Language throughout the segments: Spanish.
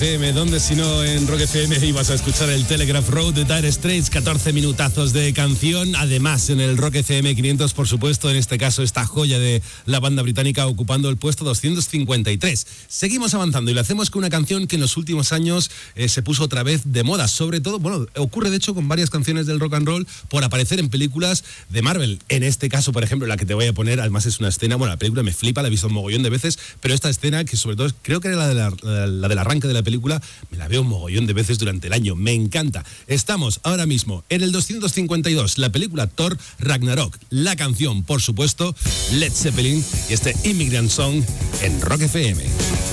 FM. ¿Dónde si no en Rock FM ibas a escuchar el Telegraph Road de Dire Straits? 14 minutazos de canción. Además, en el Rock FM 500, por supuesto, en este caso, esta joya de la banda británica ocupando el puesto 253. Seguimos avanzando y lo hacemos con una canción que en los últimos años eh, se puso otra vez de moda. Sobre todo, bueno, ocurre de hecho con varias canciones del rock and roll por aparecer en películas de Marvel. En este caso, por ejemplo, la que te voy a poner, además es una escena, bueno, la película me flipa, la he visto un mogollón de veces, pero esta escena, que sobre todo creo que era la, de la, del arranque de la película, me la veo un mogollón de veces durante el año. Me encanta. Estamos ahora mismo en el 252, la película Thor Ragnarok. La canción, por supuesto, Led Zeppelin y este Immigrant Song en Rock FM.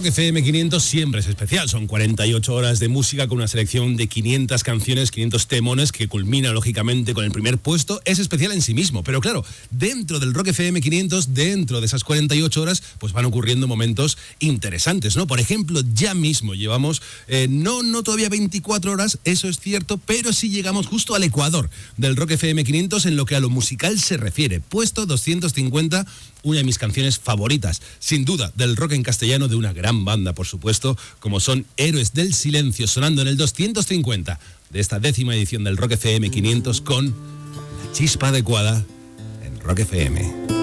Rock FM 500 siempre es especial. Son 48 horas de música con una selección de 500 canciones, 500 temones que culmina lógicamente con el primer puesto. Es especial en sí mismo, pero claro, dentro del Rock FM 500, dentro de esas 48 horas, pues van ocurriendo momentos interesantes, ¿no? Por ejemplo, ya mismo llevamos, eh, no, no todavía 24 horas, eso es cierto, pero sí llegamos justo al Ecuador del Rock FM 500 en lo que a lo musical se refiere. Puesto 250 una de mis canciones favoritas, sin duda, del rock en castellano de una gran banda, por supuesto, como son Héroes del Silencio, sonando en el 250 de esta décima edición del Rock FM 500 con la chispa adecuada en Rock FM.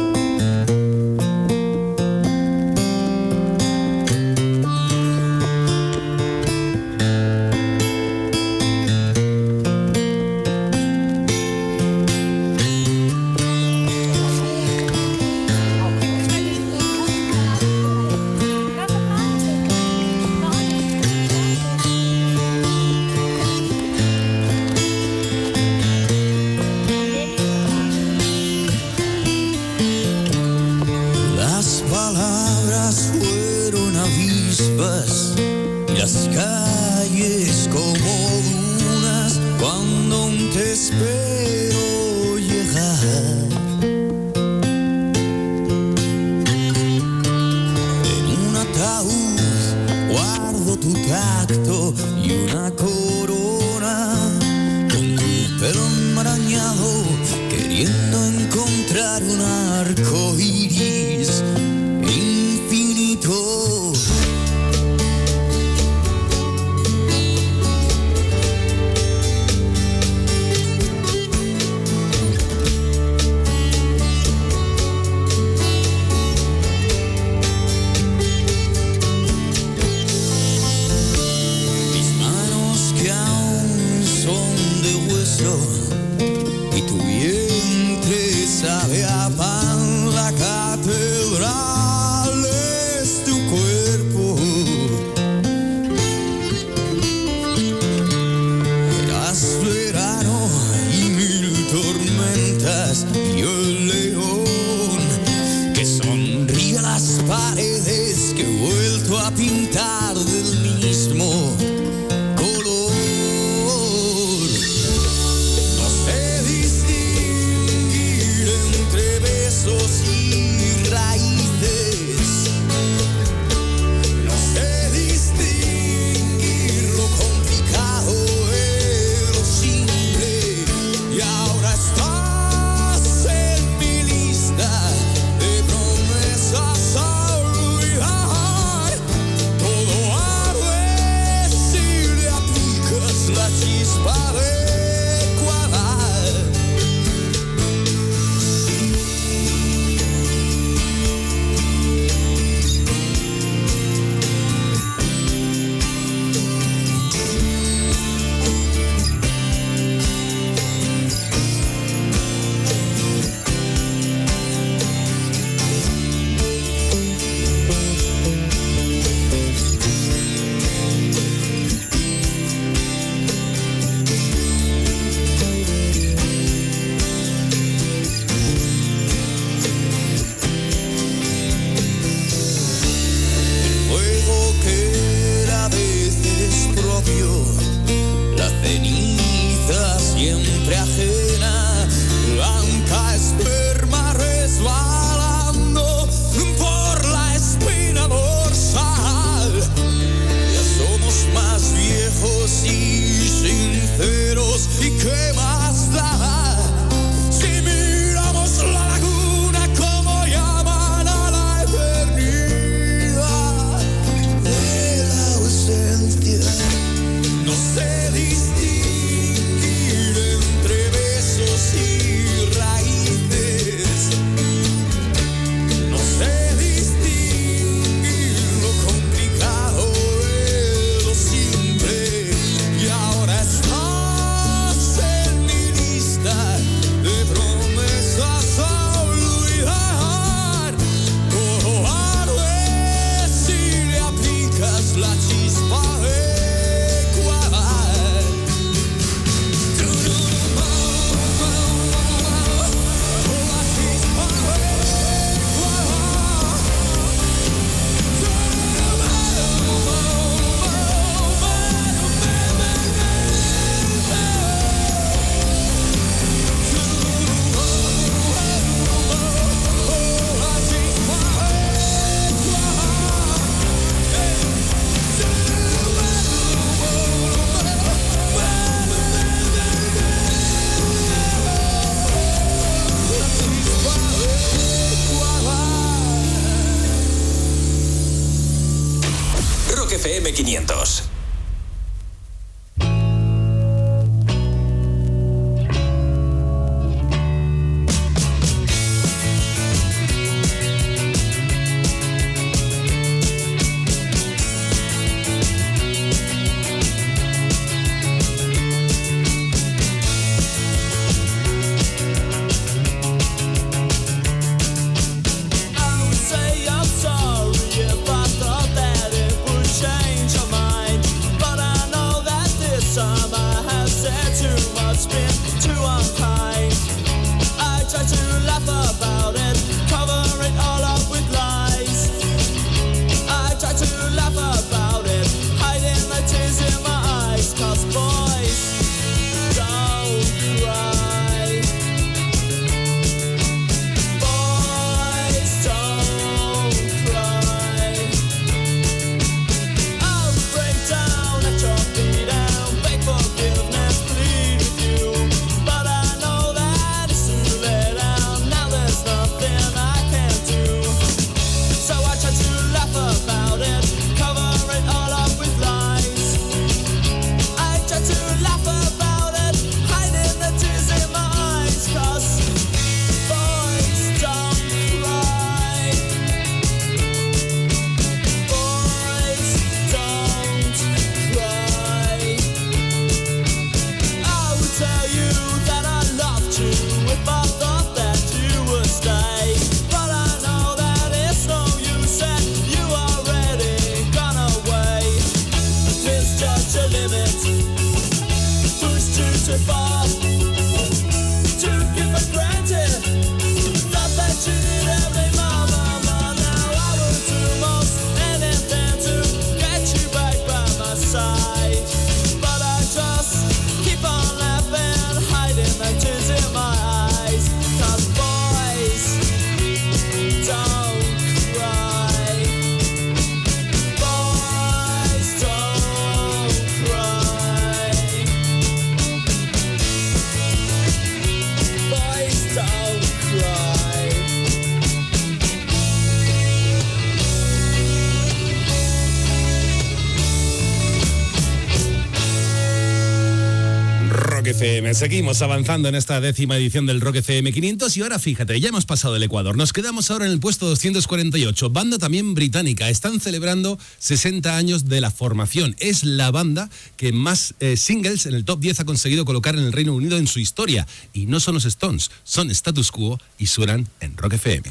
Seguimos avanzando en esta décima edición del Rock FM 500 y ahora fíjate, ya hemos pasado el Ecuador. Nos quedamos ahora en el puesto 248. Banda también británica. Están celebrando 60 años de la formación. Es la banda que más eh, singles en el top 10 ha conseguido colocar en el Reino Unido en su historia. Y no son los Stones, son Status Quo y suenan en Rock FM.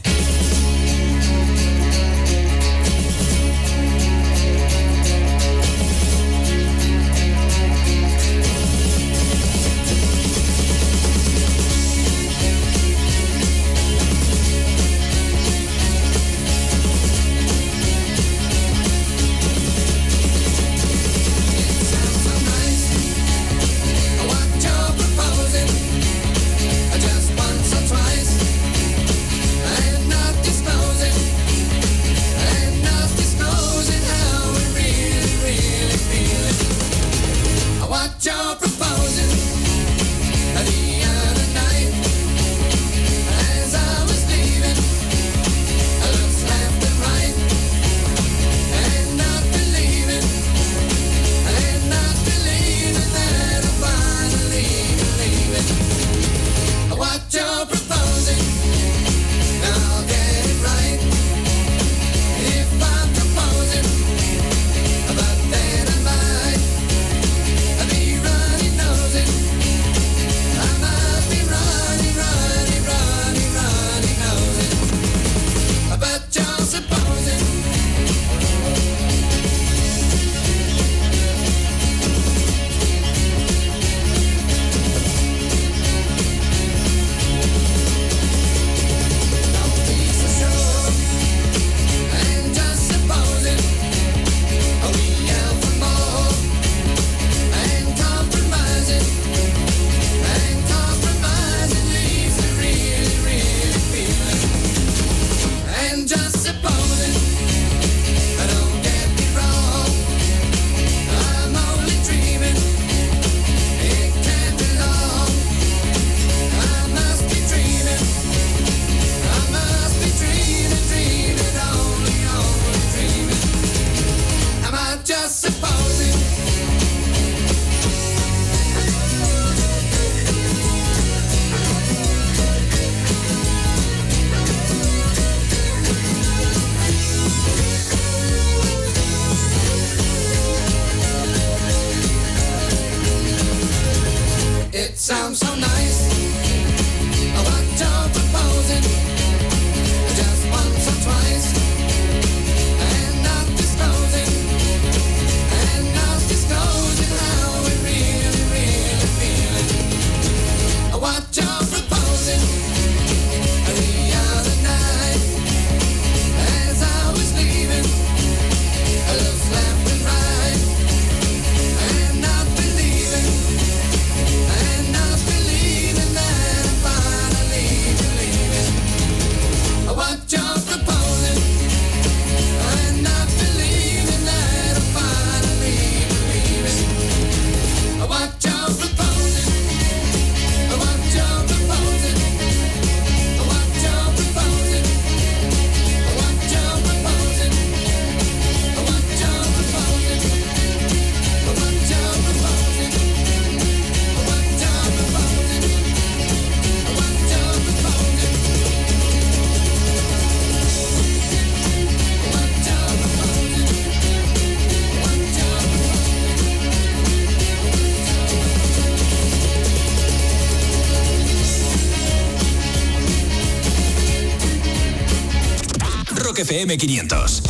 FM 500.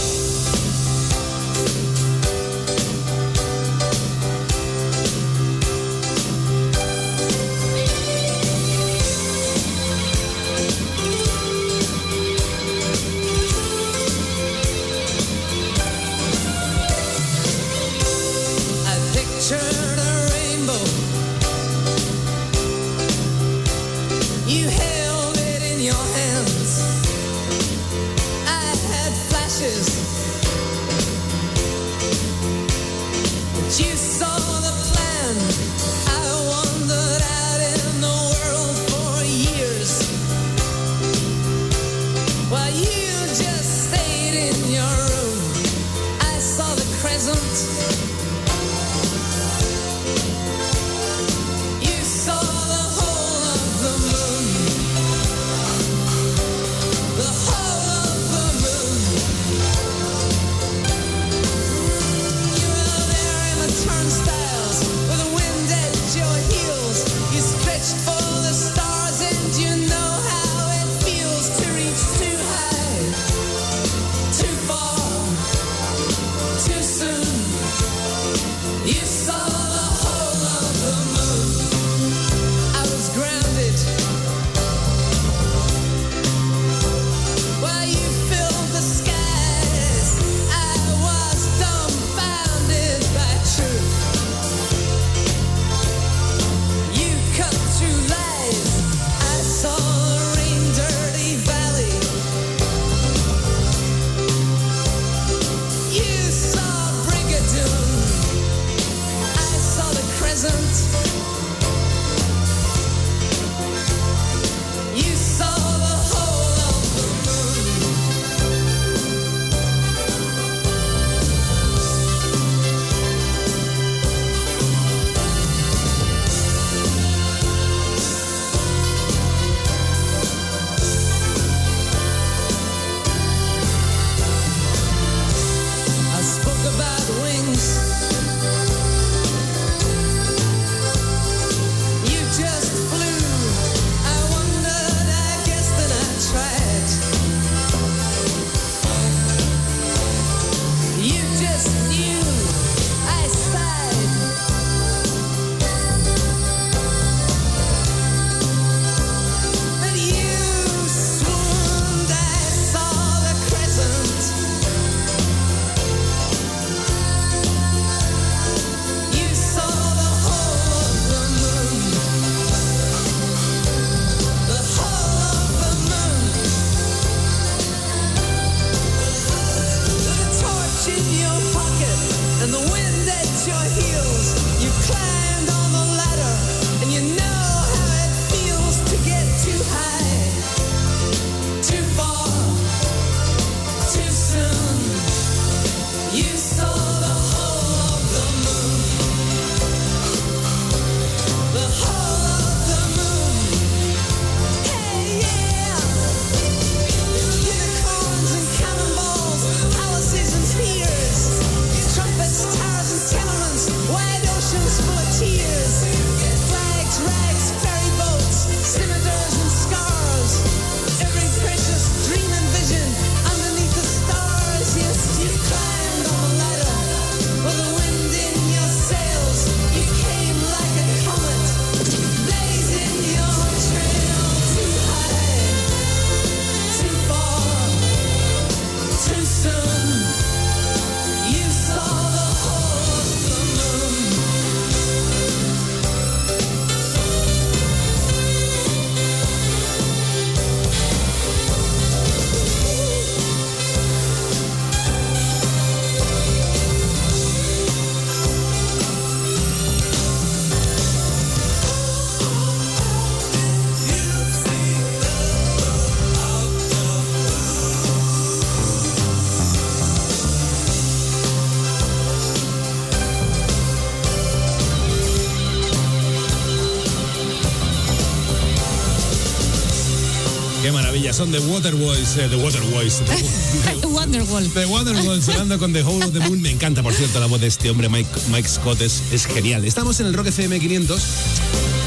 Son The Waterboys, The Waterboys. The Wonderwall. The Wonderwall, sonando con The Whole of the Moon. Me encanta, por cierto, la voz de este hombre, Mike, Mike Scott, es, es genial. Estamos en el Rock FM 500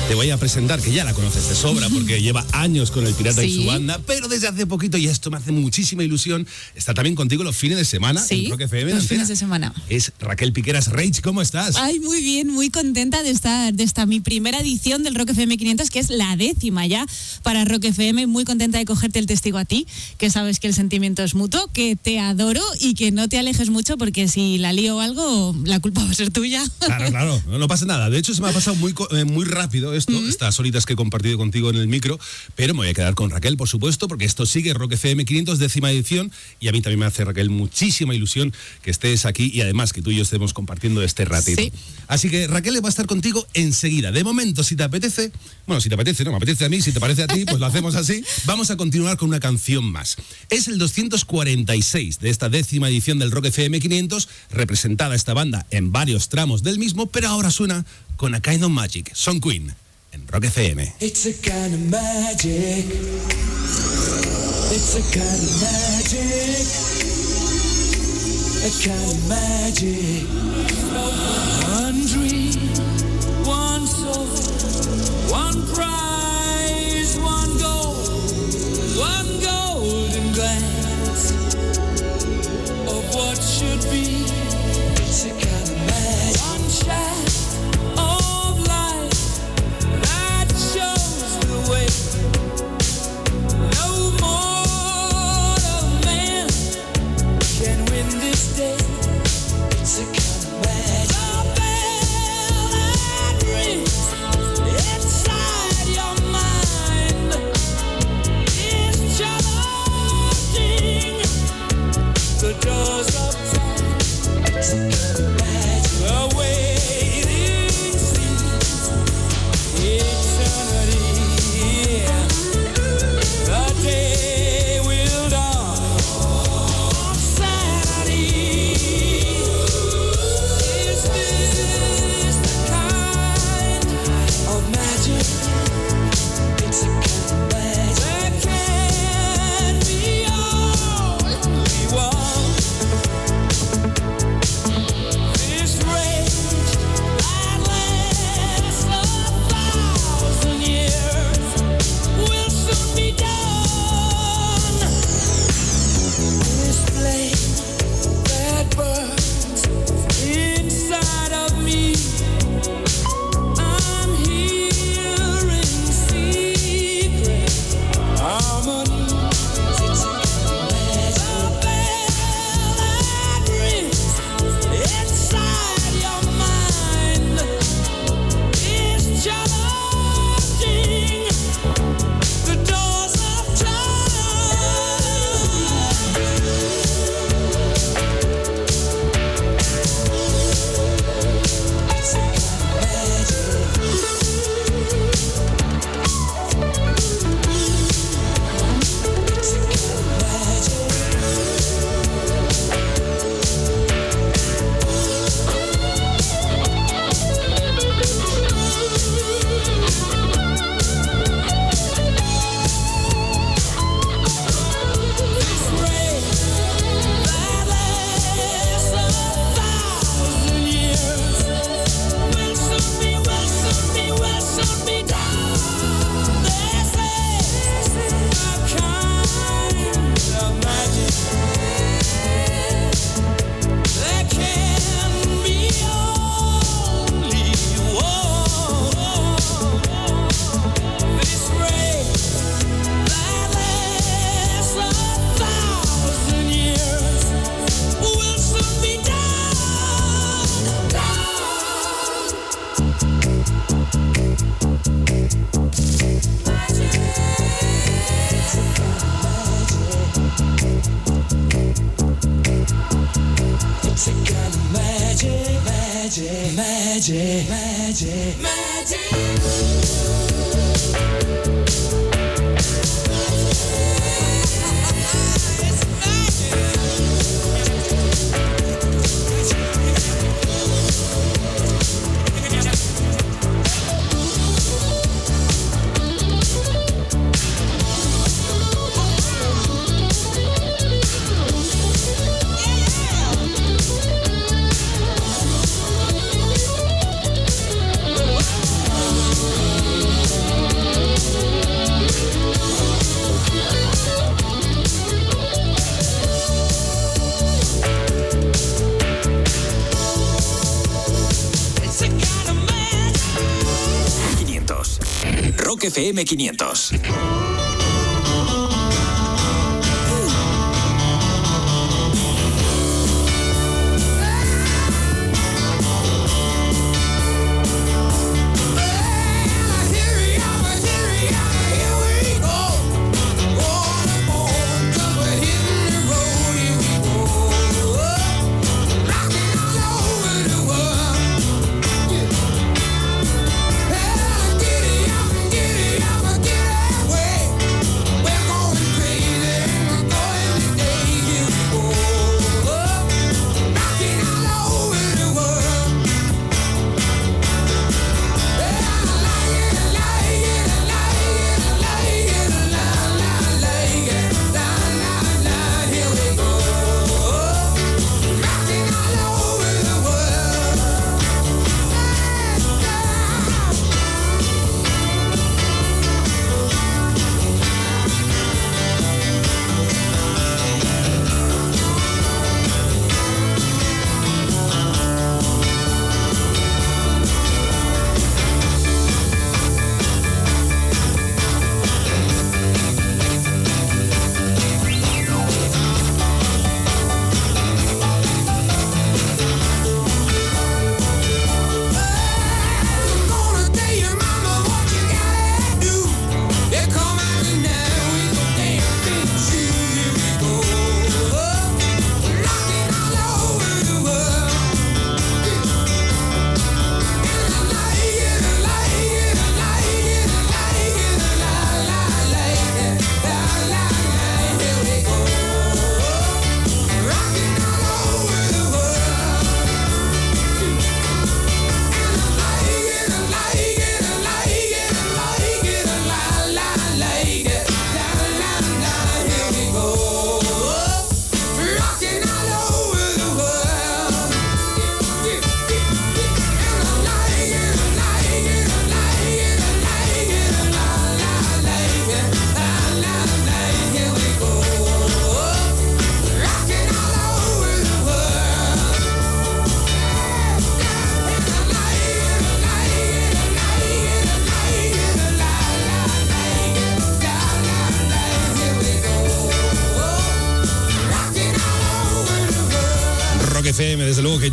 te voy a presentar, que ya la conoces de sobra porque lleva años con el Pirata y Sí. su banda, pero desde hace poquito, y esto me hace muchísima ilusión, está también contigo los fines de semana Sí, en Rock FM. los fines de semana. Es Raquel Piqueras Rage, ¿cómo estás? Ay, muy bien, muy contenta de estar de esta mi primera edición del Rock FM 500, que es la décima ya para Rock FM. Muy contenta de cogerte el testigo a ti, que sabes que el sentimiento es mutuo, que te adoro y que no te alejes mucho, porque si la lío o algo, la culpa va a ser tuya. Claro, claro, no, no pasa nada. De hecho, se me ha pasado muy, eh, muy rápido esto, estas horitas que he compartido contigo en el micro, pero me voy a quedar con Raquel, por supuesto, porque esto sigue Rock FM 500, décima edición, y a mí también me hace, Raquel, muchísima ilusión que estés aquí y además que tú y yo estemos compartiendo este ratito. Sí. Así que Raquel va a estar contigo enseguida. De momento, si te apetece, bueno, si te apetece, no, me apetece a mí, si te parece a ti, pues lo hacemos así. Vamos a continuar con una canción más. Es el 246 de esta décima edición del Rock FM 500, representada esta banda en varios tramos del mismo, pero ahora suena con A Kind of Magic, Son Queen, en Rock FM. It's a kind of magic. It's a kind of magic. A kind of magic. One dream, one soul, one prize, one goal, one FM 500.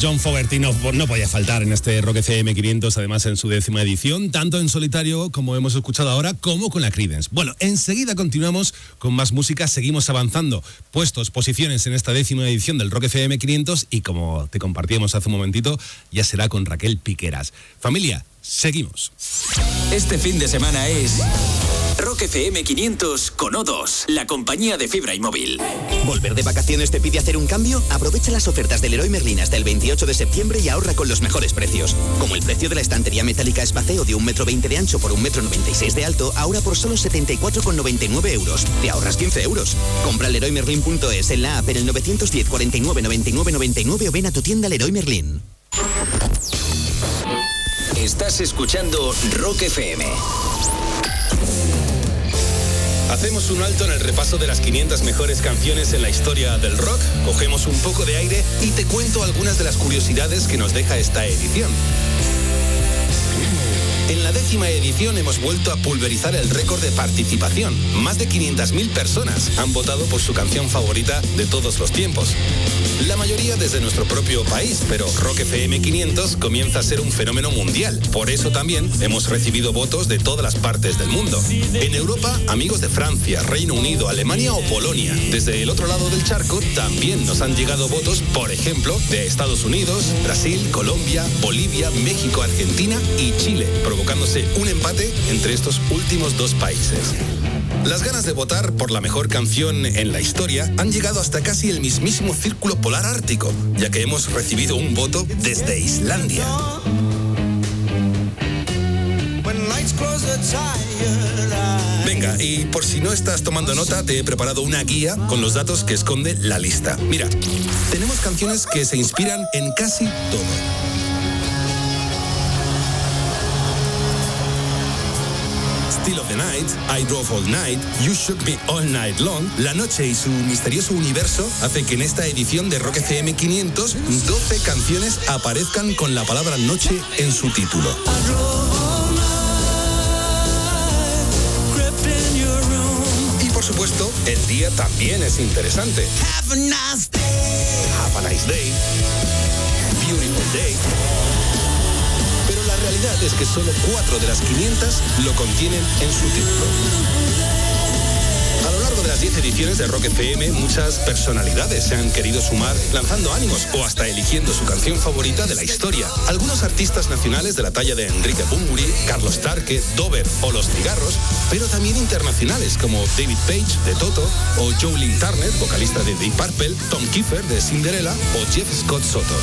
John Fogerty no, podía faltar en este Rock FM 500, además en su décima edición, tanto en solitario como hemos escuchado ahora, como con la Credence. Bueno, enseguida continuamos con más música, seguimos avanzando, puestos, posiciones en esta décima edición del Rock FM 500 y como te compartíamos hace un momentito, ya será con Raquel Piqueras. Familia, seguimos. Este fin de semana es Rock FM 500 con O2, la compañía de fibra y móvil. ¿Volver de vacaciones te pide hacer un cambio? Aprovecha las ofertas del Leroy Merlin hasta el 28 de septiembre y ahorra con los mejores precios. Como el precio de la estantería metálica espaceo de 1,20 m de ancho por 1,96 m de alto, ahora por solo 74,99 euros. Te ahorras 15 euros. Compra leroymerlin.es en la app en el 910 49 99 99 o ven a tu tienda Leroy Merlin. Estás escuchando Rock FM. Hacemos un alto en el repaso de las 500 mejores canciones en la historia del rock, cogemos un poco de aire y te cuento algunas de las curiosidades que nos deja esta edición. En la décima edición hemos vuelto a pulverizar el récord de participación. Más de 500.000 personas han votado por su canción favorita de todos los tiempos. La mayoría desde nuestro propio país, pero Rock FM 500 comienza a ser un fenómeno mundial. Por eso también hemos recibido votos de todas las partes del mundo. En Europa, amigos de Francia, Reino Unido, Alemania o Polonia. Desde el otro lado del charco también nos han llegado votos, por ejemplo, de Estados Unidos, Brasil, Colombia, Bolivia, México, Argentina y Chile provocándose un empate entre estos últimos dos países. Las ganas de votar por la mejor canción en la historia han llegado hasta casi el mismísimo círculo polar ártico, ya que hemos recibido un voto desde Islandia. Venga, y por si no estás tomando nota, te he preparado una guía con los datos que esconde la lista. Mira, tenemos canciones que se inspiran en casi todo I Drove All Night, You Shook Me All Night Long, La Noche y su misterioso universo hace que en esta edición de Rock FM 500 12 canciones aparezcan con la palabra noche en su título. supuesto, el día también es interesante. Have a nice day. Have a nice day. Beautiful day. Es que solo 4 de las 500 lo contienen en su título. A lo largo de las 10 ediciones de Rock FM, muchas personalidades se han querido sumar lanzando ánimos o hasta eligiendo su canción favorita de la historia. Algunos artistas nacionales de la talla de Enrique Bunbury, Carlos Tarque, Dover o Los Cigarros, pero también internacionales como David Page de Toto o Jolene Turner, vocalista de Deep Purple, Tom Kiefer de Cinderella o Jeff Scott Soto.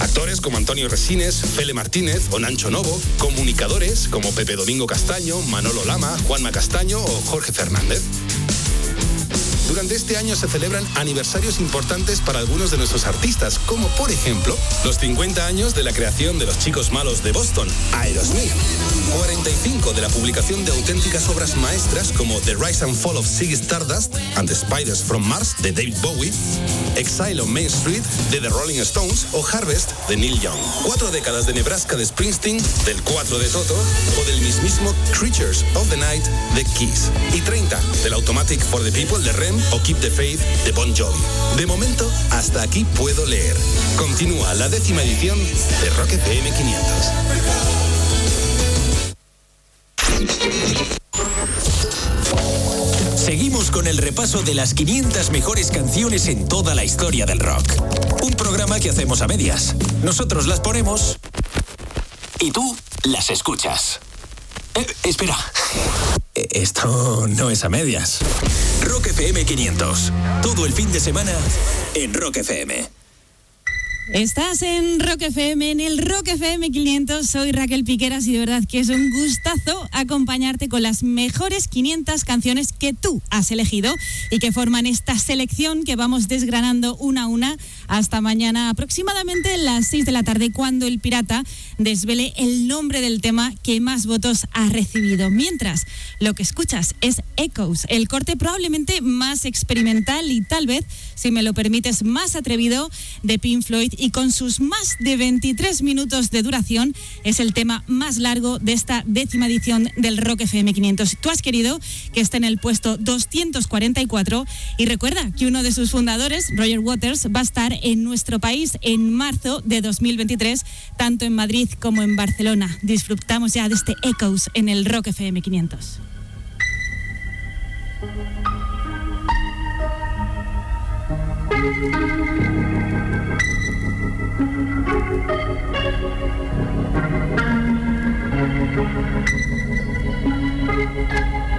Actores como Antonio Resines, Fele Martínez o Nancho Novo, comunicadores como Pepe Domingo Castaño, Manolo Lama, Juanma Castaño o Jorge Fernández. Durante este año se celebran aniversarios importantes para algunos de nuestros artistas, como por ejemplo los 50 años de la creación de los chicos malos de Boston, Aerosmith, 45 de la publicación de auténticas obras maestras como The Rise and Fall of Ziggy Stardust and the Spiders from Mars de David Bowie, Exile on Main Street de The Rolling Stones o Harvest de Neil Young. Cuatro décadas de Nebraska de Springsteen, del 4 de Toto o del mismísimo Creatures of the Night de Kiss. Y 30 del Automatic for the People de Rem o Keep the Faith de Bon Jovi. De momento, hasta aquí puedo leer. Continúa la décima edición de Rock FM 500. Seguimos con el repaso de las 500 mejores canciones en toda la historia del rock. Un programa que hacemos a medias. Nosotros las ponemos y tú las escuchas. Eh, espera. Eh, Esto no es a medias. Rock FM 500. Todo el fin de semana en Rock FM. Estás en Rock FM, en el Rock FM 500. Soy Raquel Piqueras y de verdad que es un gustazo acompañarte con las mejores 500 canciones que tú has elegido y que forman esta selección que vamos desgranando una a una hasta mañana aproximadamente las 6 de la tarde cuando el pirata desvele el nombre del tema que más votos ha recibido. Mientras lo que escuchas es Echoes, el corte probablemente más experimental y tal vez, si me lo permites, más atrevido de Pink Floyd y con sus más de 23 minutos de duración es el tema más largo de esta décima edición del Rock FM 500. Tú has querido que esté en el puesto 244 y recuerda que uno de sus fundadores, Roger Waters, va a estar en nuestro país en marzo de 2023, tanto en Madrid como en Barcelona. Disfrutamos ya de este Echoes en el Rock FM 500. Thank you.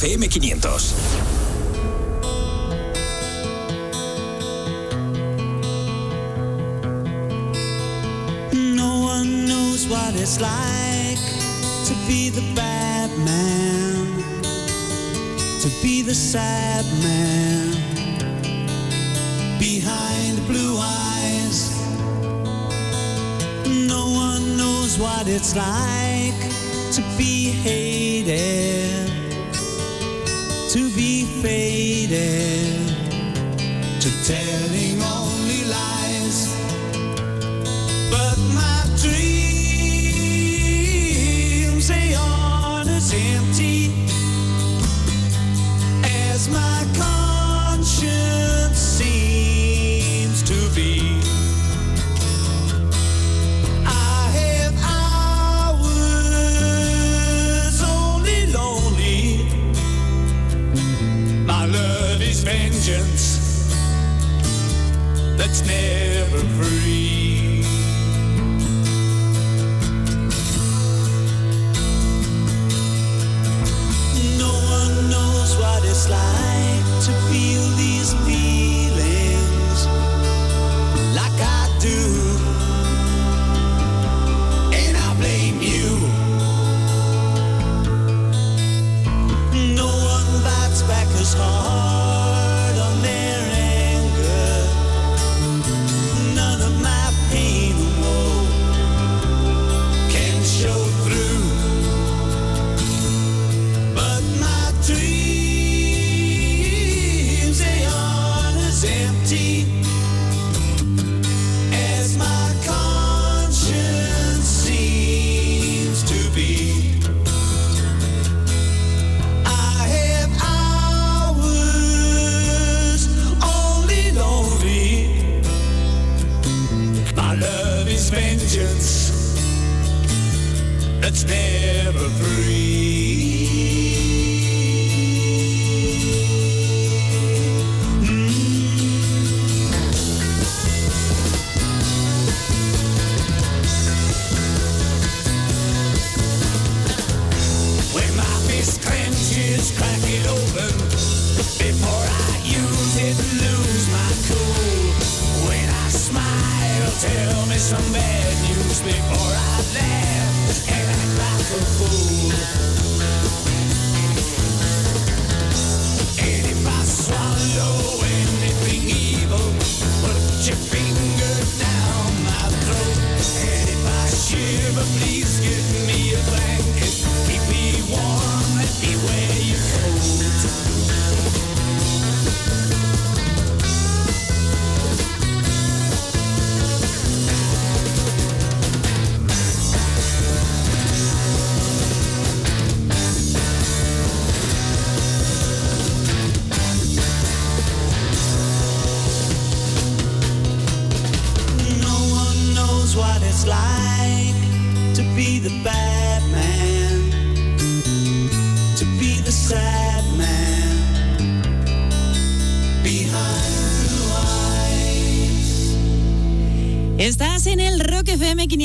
500. No one knows what it's like to be the bad man, to be the sad man behind blue eyes. No one knows what it's like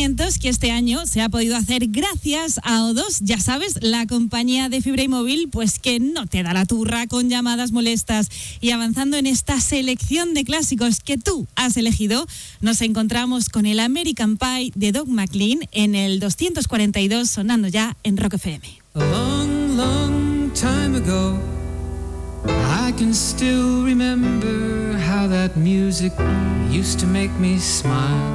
FM 500 que este año se ha podido hacer gracias a O2, ya sabes, la compañía de fibra y móvil, pues que no te da la turra con llamadas molestas. Y avanzando en esta selección de clásicos que tú has elegido, nos encontramos con el American Pie de Doug McLean en el 242 sonando ya en Rock FM. A long, long time ago, I can still remember how that music used to make me smile.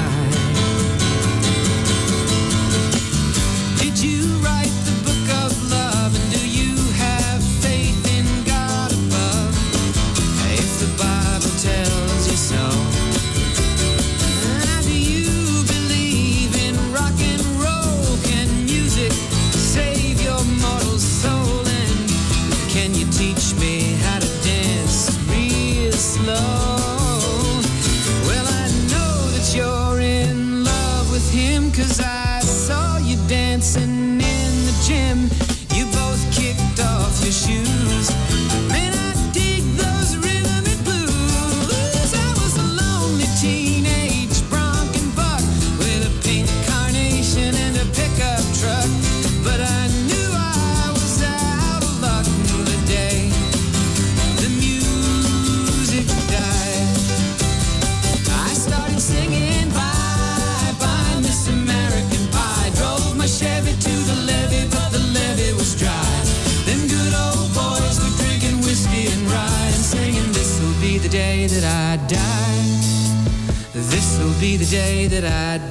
Be the day that I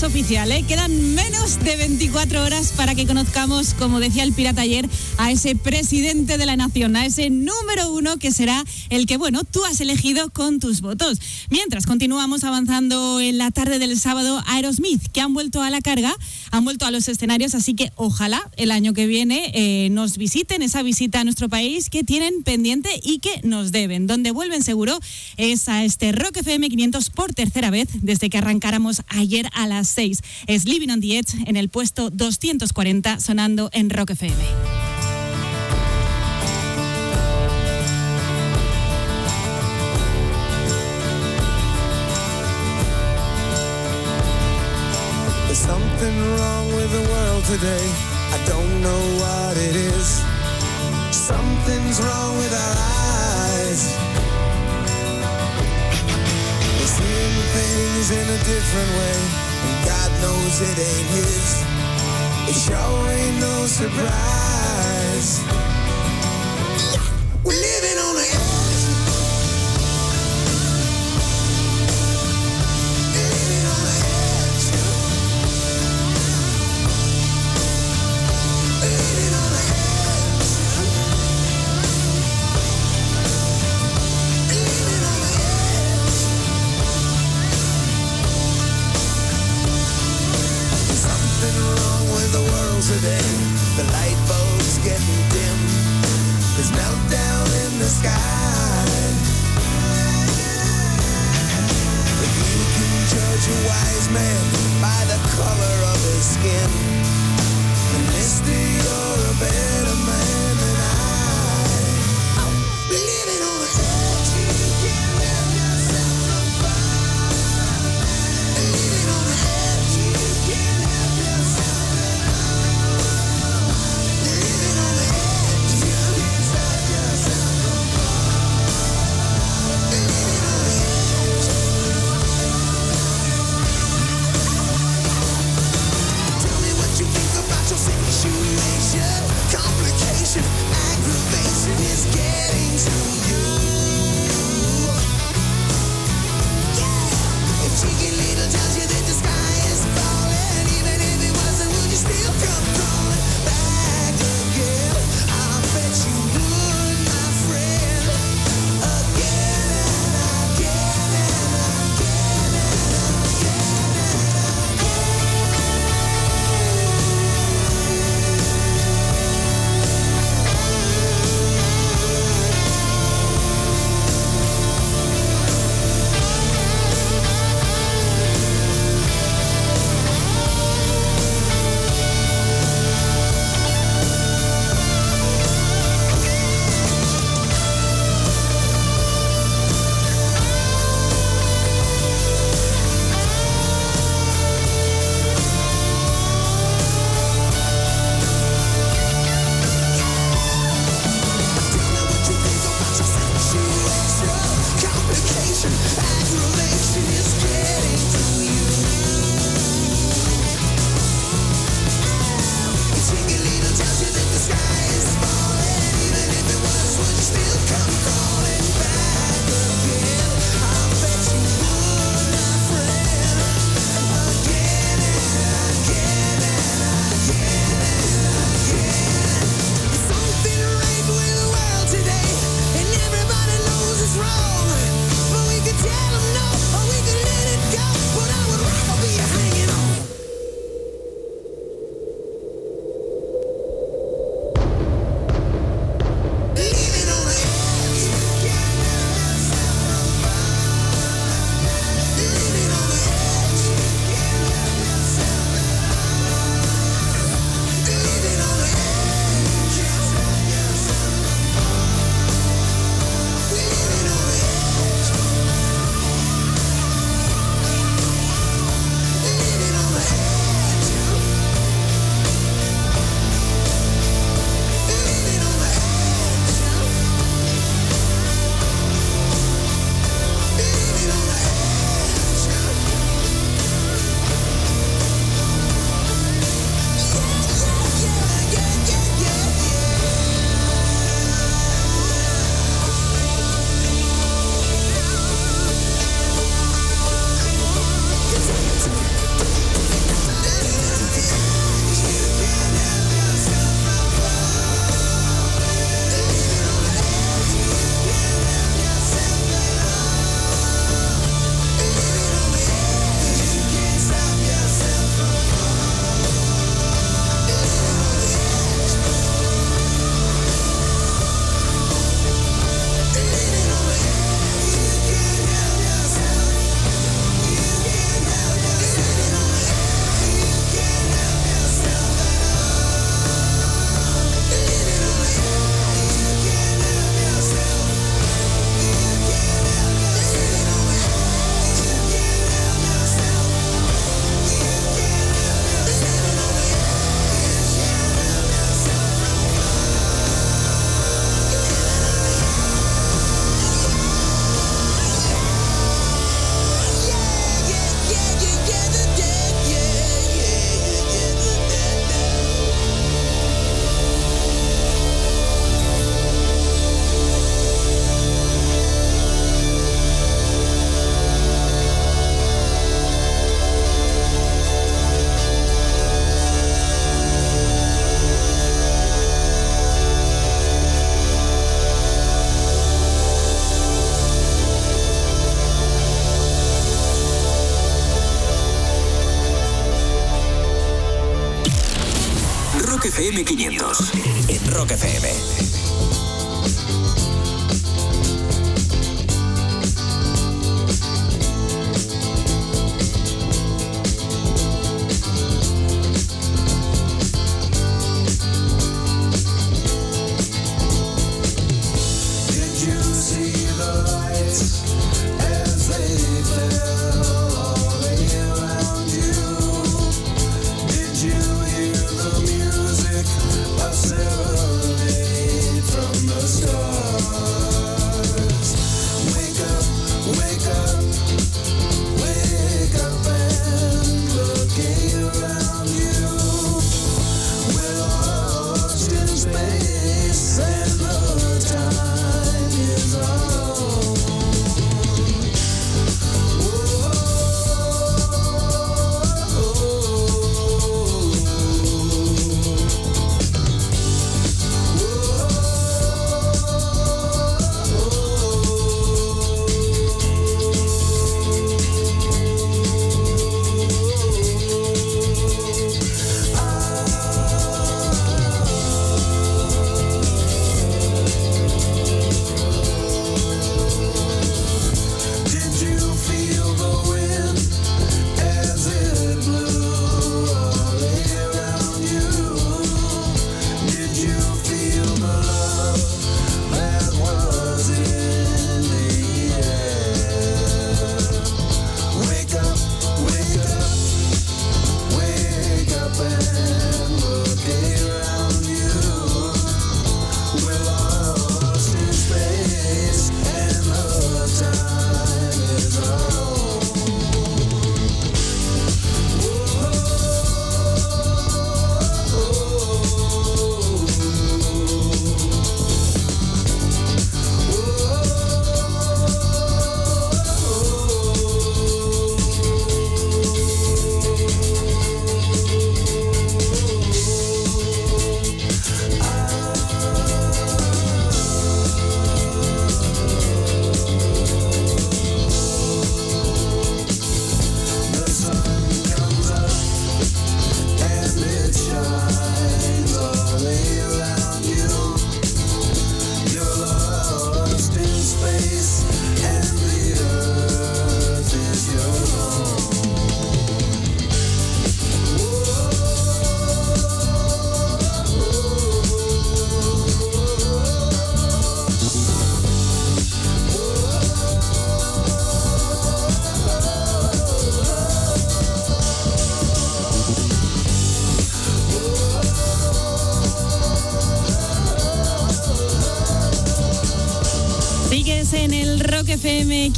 es oficial, ¿eh? quedan menos de 24 horas para que conozcamos, como decía el pirata ayer, a ese presidente de la nación, a ese número uno que será el que, bueno, tú has elegido con tus votos. Mientras continuamos avanzando en la tarde del sábado, Aerosmith, que han vuelto a la carga, han vuelto a los escenarios, así que ojalá el año que viene eh, nos visiten esa visita a nuestro país que tienen pendiente y que nos deben. Donde vuelven seguro es a este Rock FM 500 por tercera vez desde que arrancáramos ayer a las 6. Es Living on the Edge en el puesto 240 sonando en Rock FM. Something's wrong with our eyes. Things in a different way. And God knows it ain't His. It sure ain't no surprise.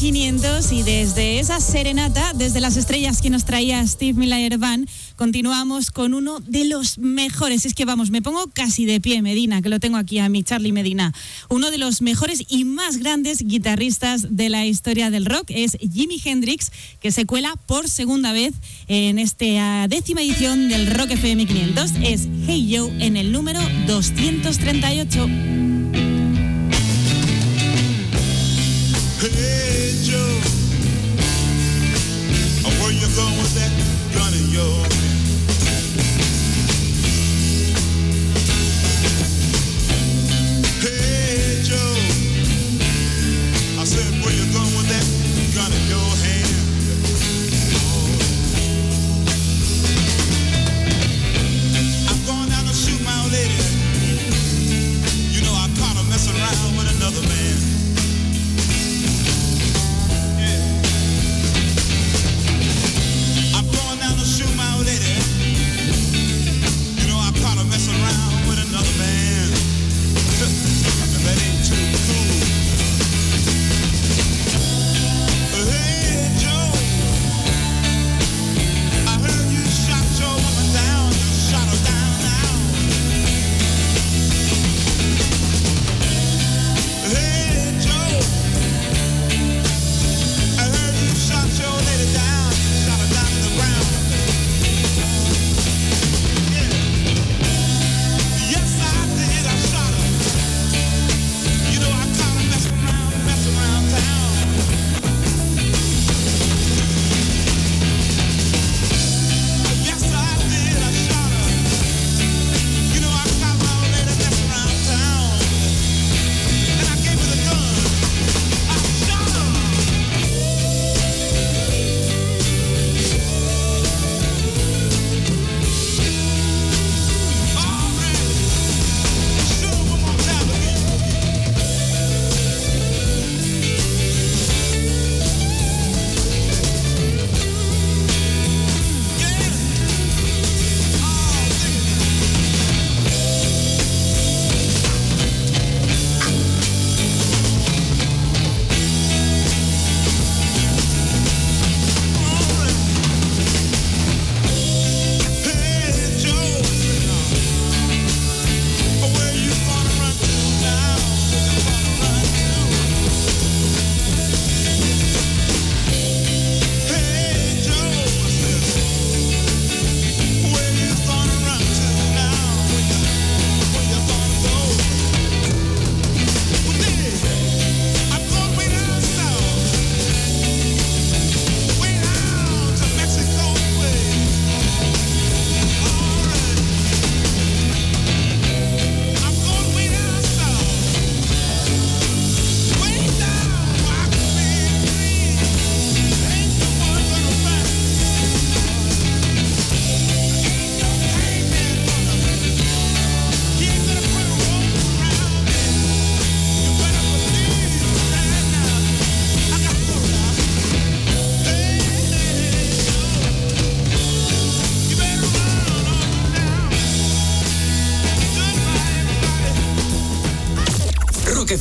500 y desde esa serenata, desde las estrellas que nos traía Steve Miller Band, continuamos con uno de los mejores. Es que vamos, me pongo casi de pie, Medina, que lo tengo aquí a mi Charlie Medina. Uno de los mejores y más grandes guitarristas de la historia del rock es Jimi Hendrix, que se cuela por segunda vez en esta décima edición del Rock FM 500. Es Hey Joe en el número 238.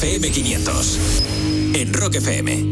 FM500. En Rock FM.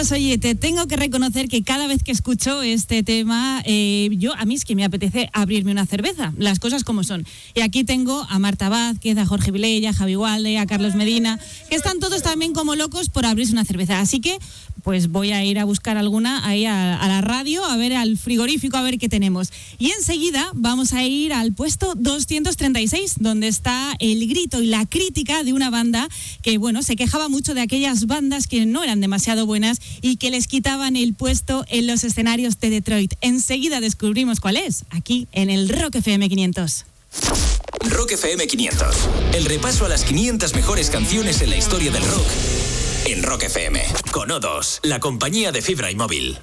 FM 500. Oye, te tengo que reconocer que cada vez que escucho este tema, eh, yo a mí es que me apetece abrirme una cerveza, las cosas como son. Y aquí tengo a Marta Vázquez, a Jorge Vilella, a Javi Walde, a Carlos Medina, que están todos también como locos por abrirse una cerveza. Así que, pues voy a ir a buscar alguna ahí a, la radio, a ver al frigorífico, a ver qué tenemos. Y enseguida vamos a ir al puesto 236, donde está el grito y la crítica de una banda que, bueno, se quejaba mucho de aquellas bandas que no eran demasiado buenas y que les quitaban el puesto en los escenarios de Detroit. Enseguida descubrimos cuál es, aquí en el Rock FM 500. Rock FM 500. El repaso a las 500 mejores canciones en la historia del rock. En Rock FM. Con O2, la compañía de fibra y móvil.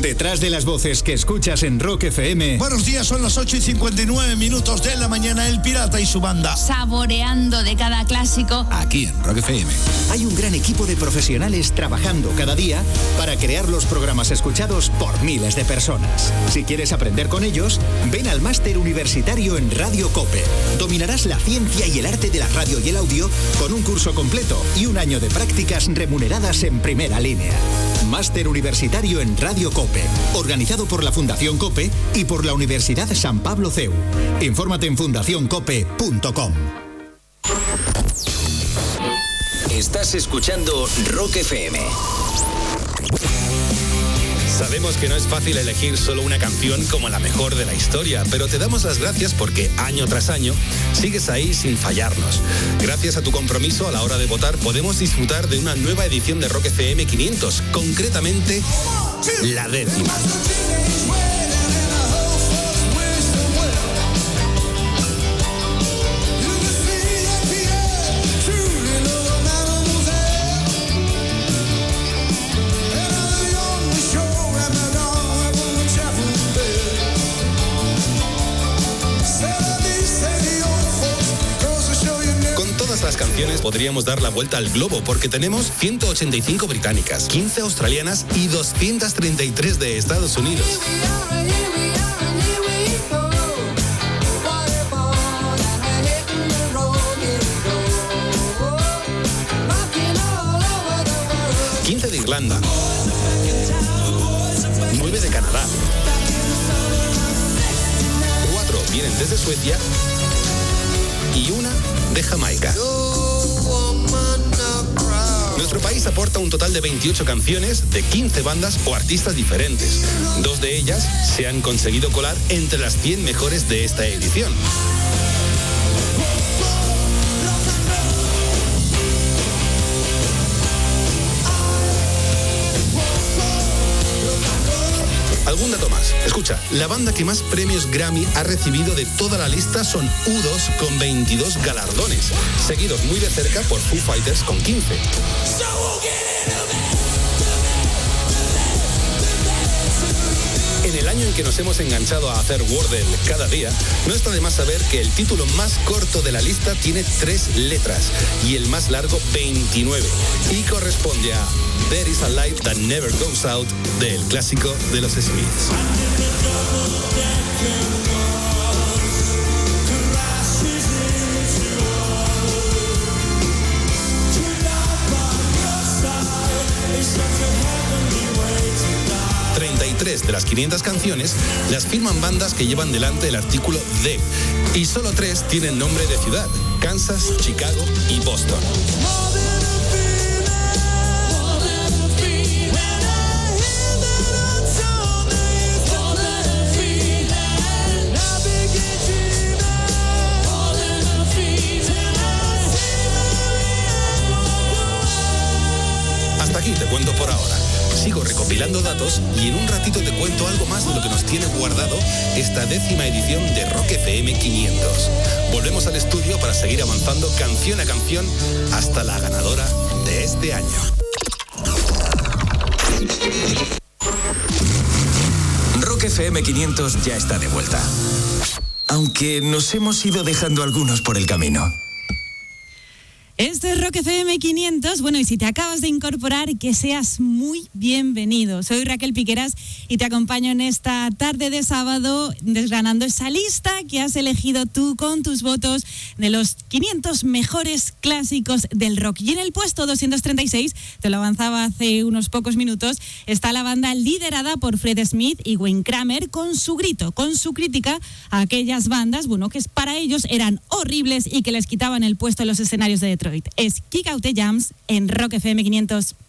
Detrás de las voces que escuchas en Rock FM. Buenos días, son las 8 y 59 minutos de la mañana. El Pirata y su banda. Saboreando de cada clásico. Aquí en Rock FM. Hay un gran equipo de profesionales trabajando cada día para crear los programas escuchados por miles de personas. Si quieres aprender con ellos, ven al máster universitario en Radio Cope. Dominarás la ciencia y el arte de la radio y el audio con un curso completo y un año de prácticas remuneradas en primera línea. Máster universitario en Radio Cope, organizado por la Fundación Cope y por la Universidad San Pablo CEU. Infórmate en fundacioncope.com. Estás escuchando Rock FM. Sabemos que no es fácil elegir solo una canción como la mejor de la historia, pero te damos las gracias porque año tras año sigues ahí sin fallarnos. Gracias a tu compromiso a la hora de votar podemos disfrutar de una nueva edición de Rock FM 500, concretamente la décima. Podríamos dar la vuelta al globo porque tenemos 185 británicas, 15 australianas y 233 de Estados Unidos. ...15 de Irlanda... ...9 de Canadá... ...4 vienen desde Suecia... ...y una de Jamaica. Nuestro país aporta un total de 28 canciones de 15 bandas o artistas diferentes. Dos de ellas se han conseguido colar entre las 100 mejores de esta edición. Escucha, la banda que más premios Grammy ha recibido de toda la lista son U2 con 22 galardones, seguidos muy de cerca por Foo Fighters con 15. En el año en que nos hemos enganchado a hacer Wordle cada día, no está de más saber que el título más corto de la lista tiene tres letras y el más largo 29 y corresponde a There is a light that never goes out del clásico de los Smiths. ...33 de las 500 canciones las firman bandas que llevan delante el artículo de y solo tres tienen nombre de ciudad, Kansas, Chicago y Boston. Por ahora. Sigo recopilando datos y en un ratito te cuento algo más de lo que nos tiene guardado esta décima edición de Rock FM 500. Volvemos al estudio para seguir avanzando canción a canción hasta la ganadora de este año. Rock FM 500 ya está de vuelta. Aunque nos hemos ido dejando algunos por el camino. Este es Rock FM 500. Bueno, y si te acabas de incorporar, que seas muy bienvenido. Soy Raquel Piqueras y te acompaño en esta tarde de sábado desgranando esa lista que has elegido tú con tus votos de los 500 mejores clásicos del rock. Y en el puesto 236, te lo avanzaba hace unos pocos minutos, está la banda liderada por Fred Smith y Wayne Kramer con su grito, con su crítica a aquellas bandas, bueno, que para ellos eran horribles y que les quitaban el puesto en los escenarios de Es Kick Out the Jams en Rock FM 500.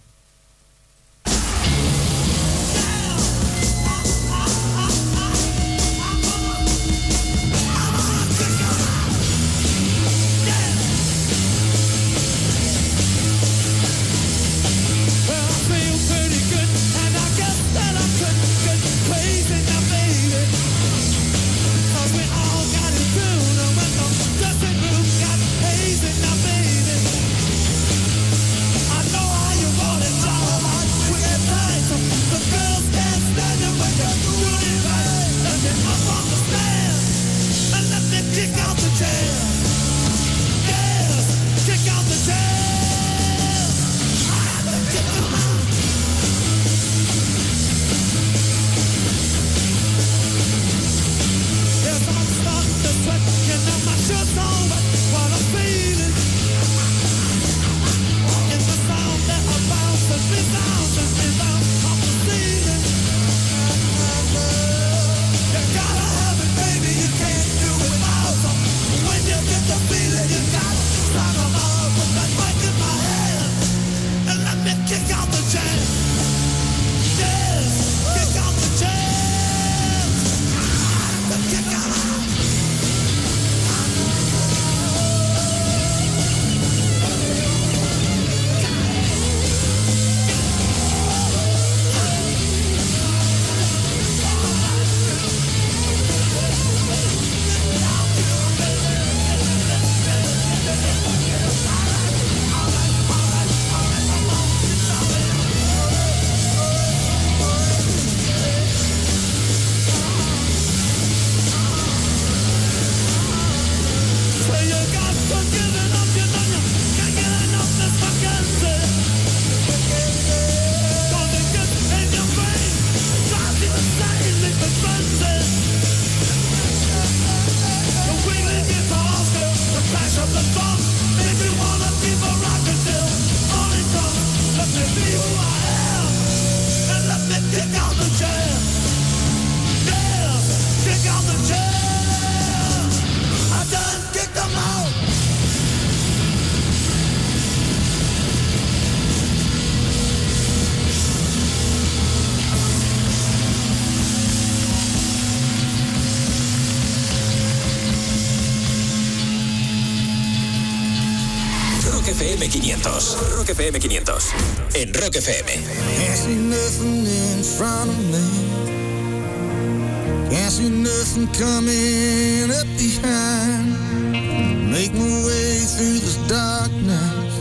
Rock FM 500. Rock FM 500. En Rock FM. Can't see nothing in front of me. Can't see nothing coming up behind. Make my way through this darkness.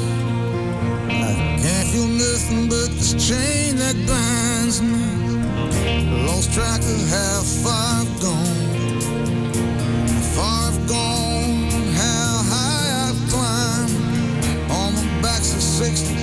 I can't feel nothing but this chain that binds me. Lost track of how far I've gone. 60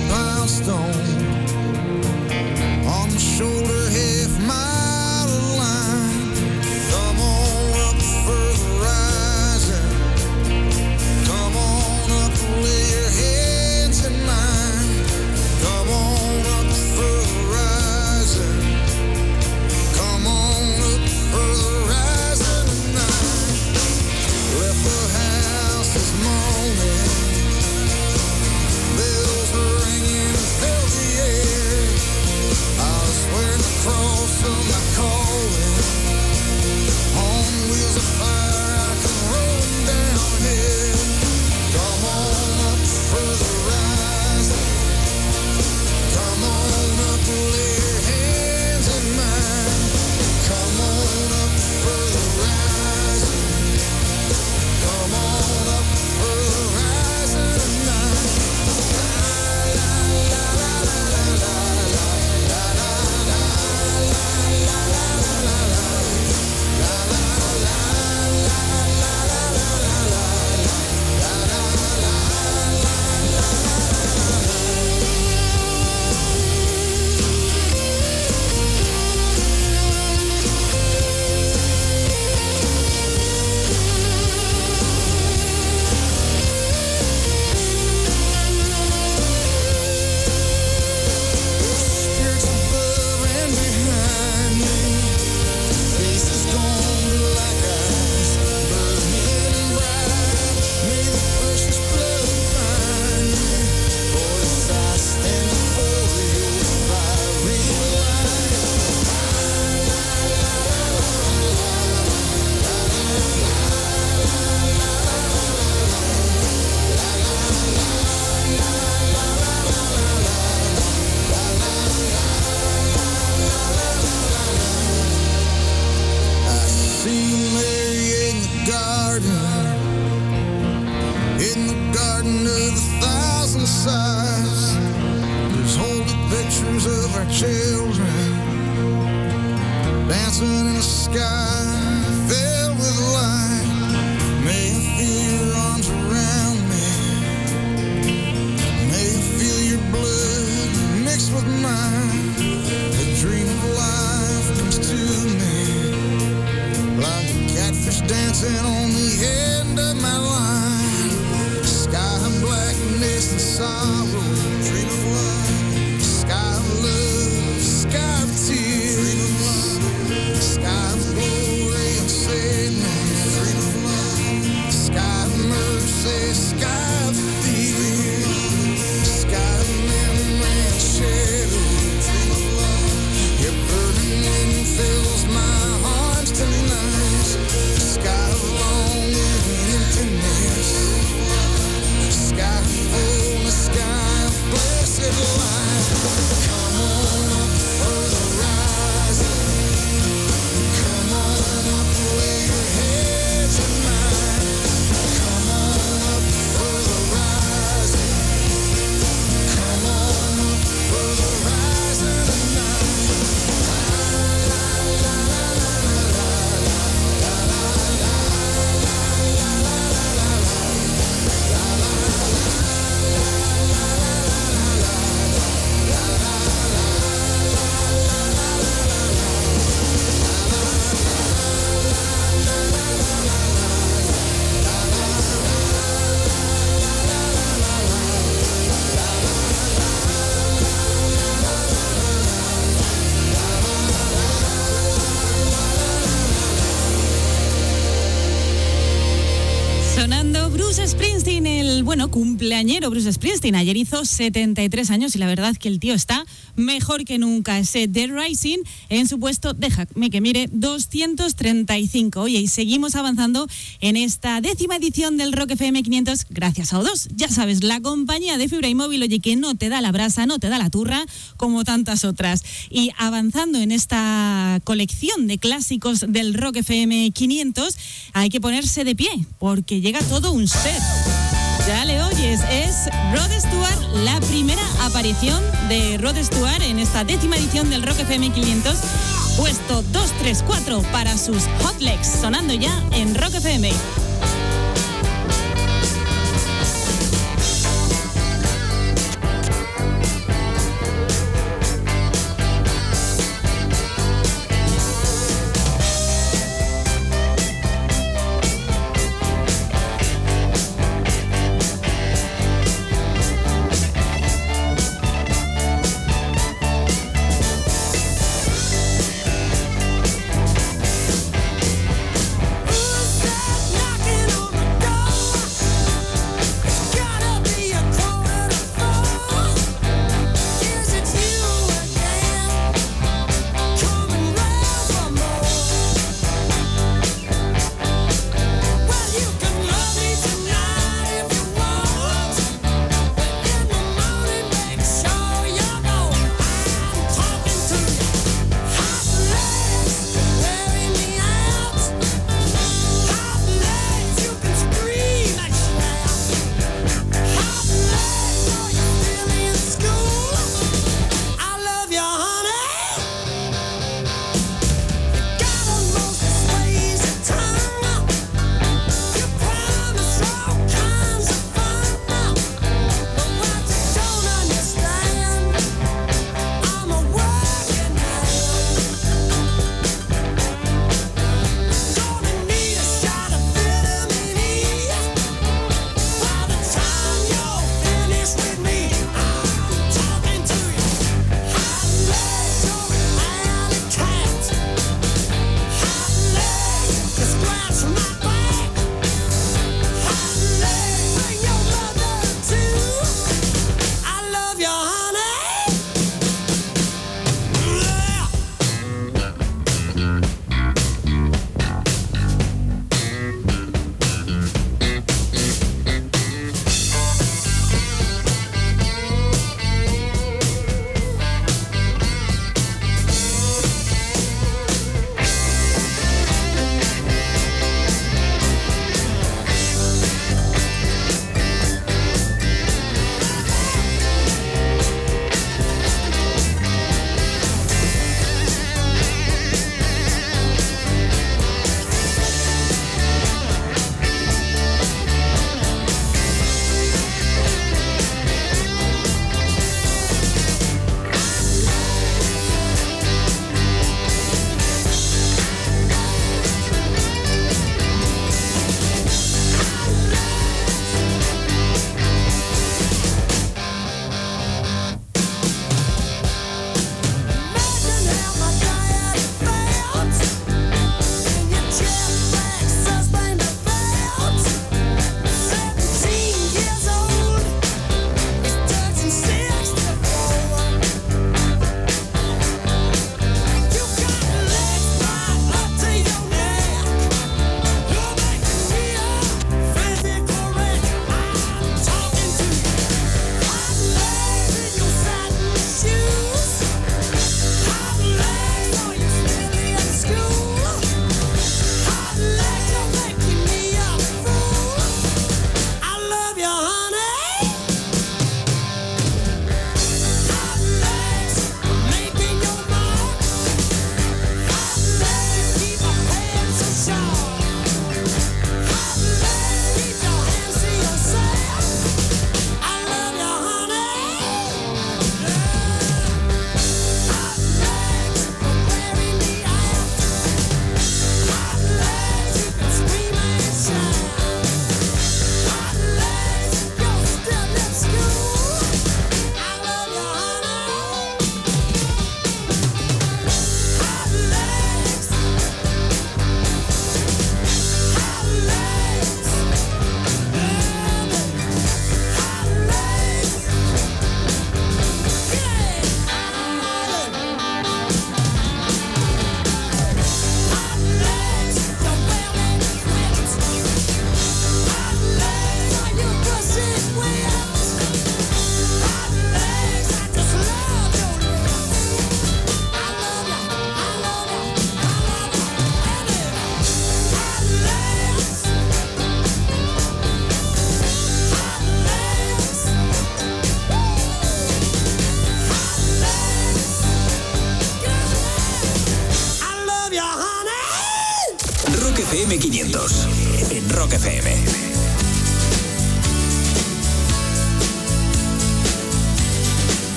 cumpleañero Bruce Springsteen, ayer hizo 73 años y la verdad que el tío está mejor que nunca. Ese The Rising en su puesto, déjame que mire, 235. Oye, y seguimos avanzando en esta décima edición del Rock FM 500 gracias a O2. Ya sabes, la compañía de fibra y móvil, oye, que no te da la brasa, no te da la turra, como tantas otras. Y avanzando en esta colección de clásicos del Rock FM 500, hay que ponerse de pie, porque llega todo un set. Ya le oyes, es Rod Stewart, la primera aparición de Rod Stewart en esta décima edición del Rock FM 500, puesto 234 para sus Hot Legs, sonando ya en Rock FM.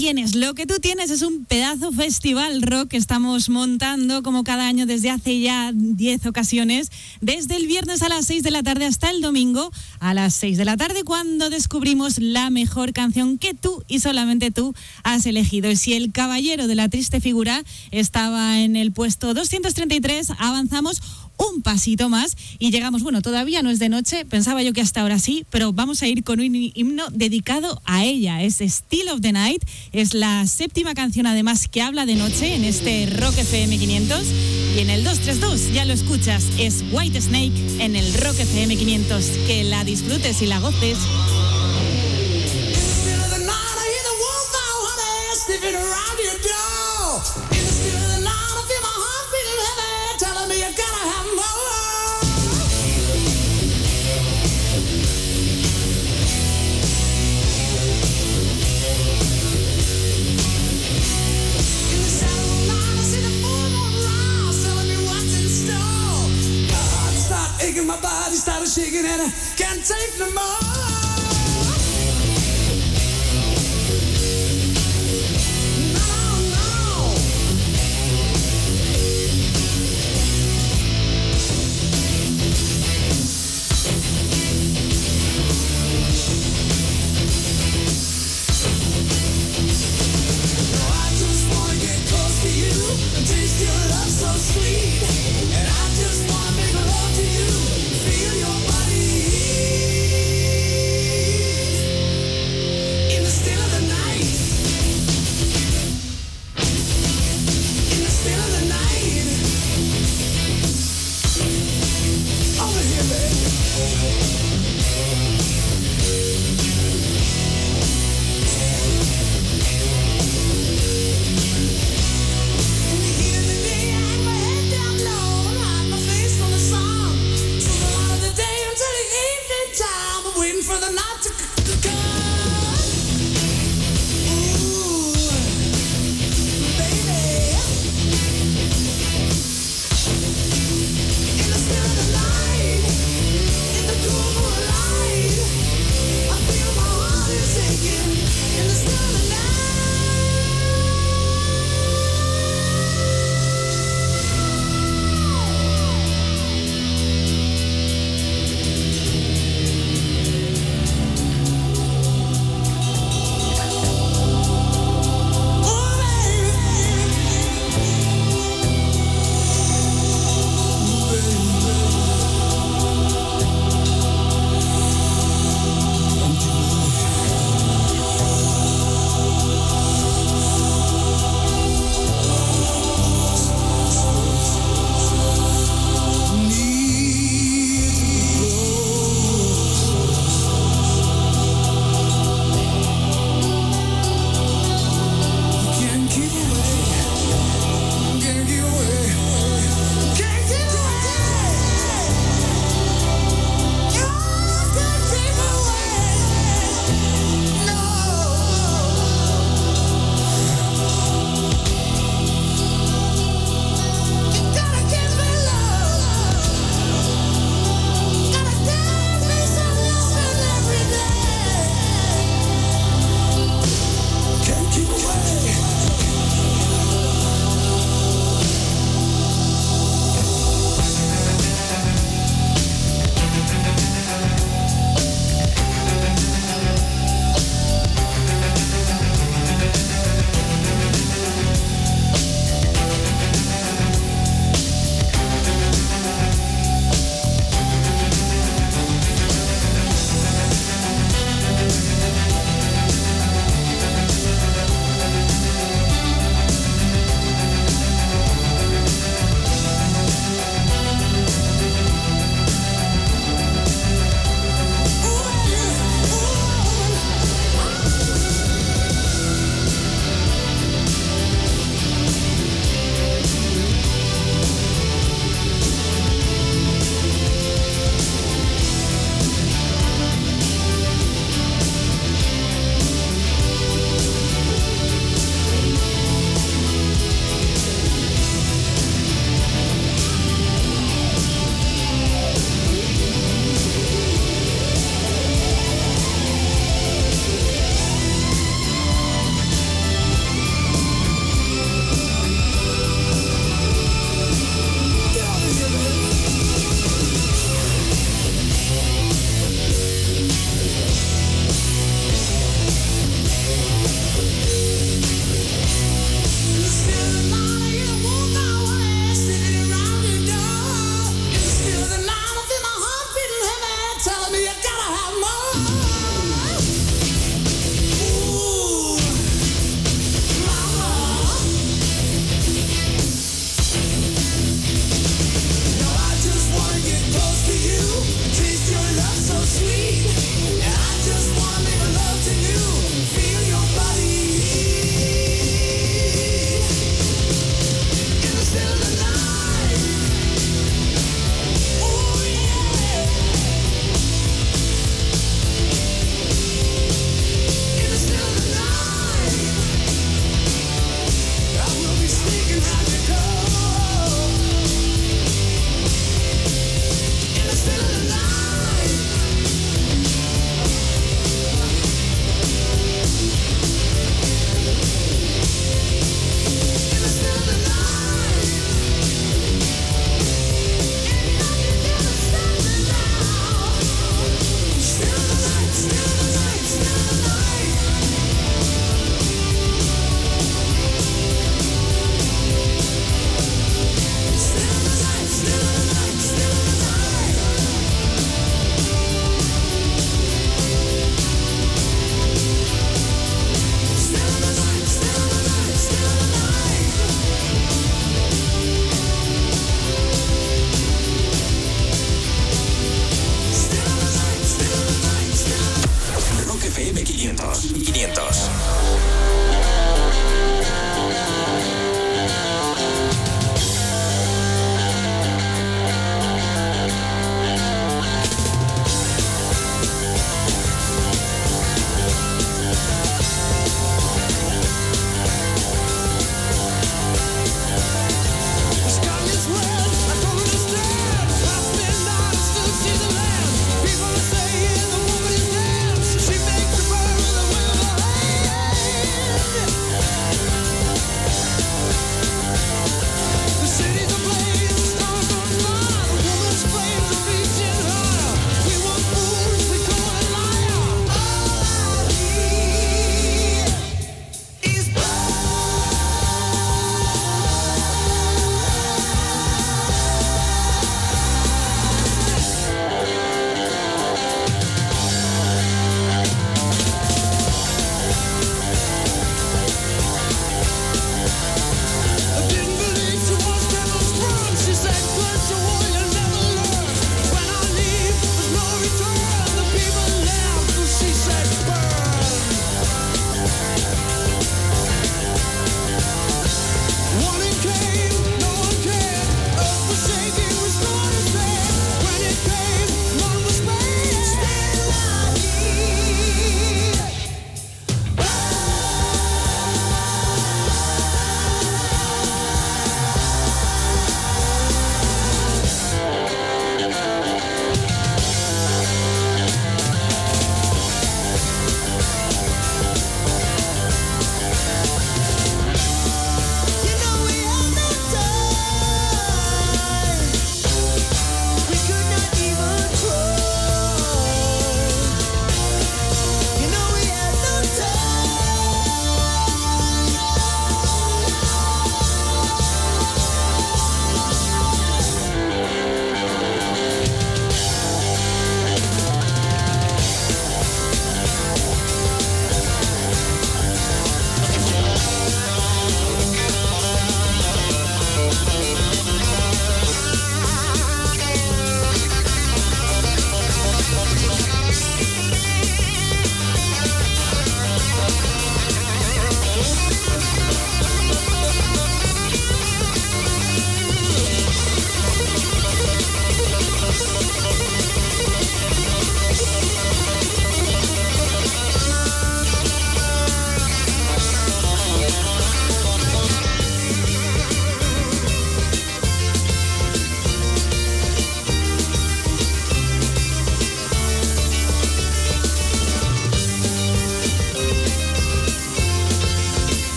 Tienes, lo que tú tienes es un pedazo festival rock que estamos montando como cada año desde hace ya 10 ocasiones, desde el viernes a las 6 de la tarde hasta el domingo a las 6 de la tarde cuando descubrimos la mejor canción que tú y solamente tú has elegido. Y si el caballero de la triste figura estaba en el puesto 233, avanzamos pasito más y llegamos, bueno, todavía no es de noche, pensaba yo que hasta ahora sí, pero vamos a ir con un himno dedicado a ella, es Still of the Night, es la séptima canción además que habla de noche en este Rock FM 500 y en el 232 ya lo escuchas, es White Snake en el Rock FM 500, que la disfrutes y la goces. Shaking, and I can't take no more.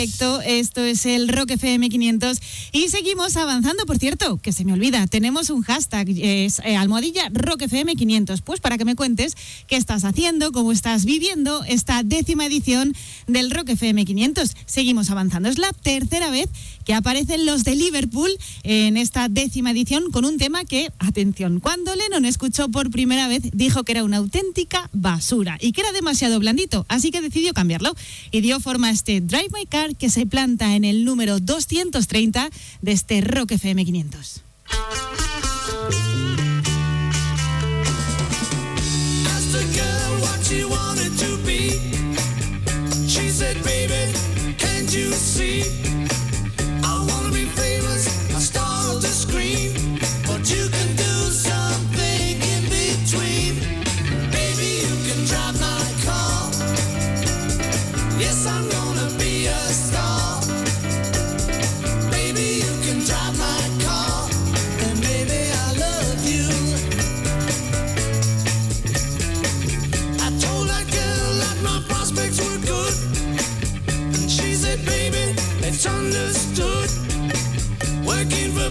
directo. Esto es el Rock FM 500 y seguimos avanzando. Por cierto, que se me olvida, tenemos un hashtag, es eh, almohadilla Rock FM 500. Pues para que me cuentes qué estás haciendo, cómo estás viviendo esta décima edición del Rock FM 500. Seguimos avanzando. Es la tercera vez que aparecen los de Liverpool en esta décima edición con un tema que, atención, cuando Lennon escuchó por primera vez, dijo que era una auténtica basura y que era demasiado blandito, así que decidió cambiarlo y dio forma a este Drive My Car que se planta en el número 230 de este Rock FM 500.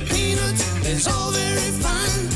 peanuts is all very fine.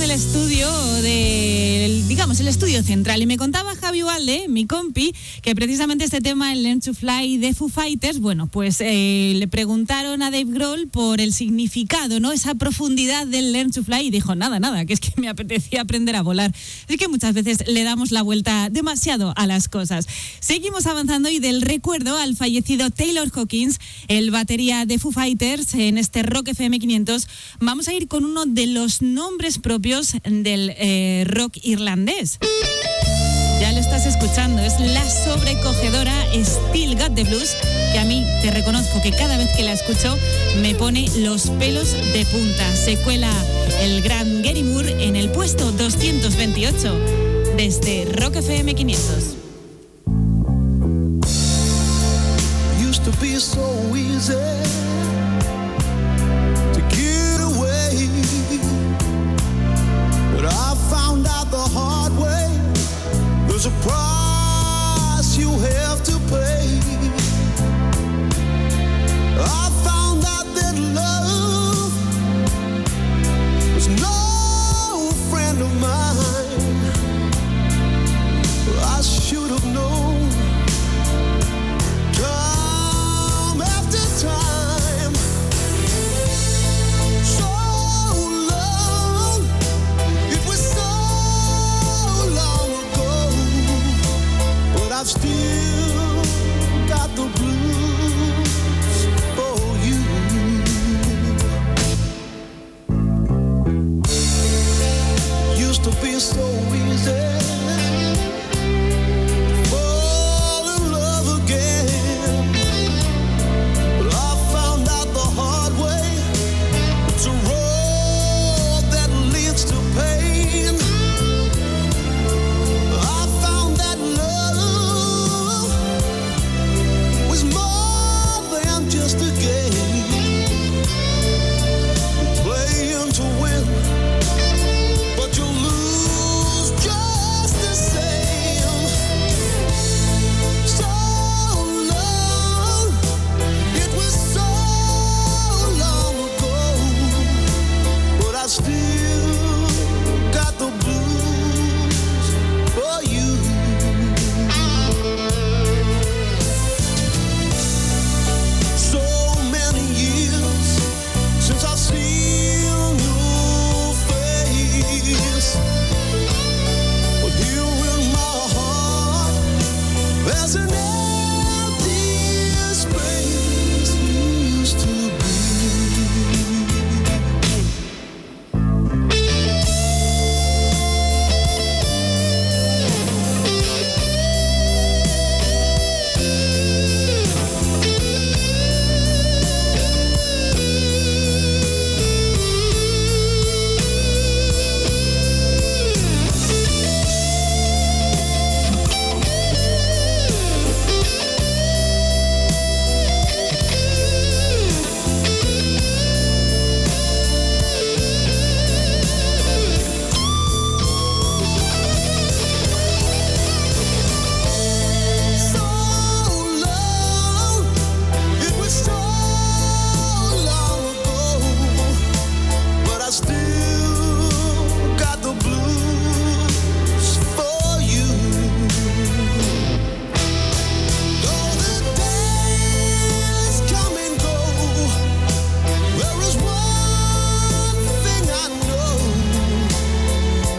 En el estudio del, digamos, el estudio central. Y me contaba Javi Valde, mi compi, que precisamente este tema, el Learn to Fly de Foo Fighters, bueno, pues eh, le preguntaron a Dave Grohl por el significado, ¿no? Esa profundidad del Learn to Fly y dijo, nada, nada, que es que me apetecía aprender a volar. Es que muchas veces le damos la vuelta demasiado a las cosas. Seguimos avanzando y del recuerdo al fallecido Taylor Hawkins, el batería de Foo Fighters en este Rock FM 500, vamos a ir con uno de los nombres propios del eh, rock irlandés. Ya lo estás escuchando, es la sobrecogedora Still Got the Blues, que a mí te reconozco que cada vez que la escucho me pone los pelos de punta. Se cuela el gran Gary Moore en el puesto 228 desde Rock FM 500. So easy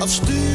know.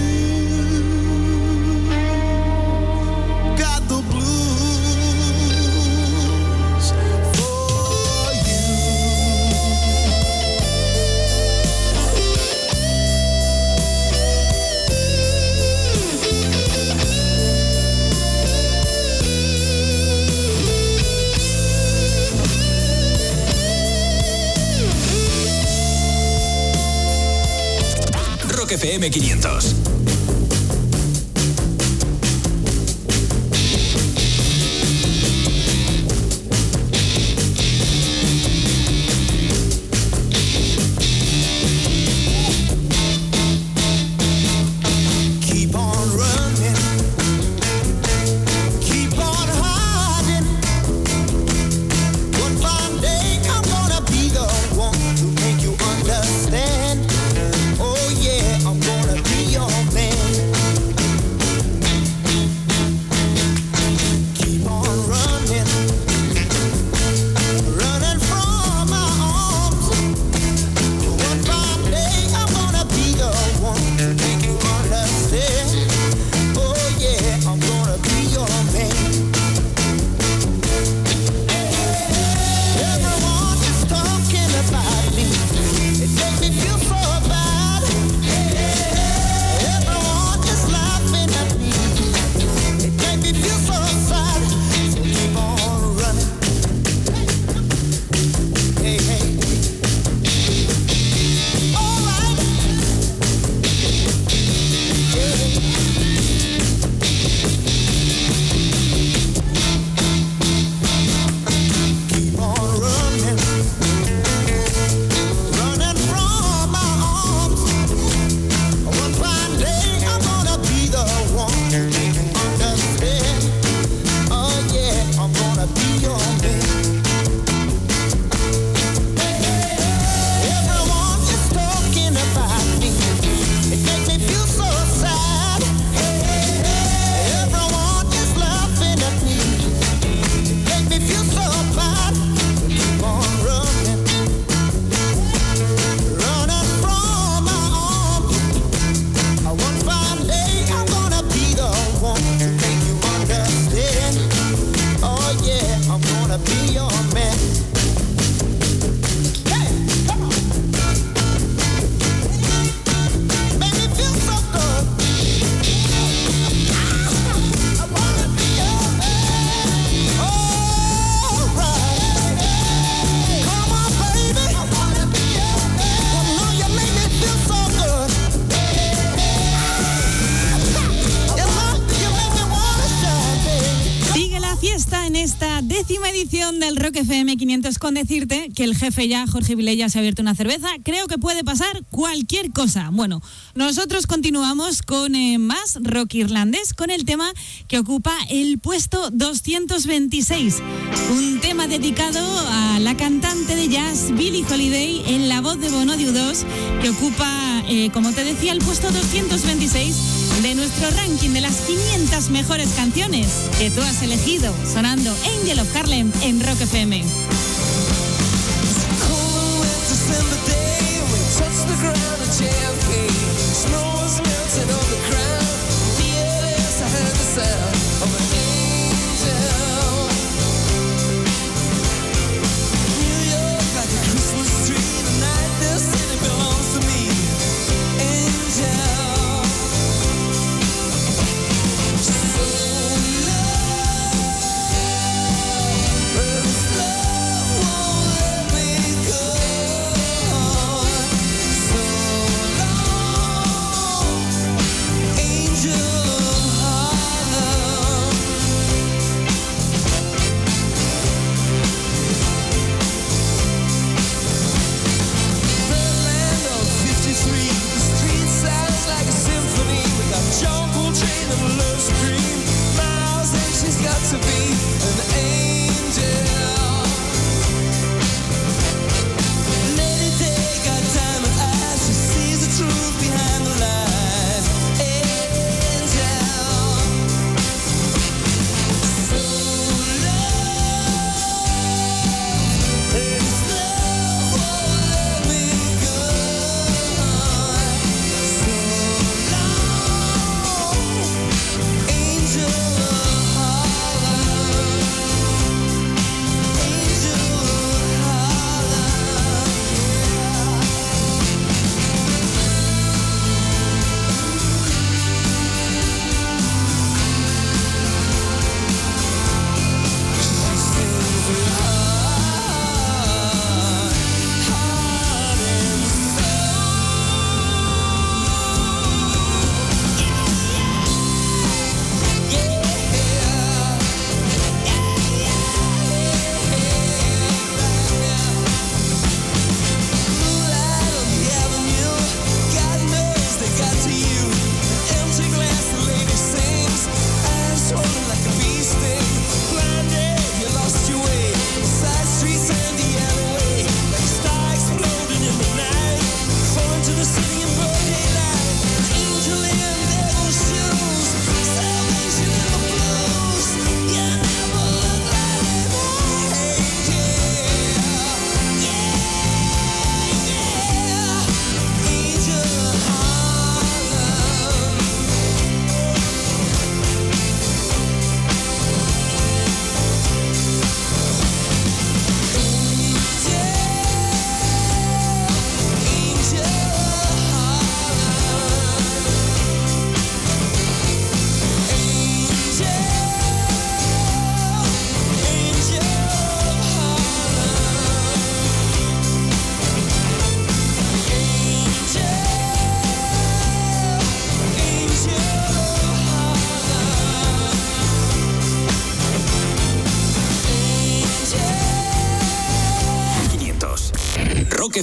Rock FM 500 con decirte que el jefe ya, Jorge Vilella, se ha abierto una cerveza. Creo que puede pasar cualquier cosa. Bueno, nosotros continuamos con eh, más rock irlandés, con el tema que ocupa el puesto 226. Un tema dedicado a la cantante de jazz Billie Holiday en la voz de Bono Diu 2, que ocupa, eh, como te decía, el puesto 226 de nuestro ranking de las 500 mejores canciones que tú has elegido sonando Angel of Harlem en Rock FM.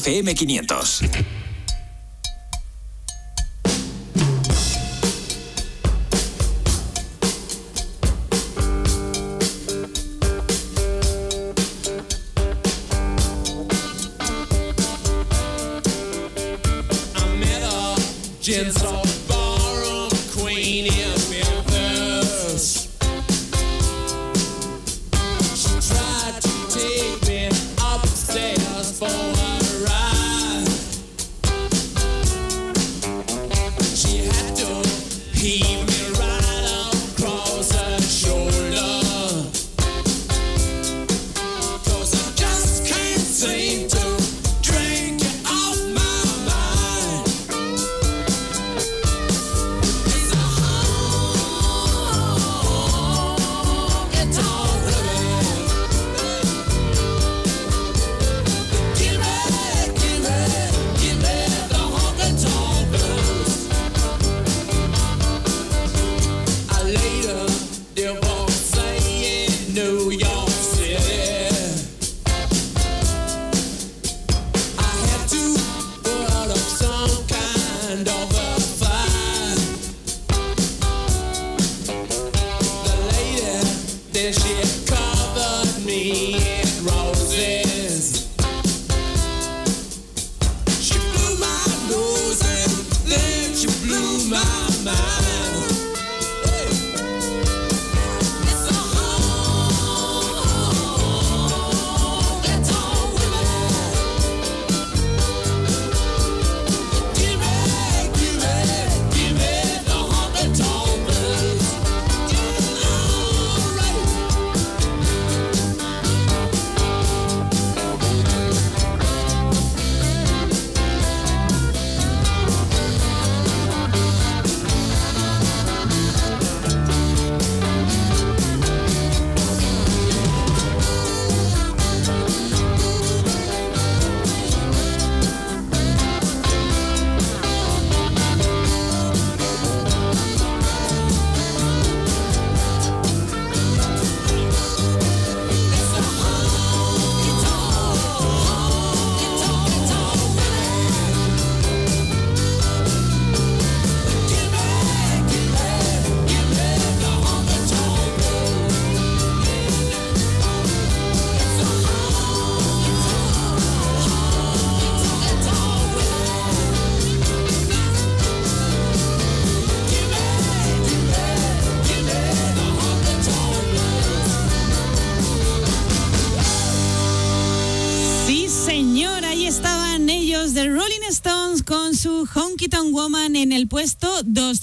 FM 500.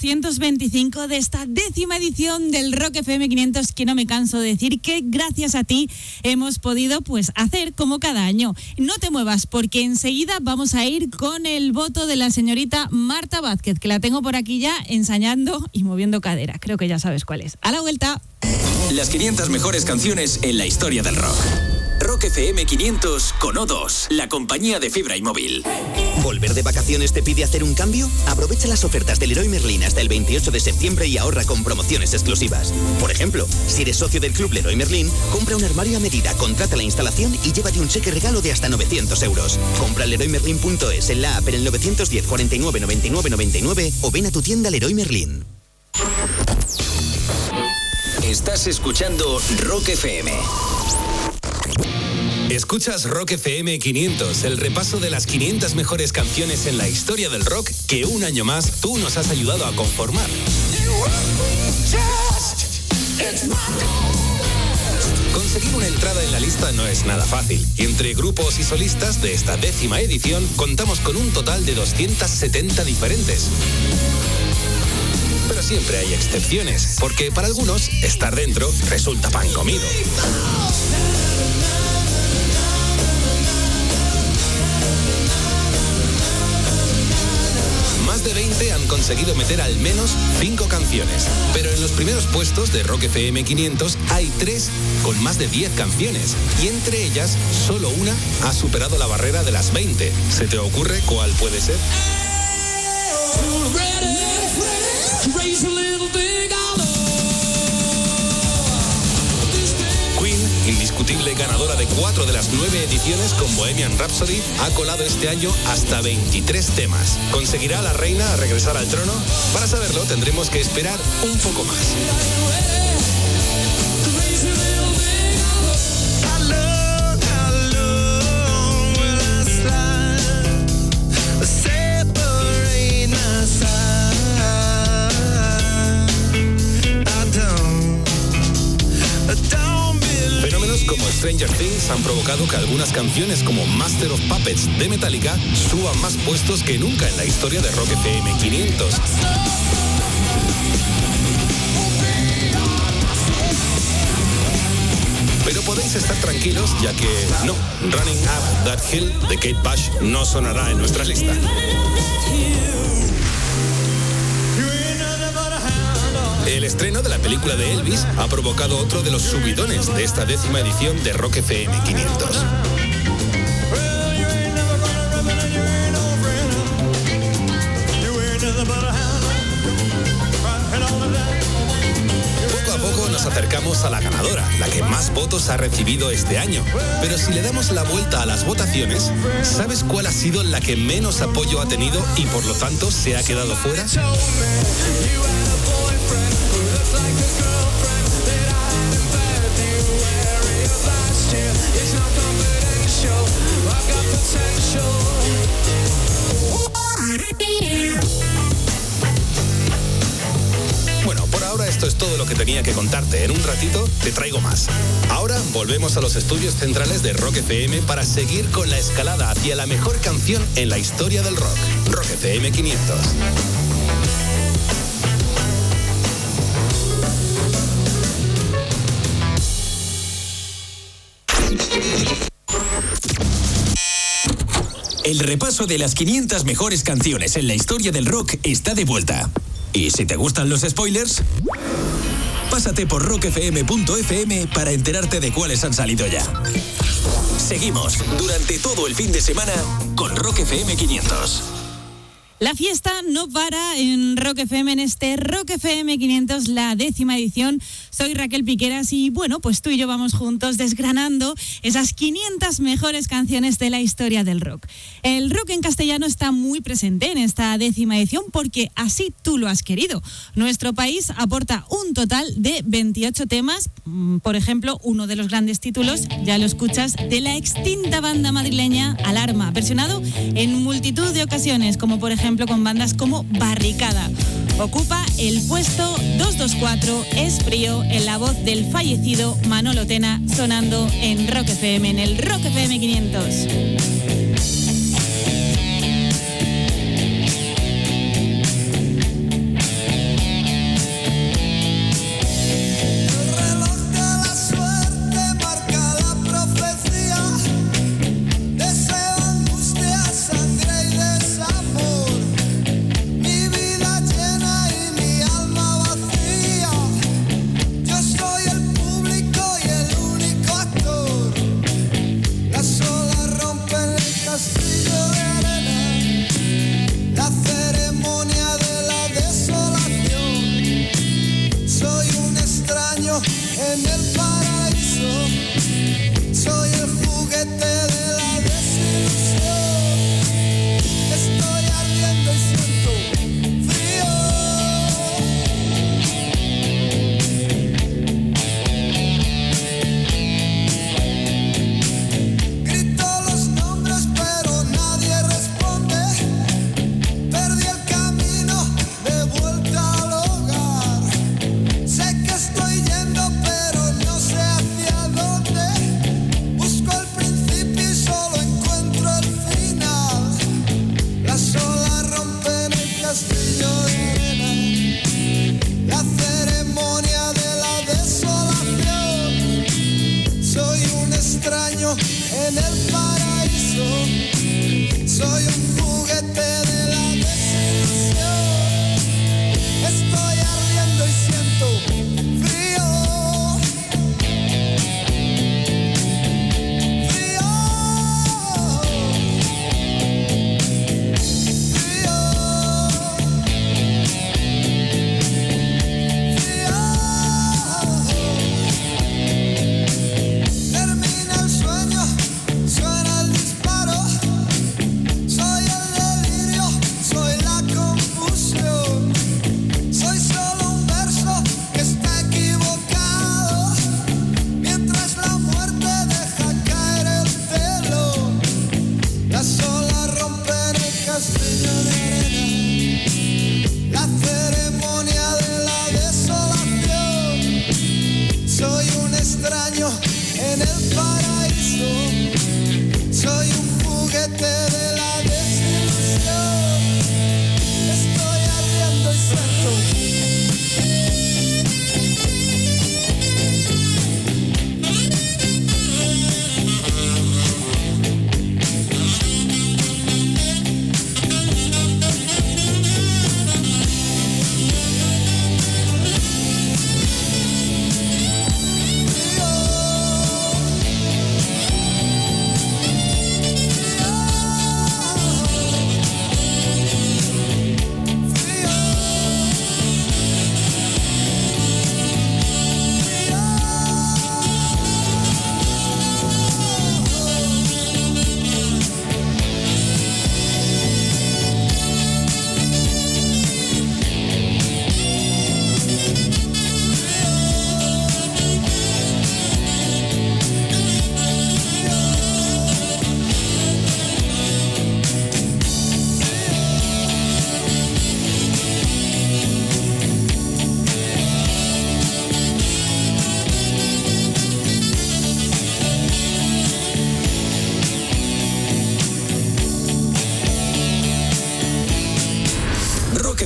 225 de esta décima edición del Rock FM 500 que no me canso de decir que gracias a ti hemos podido pues hacer como cada año. No te muevas porque enseguida vamos a ir con el voto de la señorita Marta Vázquez que la tengo por aquí ya ensayando y moviendo cadera. Creo que ya sabes cuál es. A la vuelta. Las 500 mejores canciones en la historia del rock. Rock FM 500 con O2, la compañía de fibra y móvil. ¿Volver de vacaciones te pide hacer un cambio? Aprovecha las ofertas del Leroy Merlin hasta el 28 de septiembre y ahorra con promociones exclusivas. Por ejemplo, si eres socio del Club Leroy Merlin, compra un armario a medida, contrata la instalación y llévate un cheque regalo de hasta 900 euros. Compra leroymerlin.es en la app en el 910 49 99 99 o ven a tu tienda Leroy Merlin. Estás escuchando Rock FM. Escuchas Rock FM 500, el repaso de las 500 mejores canciones en la historia del rock que un año más tú nos has ayudado a conformar. Conseguir una entrada en la lista no es nada fácil entre grupos y solistas de esta décima edición contamos con un total de 270 diferentes. Pero siempre hay excepciones, porque para algunos estar dentro resulta pan comido. Más de 20 han conseguido meter al menos 5 canciones. Pero en los primeros puestos de Rock FM 500 hay 3 con más de 10 canciones. Y entre ellas, solo una ha superado la barrera de las 20. ¿Se te ocurre cuál puede ser? Ganadora de cuatro de las nueve ediciones con Bohemian Rhapsody, ha colado este año hasta 23 temas. ¿Conseguirá la reina regresar al trono? Para saberlo tendremos que esperar un poco más. Como Stranger Things han provocado que algunas canciones como Master of Puppets de Metallica suban más puestos que nunca en la historia de Rock FM 500. Pero podéis estar tranquilos ya que no, Running Up That Hill de Kate Bush no sonará en nuestra lista. El estreno de la película de Elvis ha provocado otro de los subidones de esta décima edición de Rock FM 500. Poco a poco nos acercamos a la ganadora, la que más votos ha recibido este año. Pero si le damos la vuelta a las votaciones, ¿sabes cuál ha sido la que menos apoyo ha tenido y por lo tanto se ha quedado fuera? Bueno, por ahora esto es todo lo que tenía que contarte. En un ratito te traigo más. Ahora volvemos a los estudios centrales de Rock FM para seguir con la escalada hacia la mejor canción en la historia del rock. Rock FM 500. El repaso de las 500 mejores canciones en la historia del rock está de vuelta. Y si te gustan los spoilers, pásate por rockfm.fm para enterarte de cuáles han salido ya. Seguimos durante todo el fin de semana con Rock FM 500. La fiesta no para en Rock FM, en este Rock FM 500, la décima edición. Soy Raquel Piqueras y bueno, pues tú y yo vamos juntos desgranando esas 500 mejores canciones de la historia del rock. El rock en castellano está muy presente en esta décima edición porque así tú lo has querido. Nuestro país aporta un total de 28 temas, mm, por ejemplo, uno de los grandes títulos, ya lo escuchas, de la extinta banda madrileña Alarma, versionado en multitud de ocasiones, como por ejemplo con bandas como Barricada. Ocupa el puesto 224 Es frío en la voz del fallecido Manolo Tena sonando en Rock FM, en el Rock FM 500.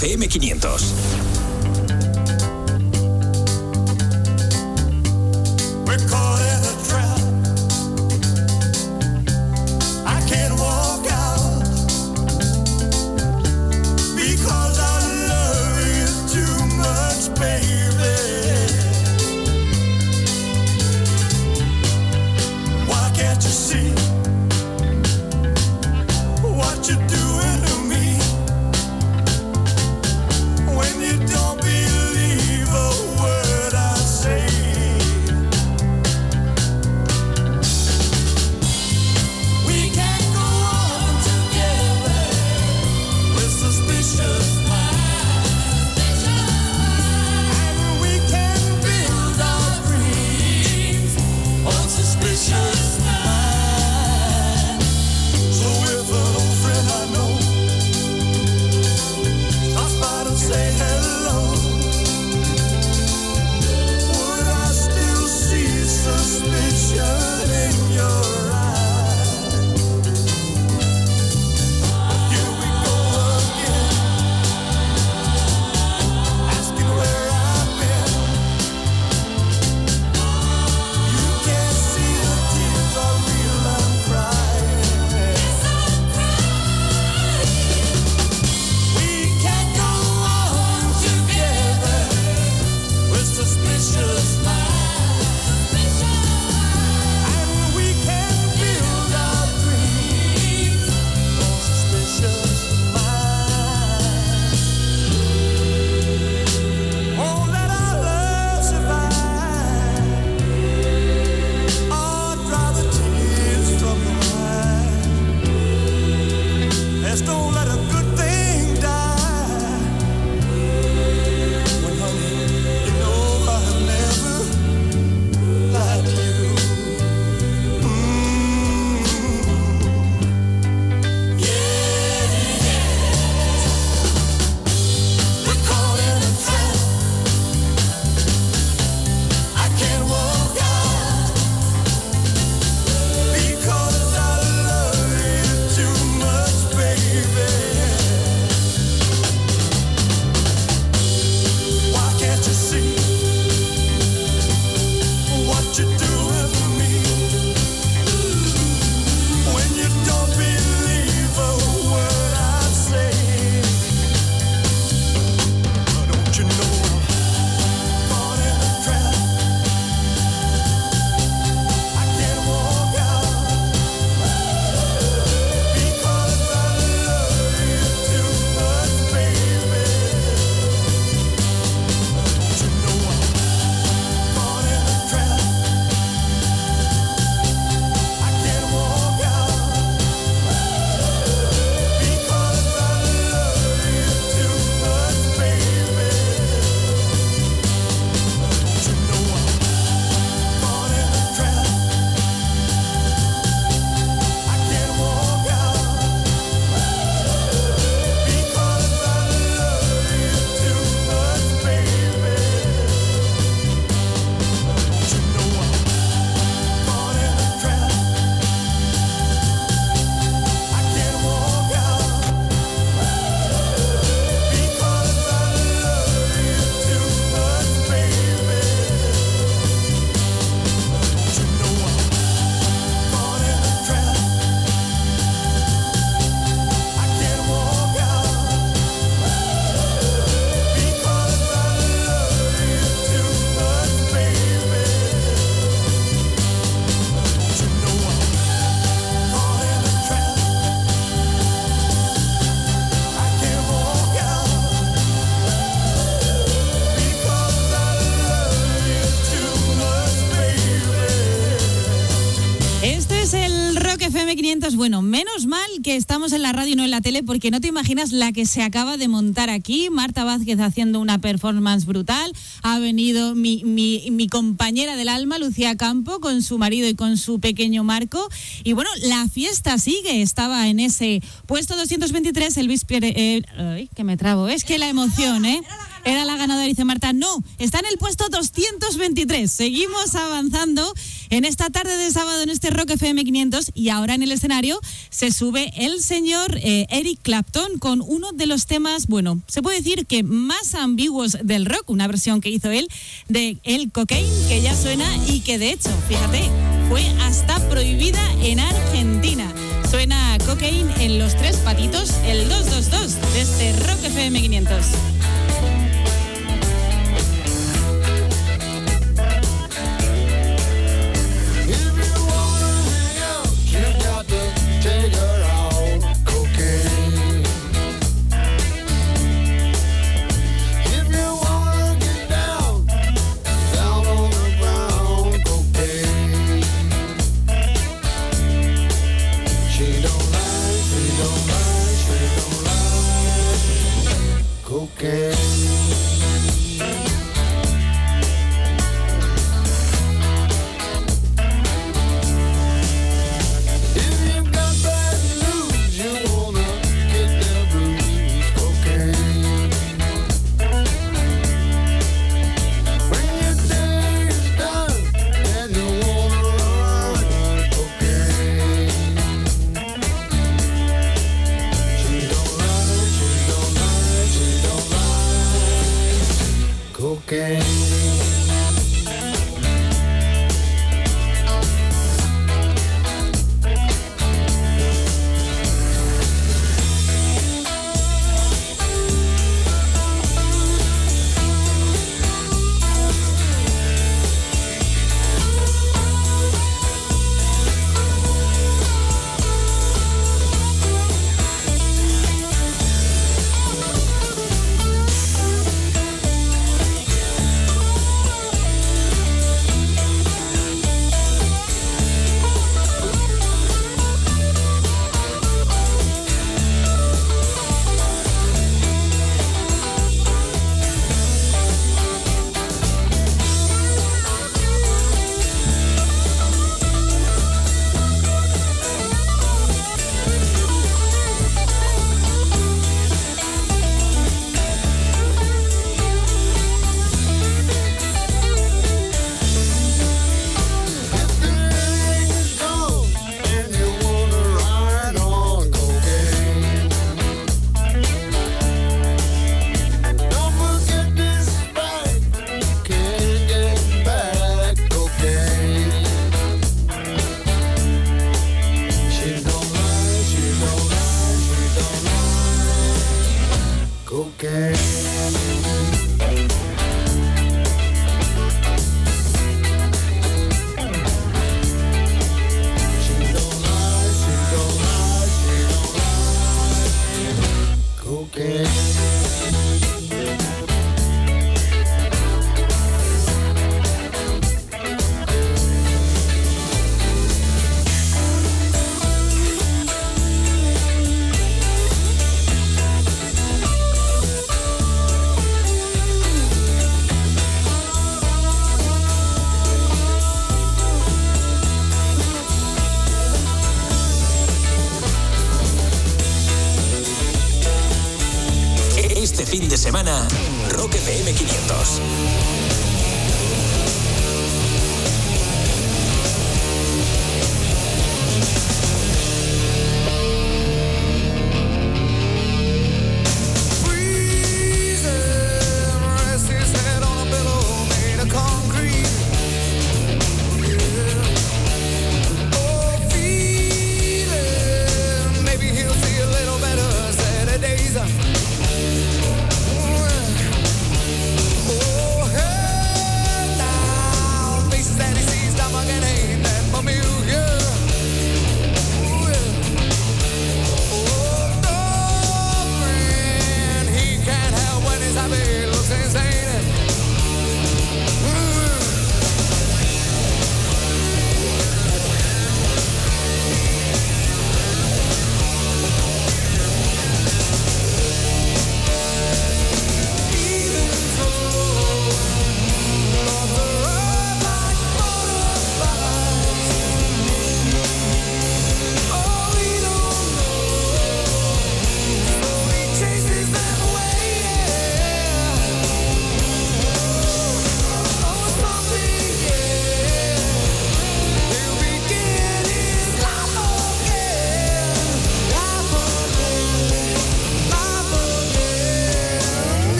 FM 500. bueno, menos mal que estamos en la radio y no en la tele, porque no te imaginas la que se acaba de montar aquí. Marta Vázquez haciendo una performance brutal. Ha venido mi, mi, mi compañera del alma, Lucía Campo, con su marido y con su pequeño Marco. Y bueno, la fiesta sigue. Estaba en ese puesto 223, el Víspere. Eh, que me trabo. Es que la emoción, ¿eh? Era la ganadora, dice Marta. No, está en el puesto 223. Seguimos avanzando en esta tarde de sábado en este Rock FM 500 y ahora en el escenario se sube el señor eh, Eric Clapton con uno de los temas, bueno, se puede decir que más ambiguos del rock, una versión que hizo él de El Cocaine, que ya suena y que de hecho, fíjate, fue hasta prohibida en Argentina. Suena Cocaine en los tres patitos, el 222 de este Rock FM 500. que Este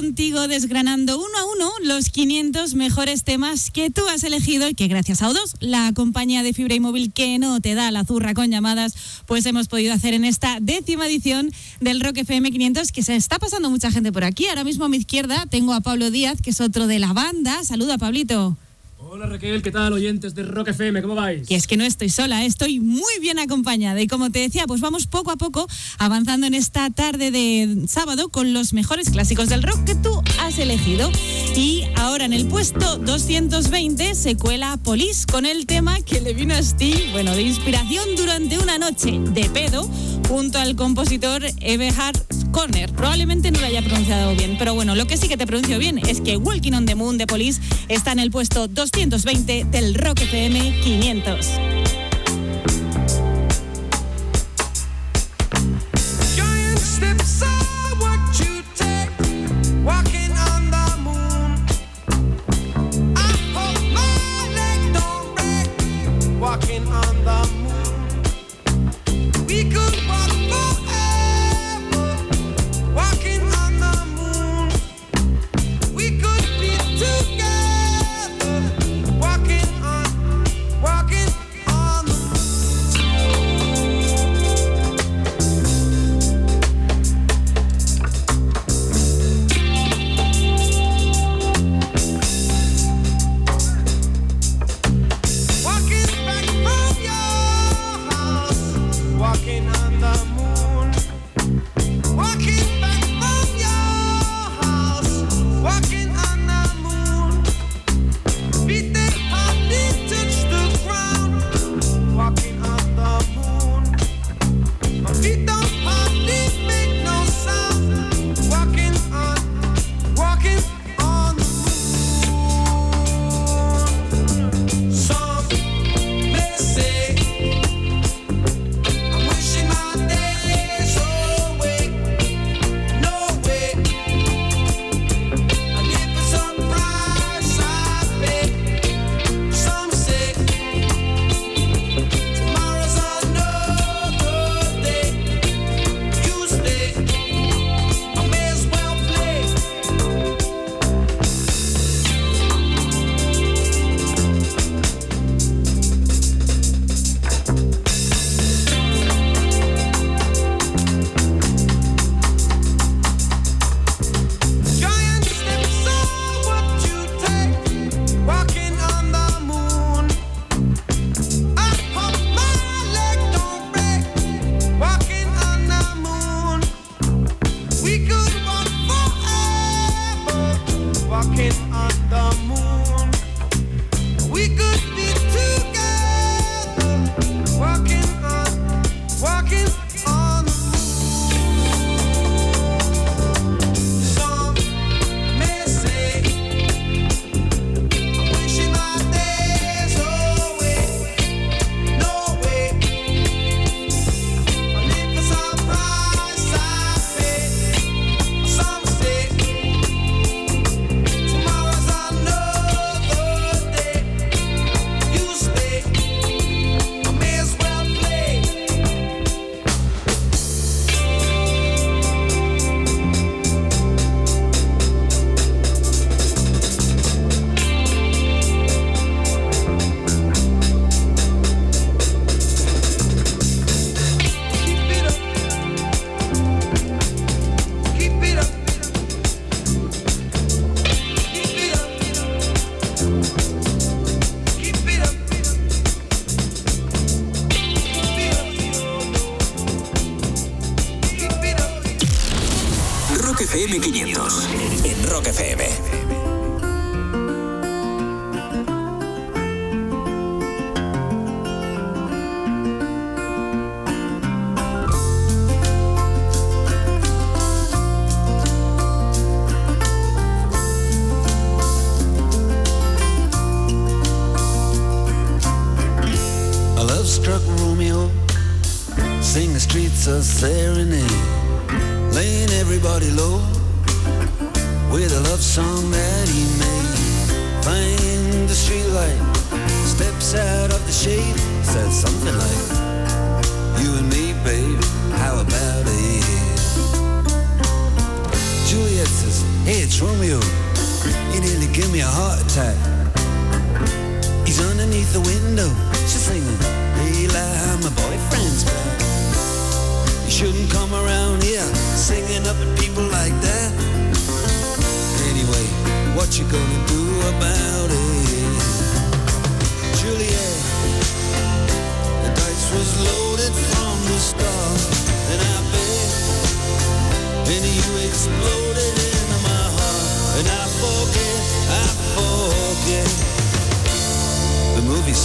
contigo desgranando uno a uno los 500 mejores temas que tú has elegido y que gracias a O2, la compañía de fibra y móvil que no te da la zurra con llamadas, pues hemos podido hacer en esta décima edición del Rock FM 500 que se está pasando mucha gente por aquí. Ahora mismo a mi izquierda tengo a Pablo Díaz, que es otro de la banda. Saluda, Pablito. Raquel, ¿qué tal oyentes de Rock FM? ¿Cómo vais? Y es que no estoy sola, estoy muy bien acompañada. Y como te decía, pues vamos poco a poco avanzando en esta tarde de sábado con los mejores clásicos del rock que tú has elegido. Y ahora en el puesto 220 se cuela Police con el tema que le vino a Steve, bueno, de inspiración durante una noche de pedo, junto al compositor Eberhard Corner. Probablemente no lo haya pronunciado bien, pero bueno, lo que sí que te pronuncio bien es que Walking on the Moon de Police está en el puesto 220 del Rock FM 500.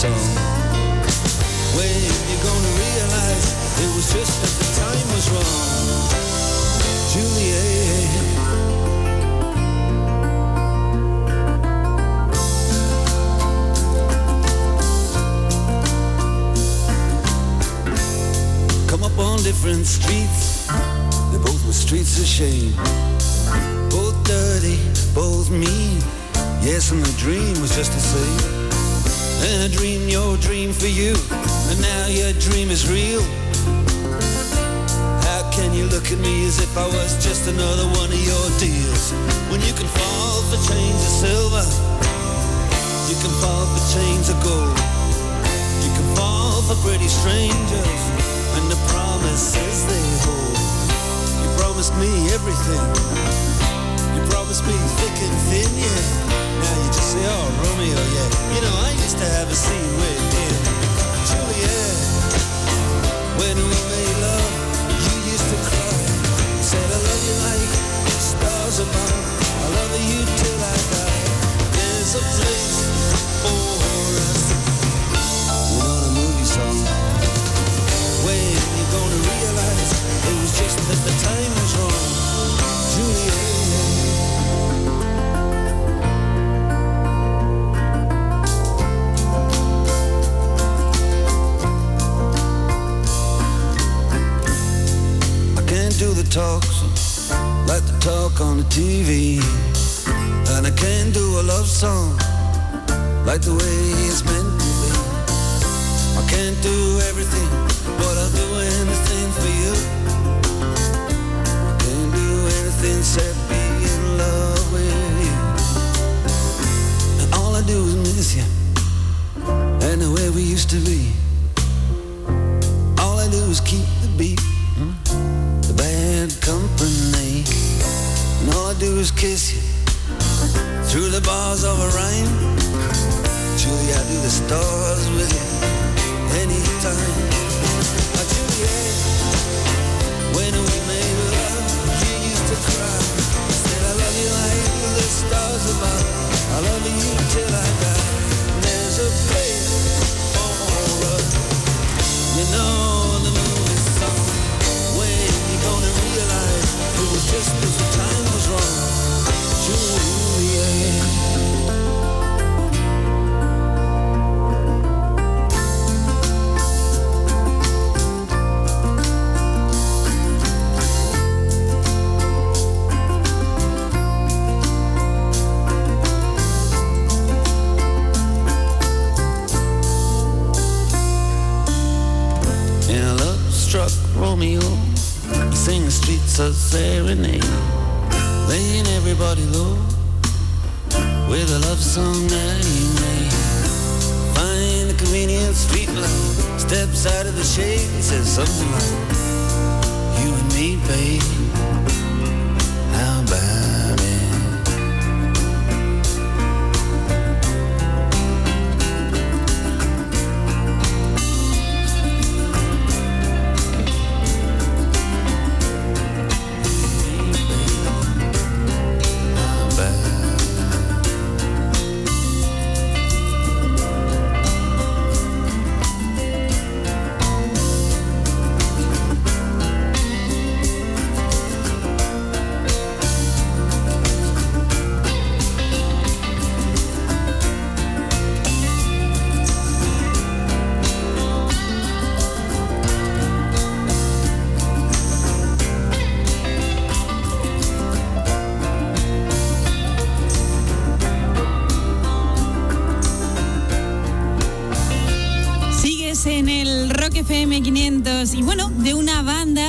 Song. When you gonna realize it was just that the time was wrong? Juliet. Come up on different streets, they both were streets of shame. Both dirty, both mean. Yes, and the dream was just the same. I dreamed your dream for you, and now your dream is real. How can you look at me as if I was just another one of your deals? When you can fall for chains of silver, you can fall for chains of gold. You can fall for pretty strangers, and the promises they hold. You promised me everything. You promised me thick and thin, yeah. Now you just say, oh, Romeo, yeah. You know, I used to have a scene with him. Juliet, when we made love, you used to cry. Said, I love you like stars above. I love you till I die. There's a place for us. You know the movie song. When you gonna realize it was just that the time was wrong. TV.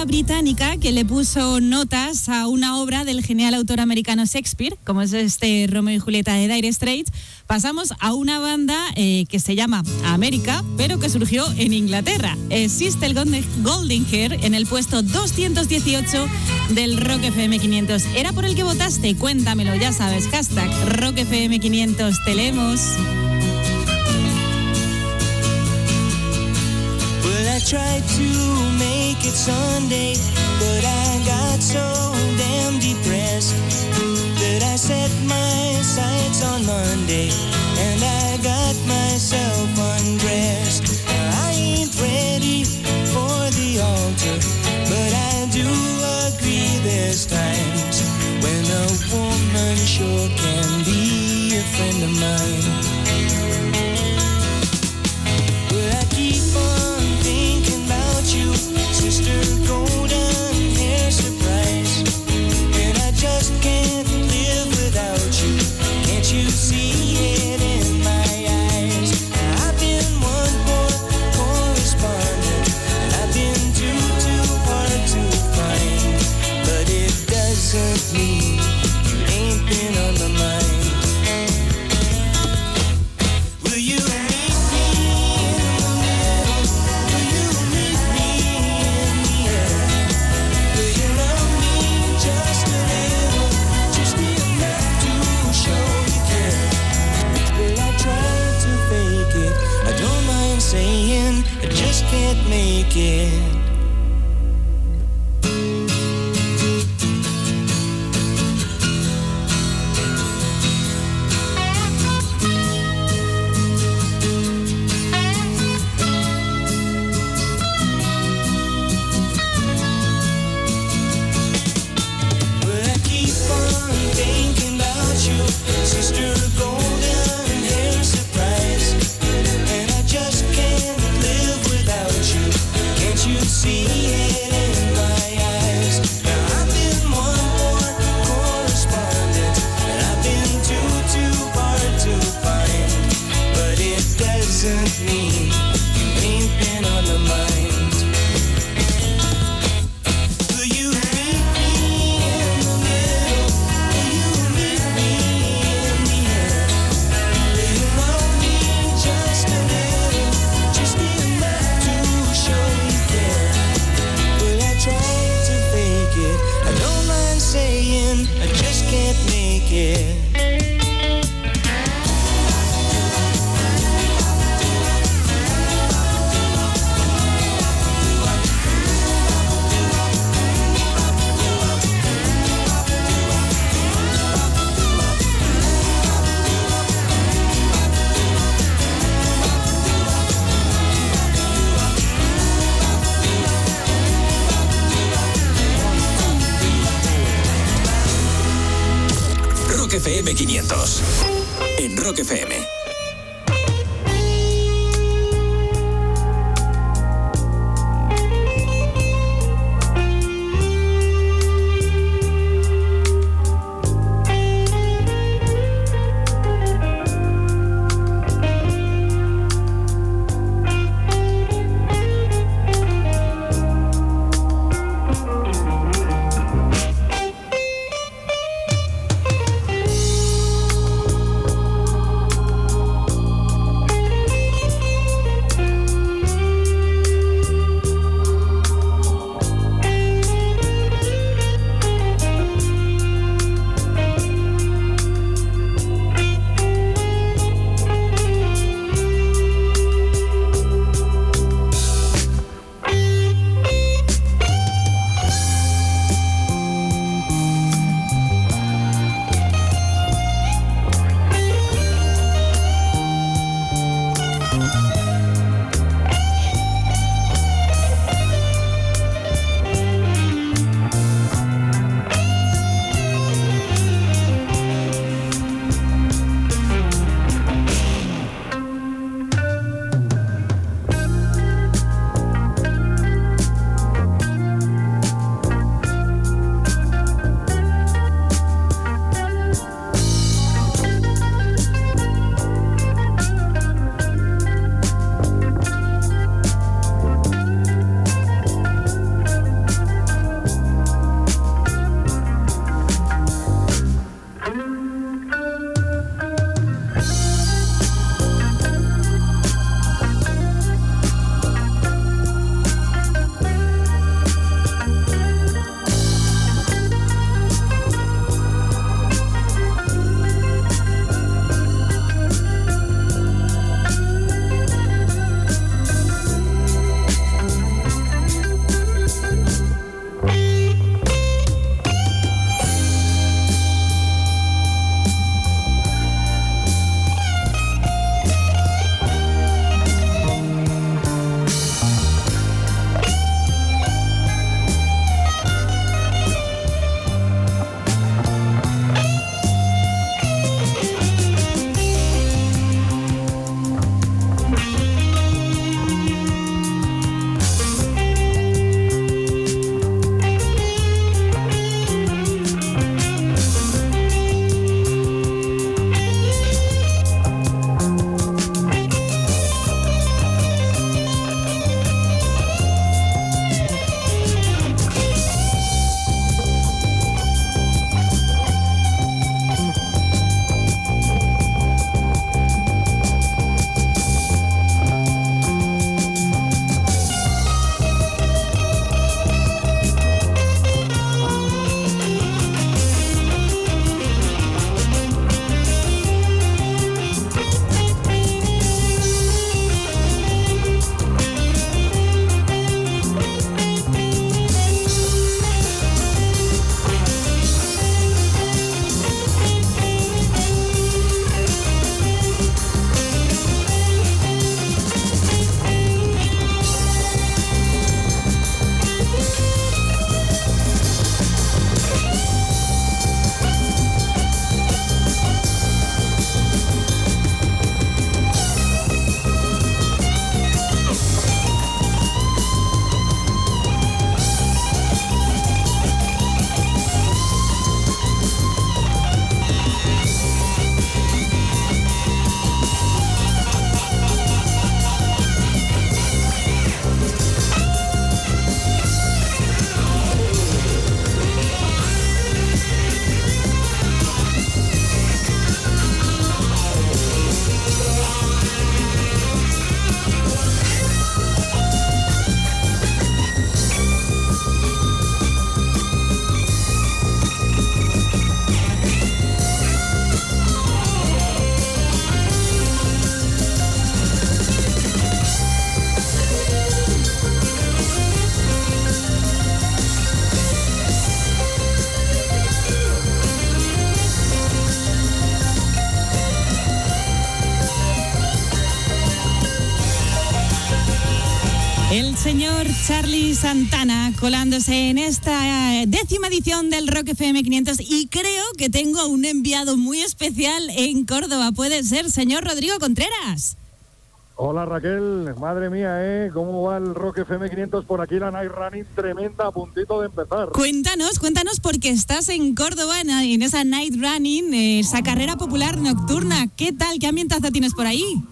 Británica que le puso notas a una obra del genial autor americano Shakespeare, como es este Romeo y Julieta de Dire Straits, pasamos a una banda eh, que se llama América, pero que surgió en Inglaterra. Existe el Golden, Hair en el puesto 218 del Rock FM 500. ¿Era por el que votaste? Cuéntamelo, ya sabes. Hashtag Rock FM 500. Te leemos. it's Sunday, but I got so damn depressed that I set my sights on Monday and I got myself undressed. Now, I ain't ready for the altar, but I do agree there's times when a woman sure can be a friend of mine. again. Santana colándose en esta eh, décima edición del Rock FM 500 y creo que tengo un enviado muy especial en Córdoba. Puede ser, señor Rodrigo Contreras. Hola Raquel, madre mía, ¿eh? ¿Cómo va el Rock FM 500 por aquí? La Night Running tremenda, a puntito de empezar. Cuéntanos, cuéntanos porque estás en Córdoba en, en esa Night Running, eh, esa carrera popular nocturna. ¿Qué tal? ¿Qué ambientazo tienes por ahí?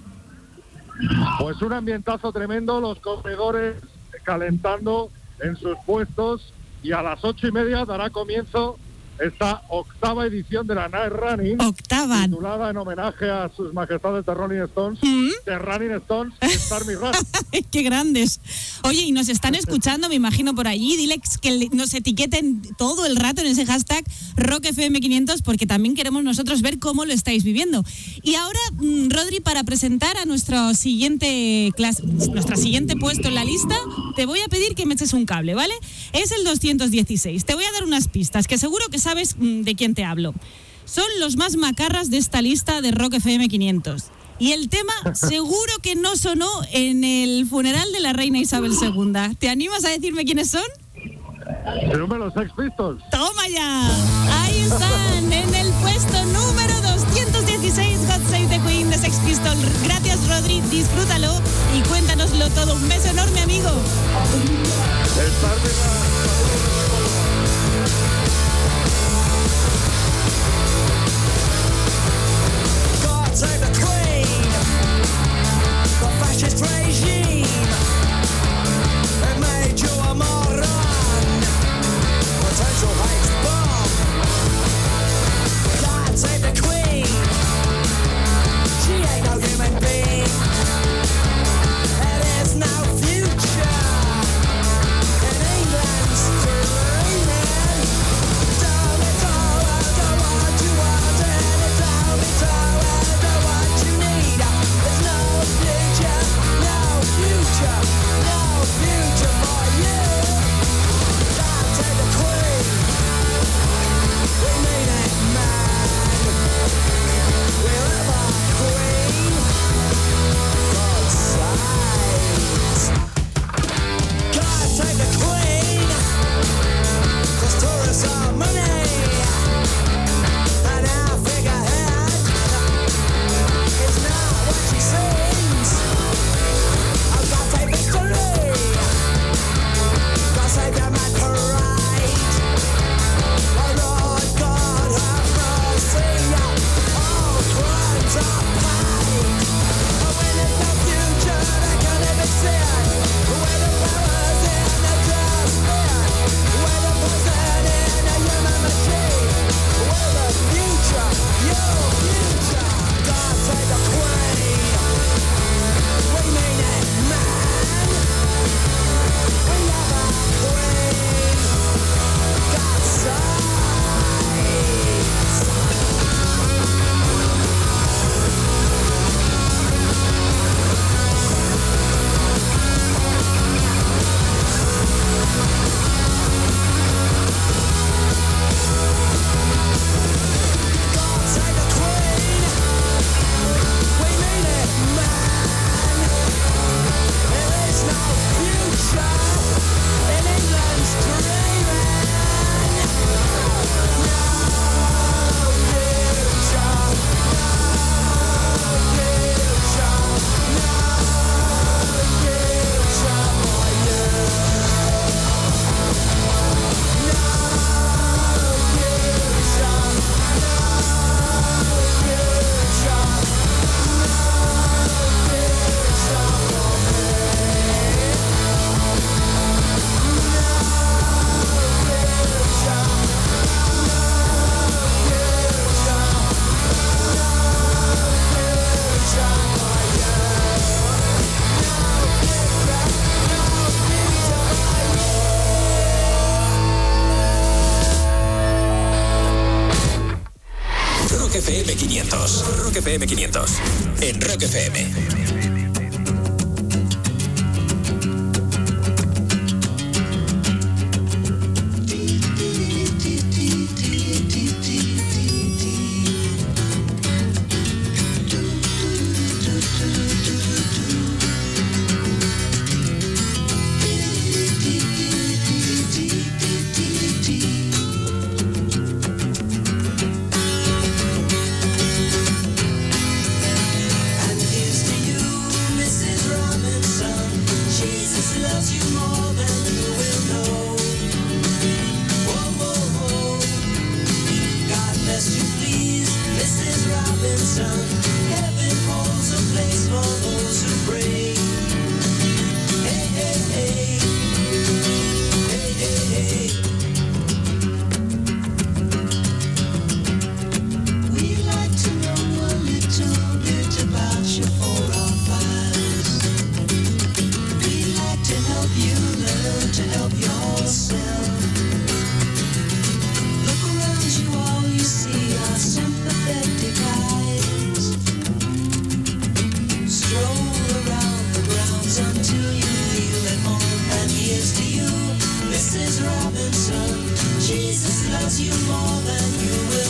Pues un ambientazo tremendo, los corredores calentando en sus puestos y a las ocho y media dará comienzo esta octava edición de la Night Running. Octava. Titulada en homenaje a sus majestades de Rolling Stones, de Running Stones y Run. ¡Qué grandes! Oye, y nos están escuchando, me imagino, por allí. Diles que nos etiqueten todo el rato en ese hashtag RockFM500 porque también queremos nosotros ver cómo lo estáis viviendo. Y ahora, mm, Rodri, para presentar a nuestro siguiente clas- nuestra siguiente puesto en la lista, te voy a pedir que me eches un cable, ¿vale? Es el 216. Te voy a dar unas pistas que seguro que sabes mm, de quién te hablo. Son los más macarras de esta lista de Rock FM 500. Y el tema seguro que no sonó en el funeral de la reina Isabel II. ¿Te animas a decirme quiénes son? Los Sex Pistols. ¡Toma ya! Ahí están, en el puesto número 216, God Save the Queen de Sex Pistol. Gracias, Rodri, disfrútalo y cuéntanoslo todo. Un beso enorme, amigo. The Queen, the fascist regime. It made you a moron, potential hate loves you more than you will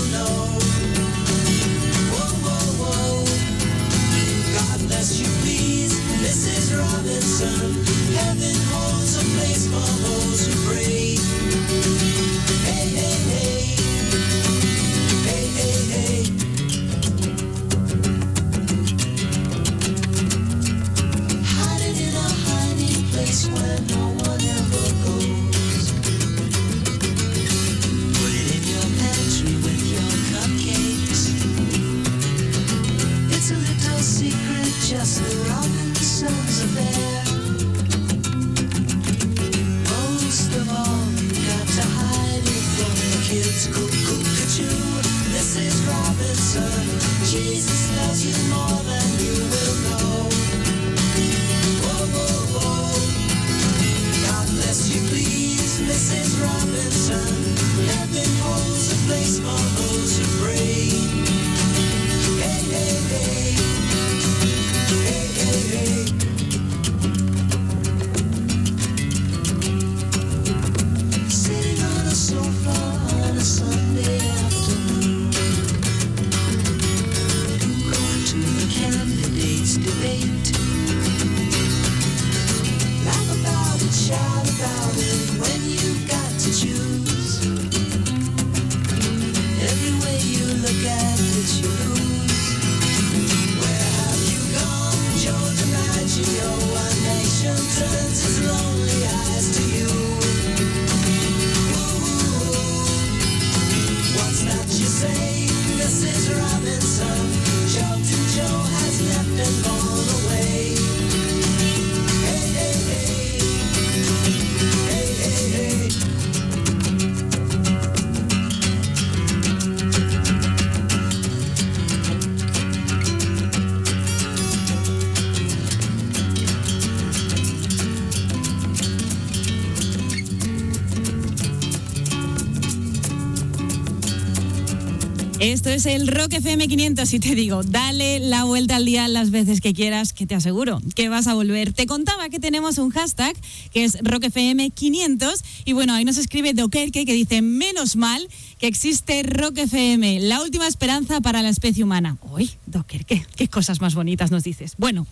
Esto es el Rock FM 500 y te digo, dale la vuelta al día las veces que quieras, que te aseguro que vas a volver. Te contaba que tenemos un hashtag que es Rock FM 500 y bueno, ahí nos escribe Dokerke que dice, menos mal que existe Rock FM, la última esperanza para la especie humana. Uy, Dokerke, qué cosas más bonitas nos dices. Bueno.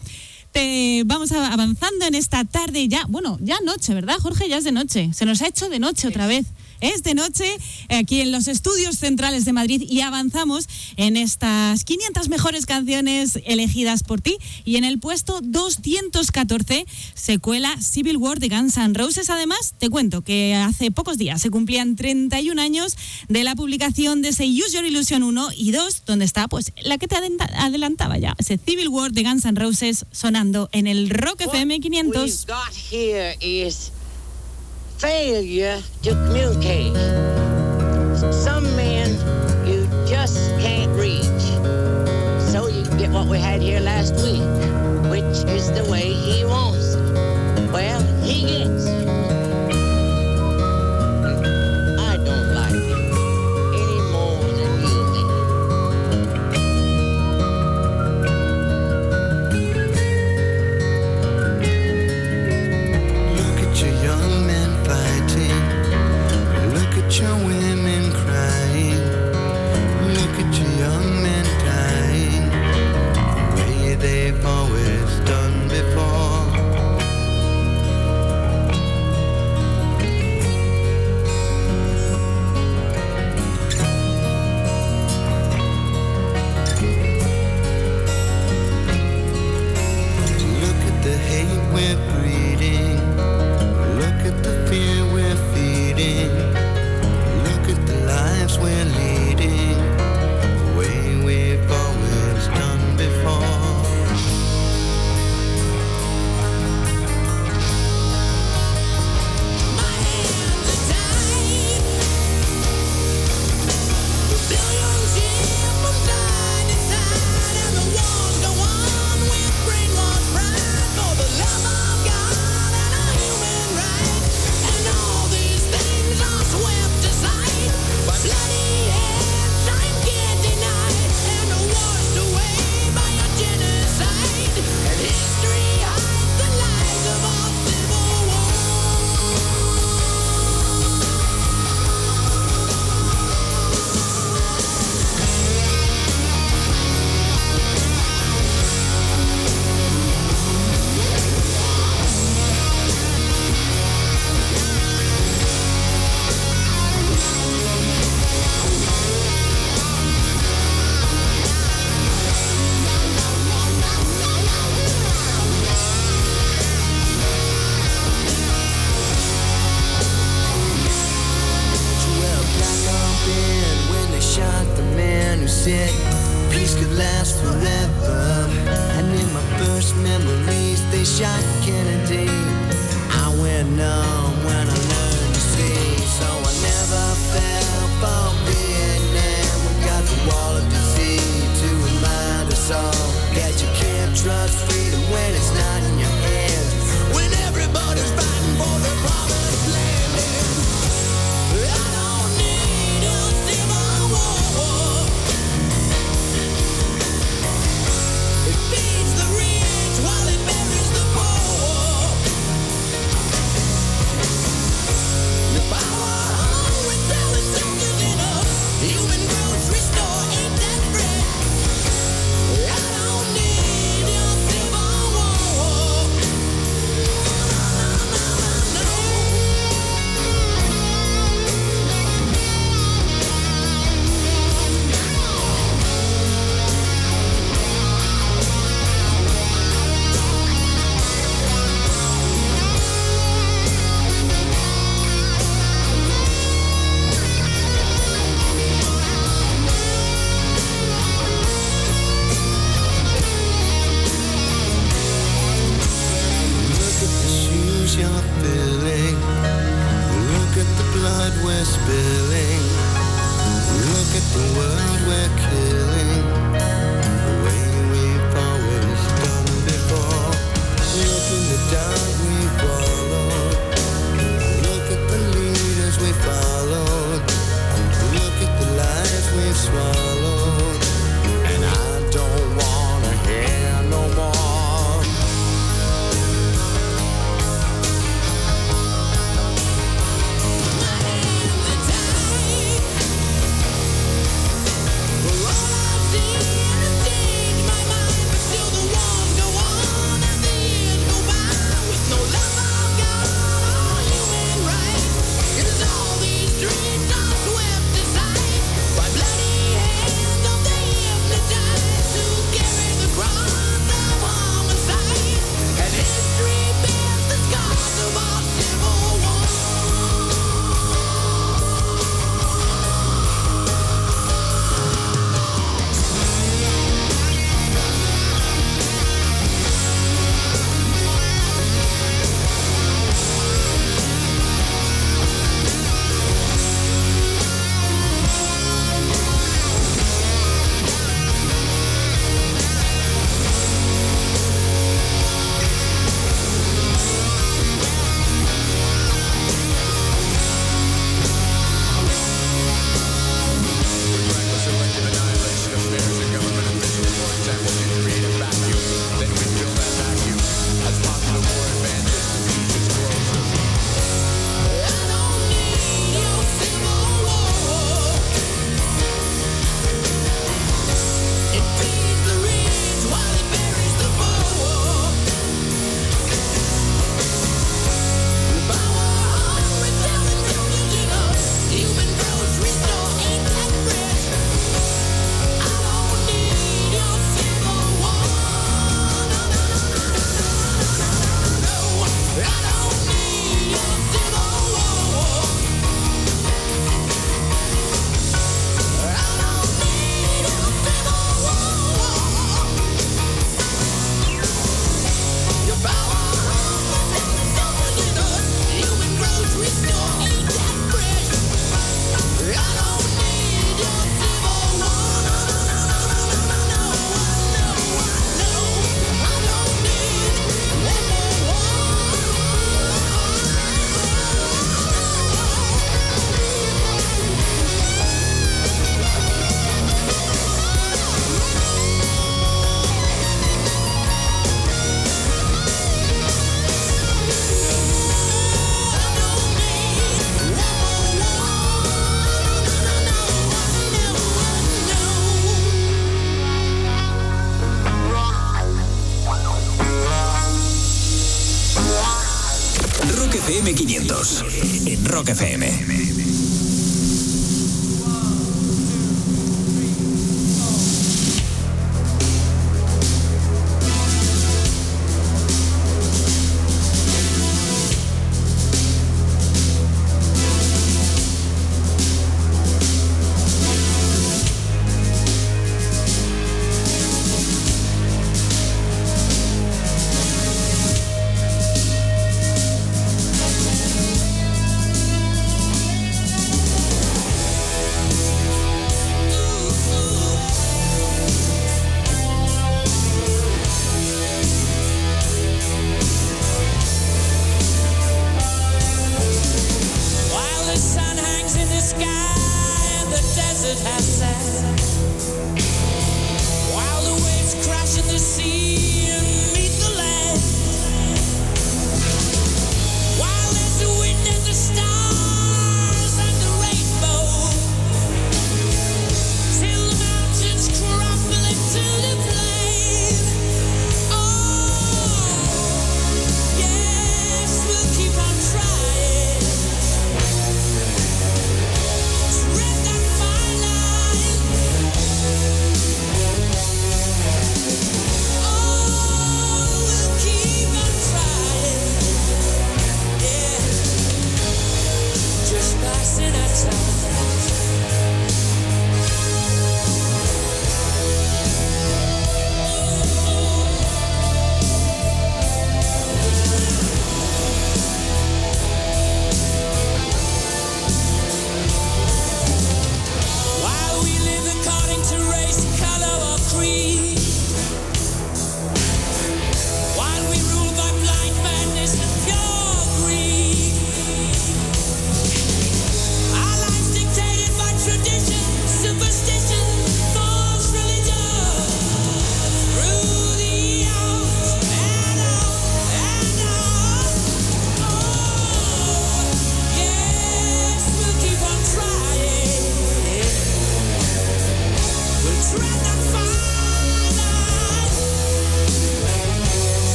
Te vamos avanzando en esta tarde ya, bueno, ya noche, ¿verdad, Jorge? Ya es de noche. Se nos ha hecho de noche otra vez. Es de noche aquí en los estudios centrales de Madrid y avanzamos en estas 500 mejores canciones elegidas por ti. Y en el puesto 214 se cuela Civil War de Guns N' Roses. Además, te cuento que hace pocos días se cumplían 31 años de la publicación de ese Use Your Illusion 1 y 2, donde está pues la que te adelantaba ya, ese Civil War de Guns N' Roses sonando en el Rock FM 500. Failure to communicate. Some men you just can't reach. So you get what we had here last week, which is the way he wants it. Well, he gets it.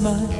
My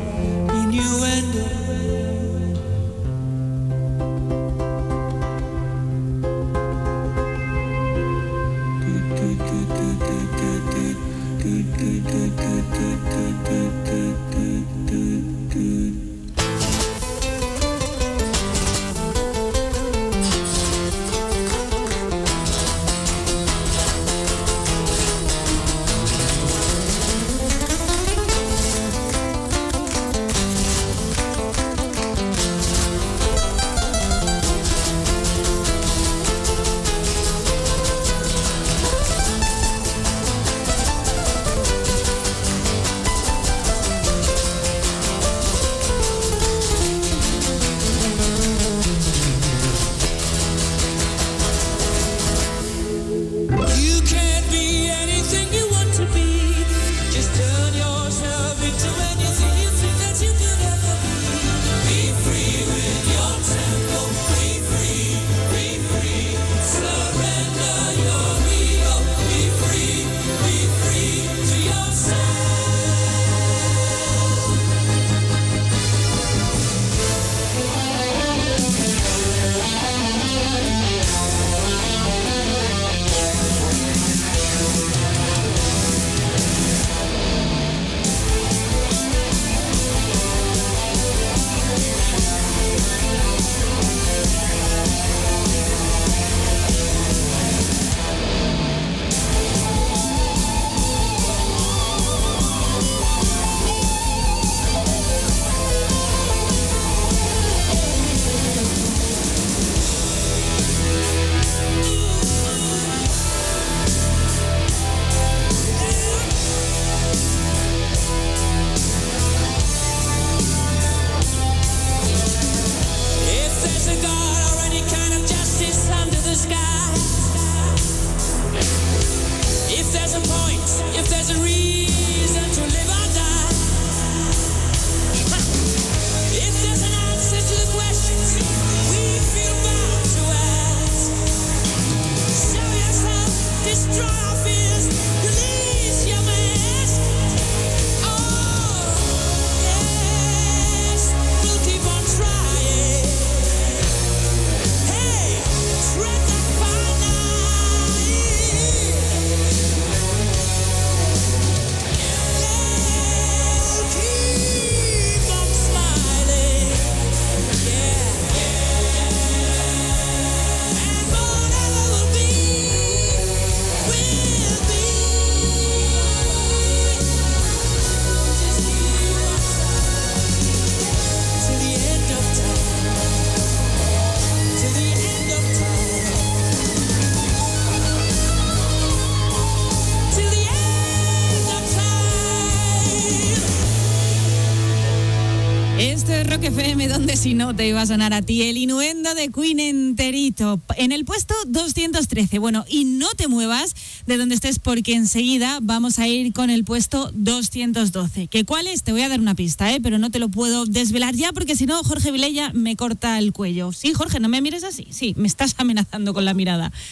si no te iba a sonar a ti el inuendo de Queen enterito. En el puesto 213. Bueno, y no te muevas de donde estés porque enseguida vamos a ir con el puesto 212. ¿Que cuál es? Te voy a dar una pista, ¿eh? pero no te lo puedo desvelar ya porque si no Jorge Vilella me corta el cuello. Sí, Jorge, no me mires así. Sí, me estás amenazando con la mirada.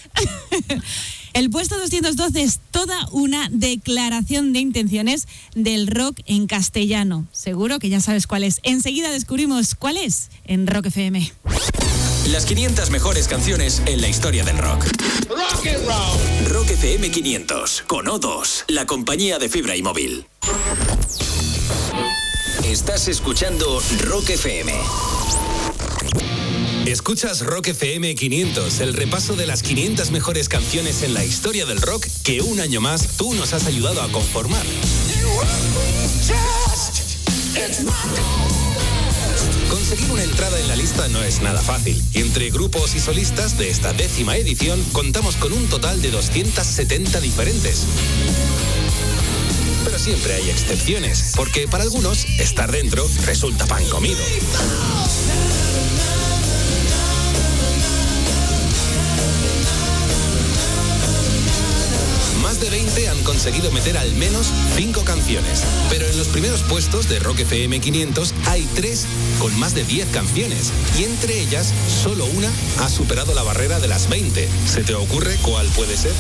El puesto 212 es toda una declaración de intenciones del rock en castellano. Seguro que ya sabes cuál es. Enseguida descubrimos cuál es en Rock FM. Las 500 mejores canciones en la historia del rock. Rock and roll. Rock FM 500 con O2, la compañía de fibra y móvil. Estás escuchando Rock FM. Escuchas Rock FM 500, el repaso de las 500 mejores canciones en la historia del rock que un año más tú nos has ayudado a conformar. Conseguir una entrada en la lista no es nada fácil entre grupos y solistas de esta décima edición contamos con un total de 270 diferentes. Pero siempre hay excepciones, porque para algunos estar dentro resulta pan comido. Conseguido meter al menos 5 canciones, pero en los primeros puestos de Rock FM 500 hay 3 con más de 10 canciones y entre ellas solo una ha superado la barrera de las 20. ¿Se te ocurre cuál puede ser?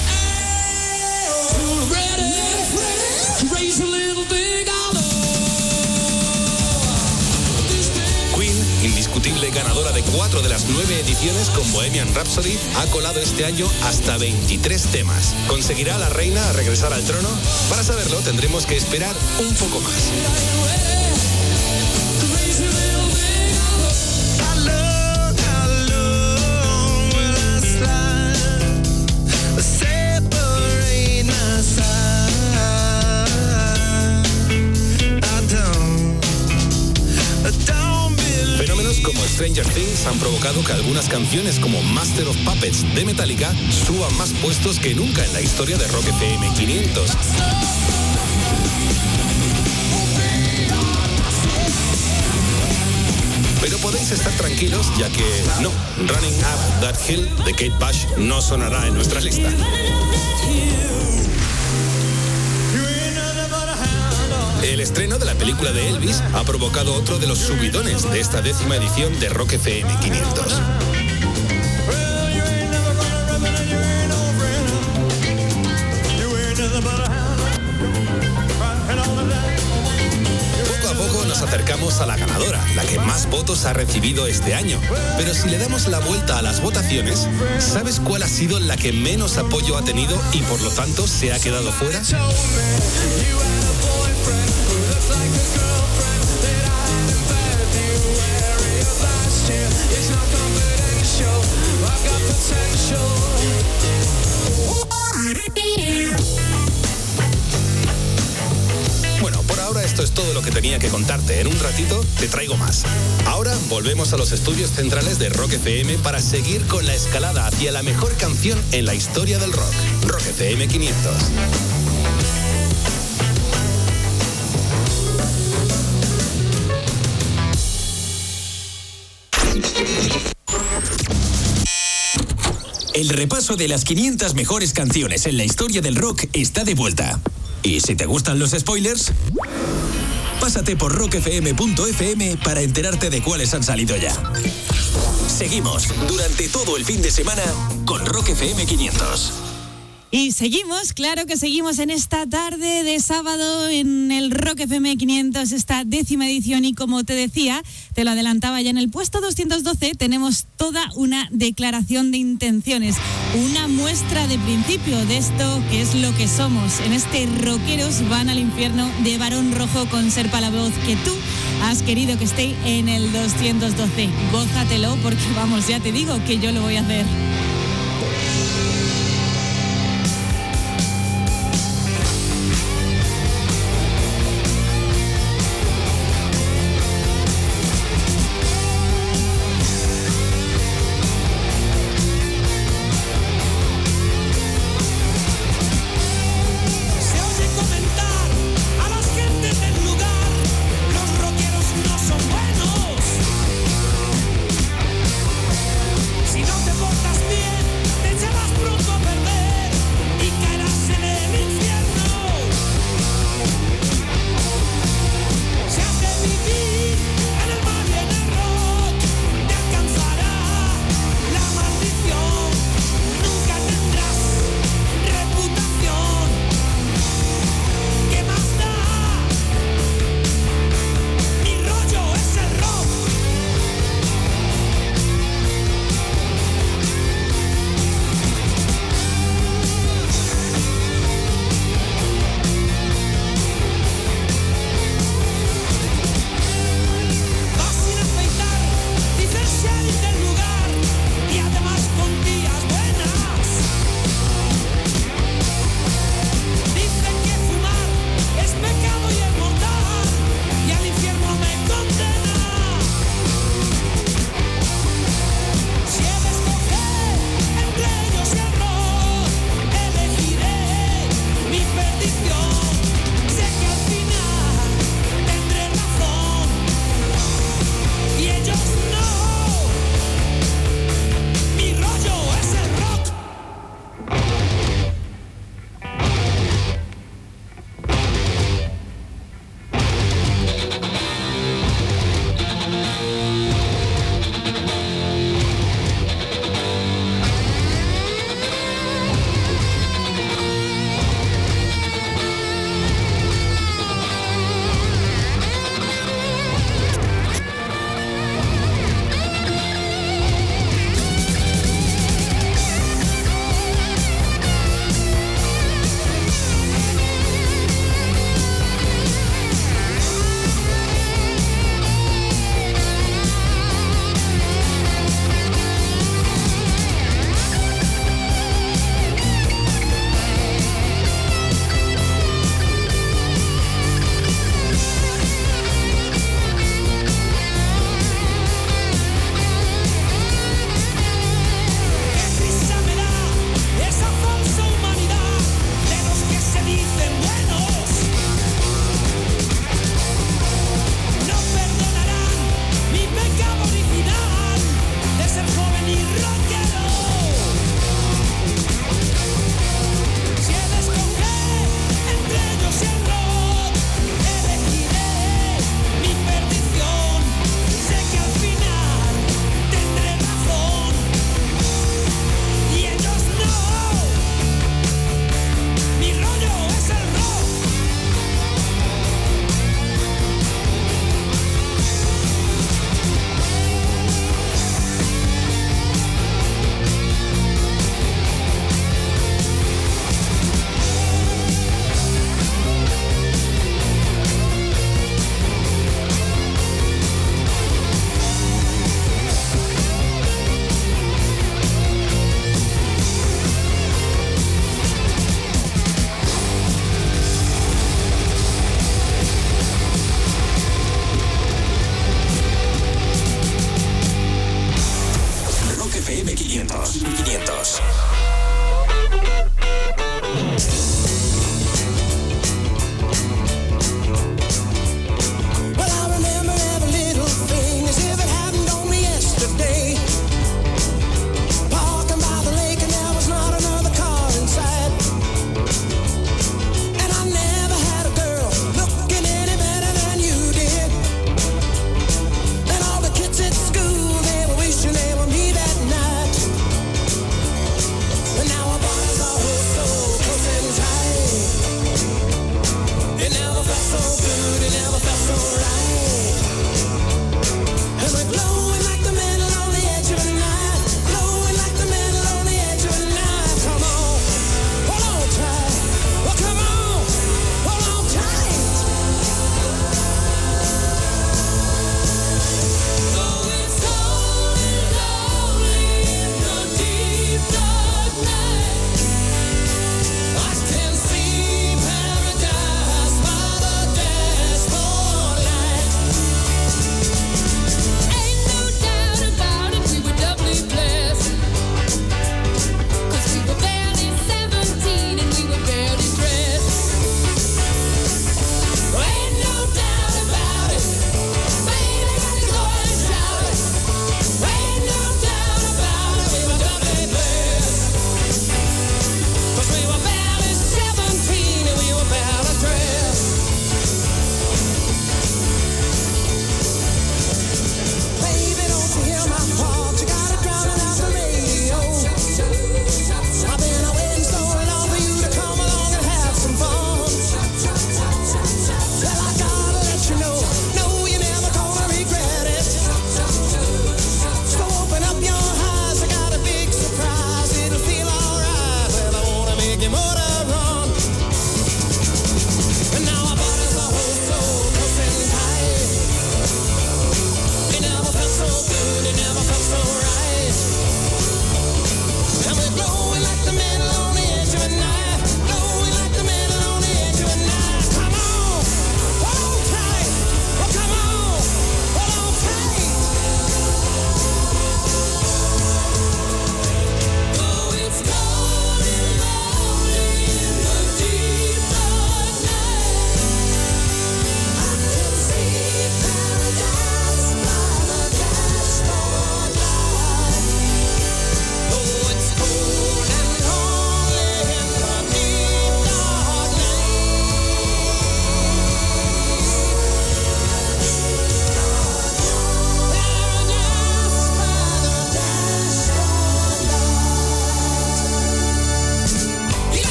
Ganadora de cuatro de las nueve ediciones con Bohemian Rhapsody, ha colado este año hasta 23 temas. ¿Conseguirá la reina regresar al trono? Para saberlo tendremos que esperar un poco más. Como Stranger Things han provocado que algunas canciones como Master of Puppets de Metallica suban más puestos que nunca en la historia de Rock FM 500. Pero podéis estar tranquilos ya que no, Running Up That Hill de Kate Bush no sonará en nuestra lista. El estreno de la película de Elvis ha provocado otro de los subidones de esta décima edición de Rock FM 500. Acercamos a la ganadora, la que más votos ha recibido este año. Pero si le damos la vuelta a las votaciones, ¿sabes cuál ha sido la que menos apoyo ha tenido y por lo tanto se ha quedado fuera? Ahora esto es todo lo que tenía que contarte. En un ratito te traigo más. Ahora volvemos a los estudios centrales de Rock FM para seguir con la escalada hacia la mejor canción en la historia del rock. Rock FM 500. El repaso de las 500 mejores canciones en la historia del rock está de vuelta. Y si te gustan los spoilers, pásate por rockfm.fm para enterarte de cuáles han salido ya. Seguimos durante todo el fin de semana con Rock FM 500. Y seguimos, claro que seguimos en esta tarde de sábado en el Rock FM 500, esta décima edición. Y como te decía, te lo adelantaba ya en el puesto 212, tenemos toda una declaración de intenciones, una muestra de principio de esto que es lo que somos. En este Rockeros van al infierno de Barón Rojo con Serpa la que tú has querido que esté en el 212. Gózatelo porque vamos, ya te digo que yo lo voy a hacer.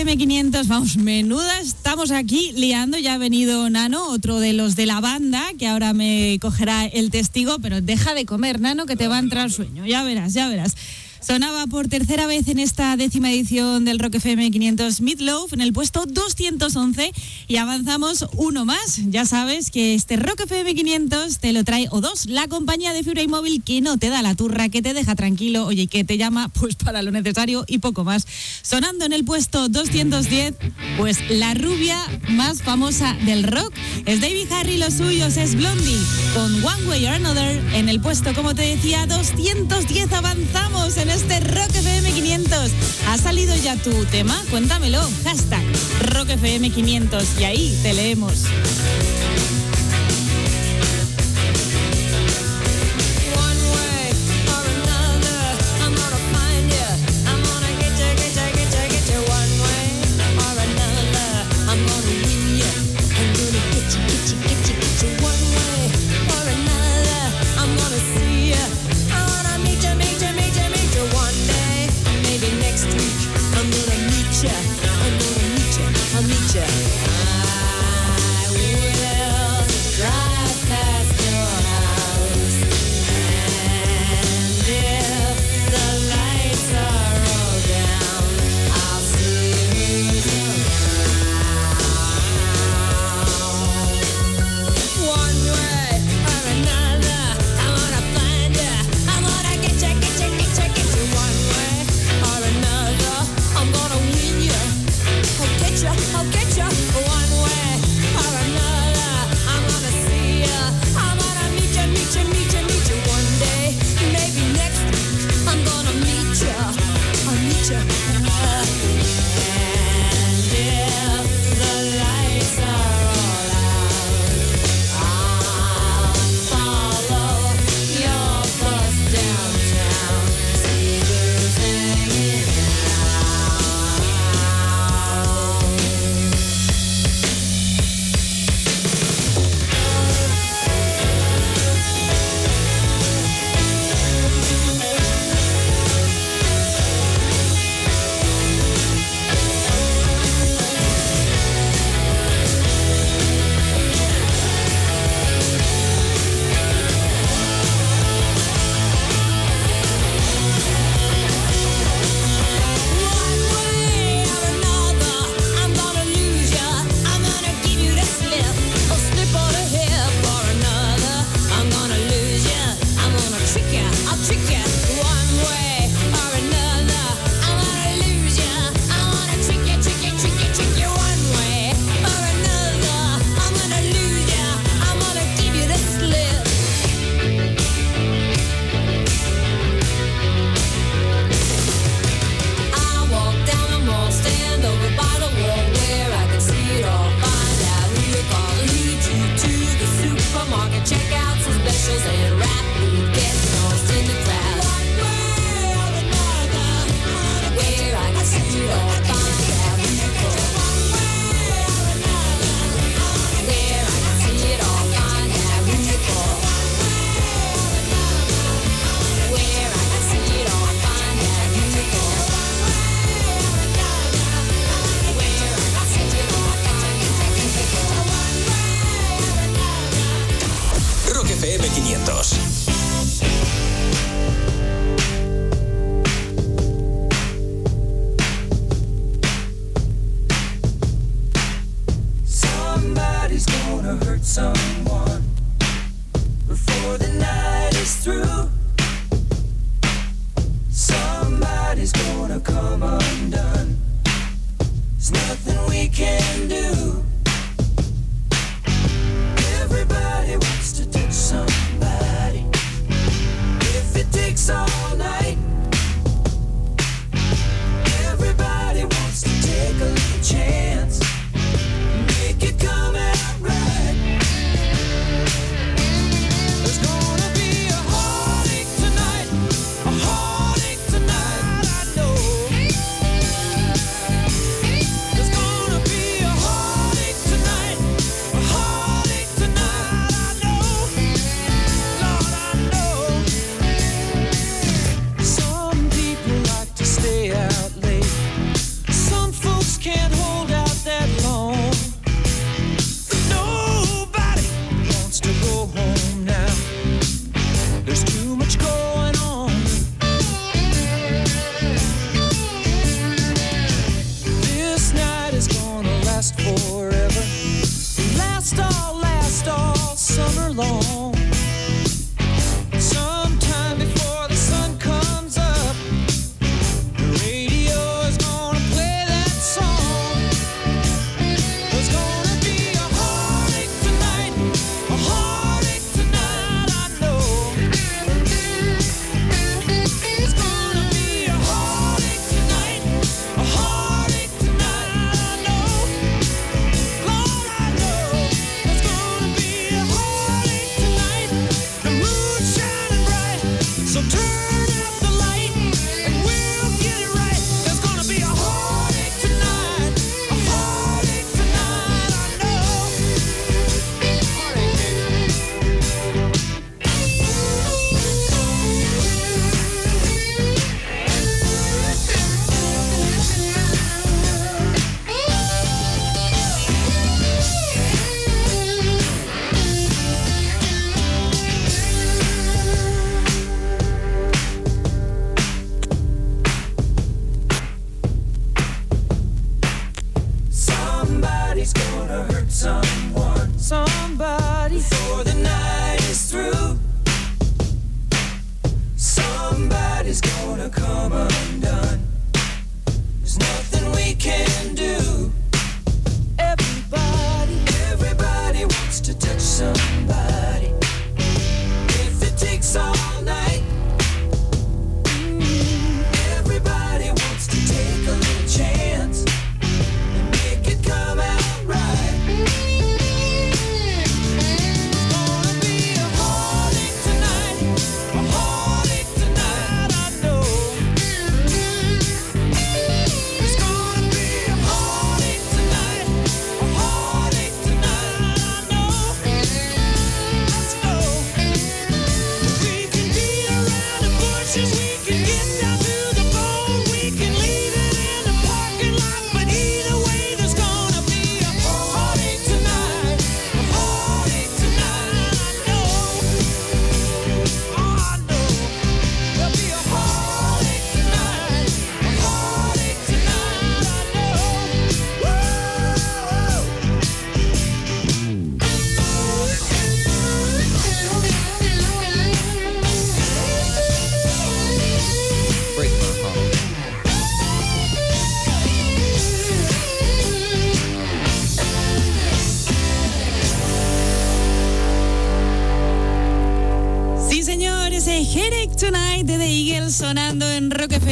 AM500, vamos, menuda, estamos aquí liando, ya ha venido Nano, otro de los de la banda, que ahora me cogerá el testigo, pero deja de comer, Nano, que te va a entrar sueño, ya verás, ya verás. Sonaba por tercera vez en esta décima edición del Rock FM 500 Meatloaf en el puesto 211 y avanzamos uno más. Ya sabes que este Rock FM 500 te lo trae o dos la compañía de fibra y móvil que no te da la turra, que te deja tranquilo, oye, que te llama pues para lo necesario y poco más. Sonando en el puesto 210, pues la rubia más famosa del rock es David Harry, los suyos es Blondie, con One Way or Another en el puesto, como te decía, 210 avanzamos en este Rock FM 500. ¿Ha salido ya tu tema? Cuéntamelo, hashtag Rock FM 500 y ahí te leemos.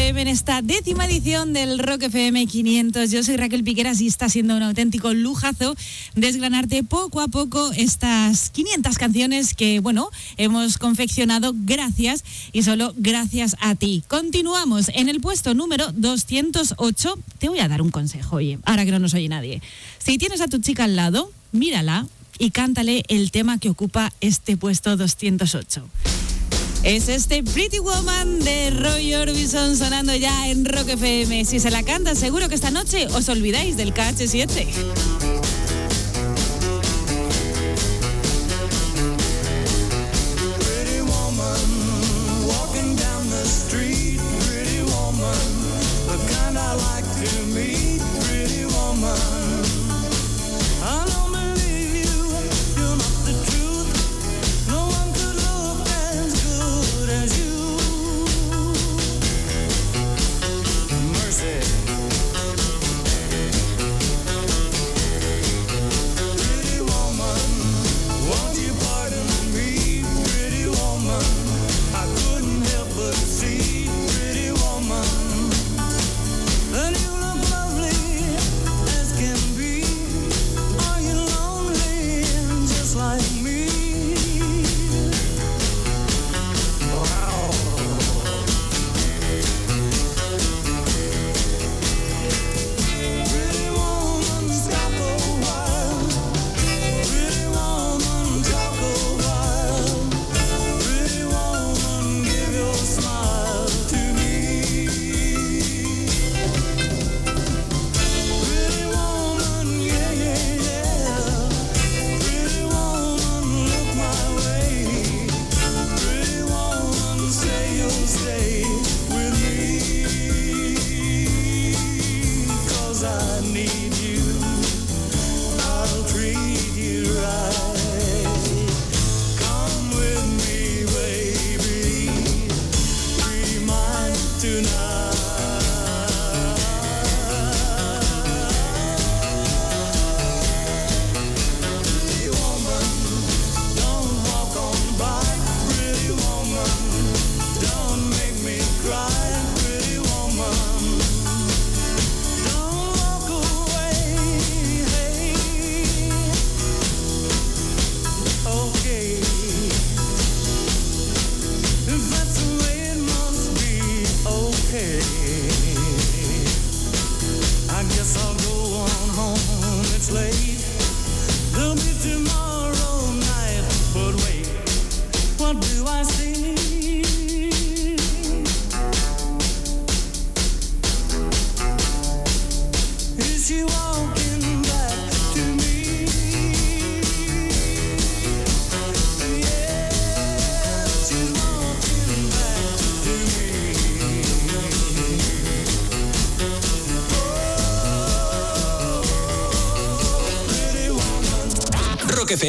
FM en esta décima edición del Rock FM 500. Yo soy Raquel Piqueras y está siendo un auténtico lujazo desgranarte poco a poco estas 500 canciones que, bueno, hemos confeccionado gracias y solo gracias a ti. Continuamos en el puesto número 208. Te voy a dar un consejo, oye, ahora que no nos oye nadie. Si tienes a tu chica al lado, mírala y cántale el tema que ocupa este puesto 208. Es este Pretty Woman de Roy Orbison sonando ya en Rock FM. Si se la canta, seguro que esta noche os olvidáis del KH7.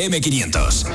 FM500.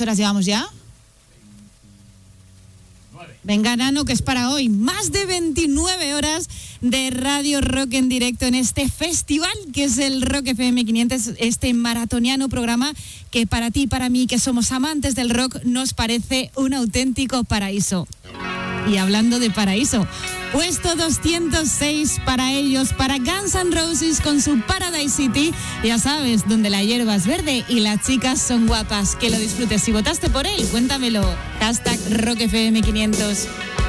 Horas llevamos ya? Venga, Nano, que es para hoy. Más de 29 horas de Radio Rock en directo en este festival que es el Rock FM 500, este maratoniano programa que para ti, para mí, que somos amantes del rock, nos parece un auténtico paraíso. Y hablando de paraíso, Puesto 206 para ellos, para Guns N' Roses con su Paradise City. Ya sabes, donde la hierba es verde y las chicas son guapas. Que lo disfrutes. Si votaste por él, cuéntamelo. Hashtag RockFM500.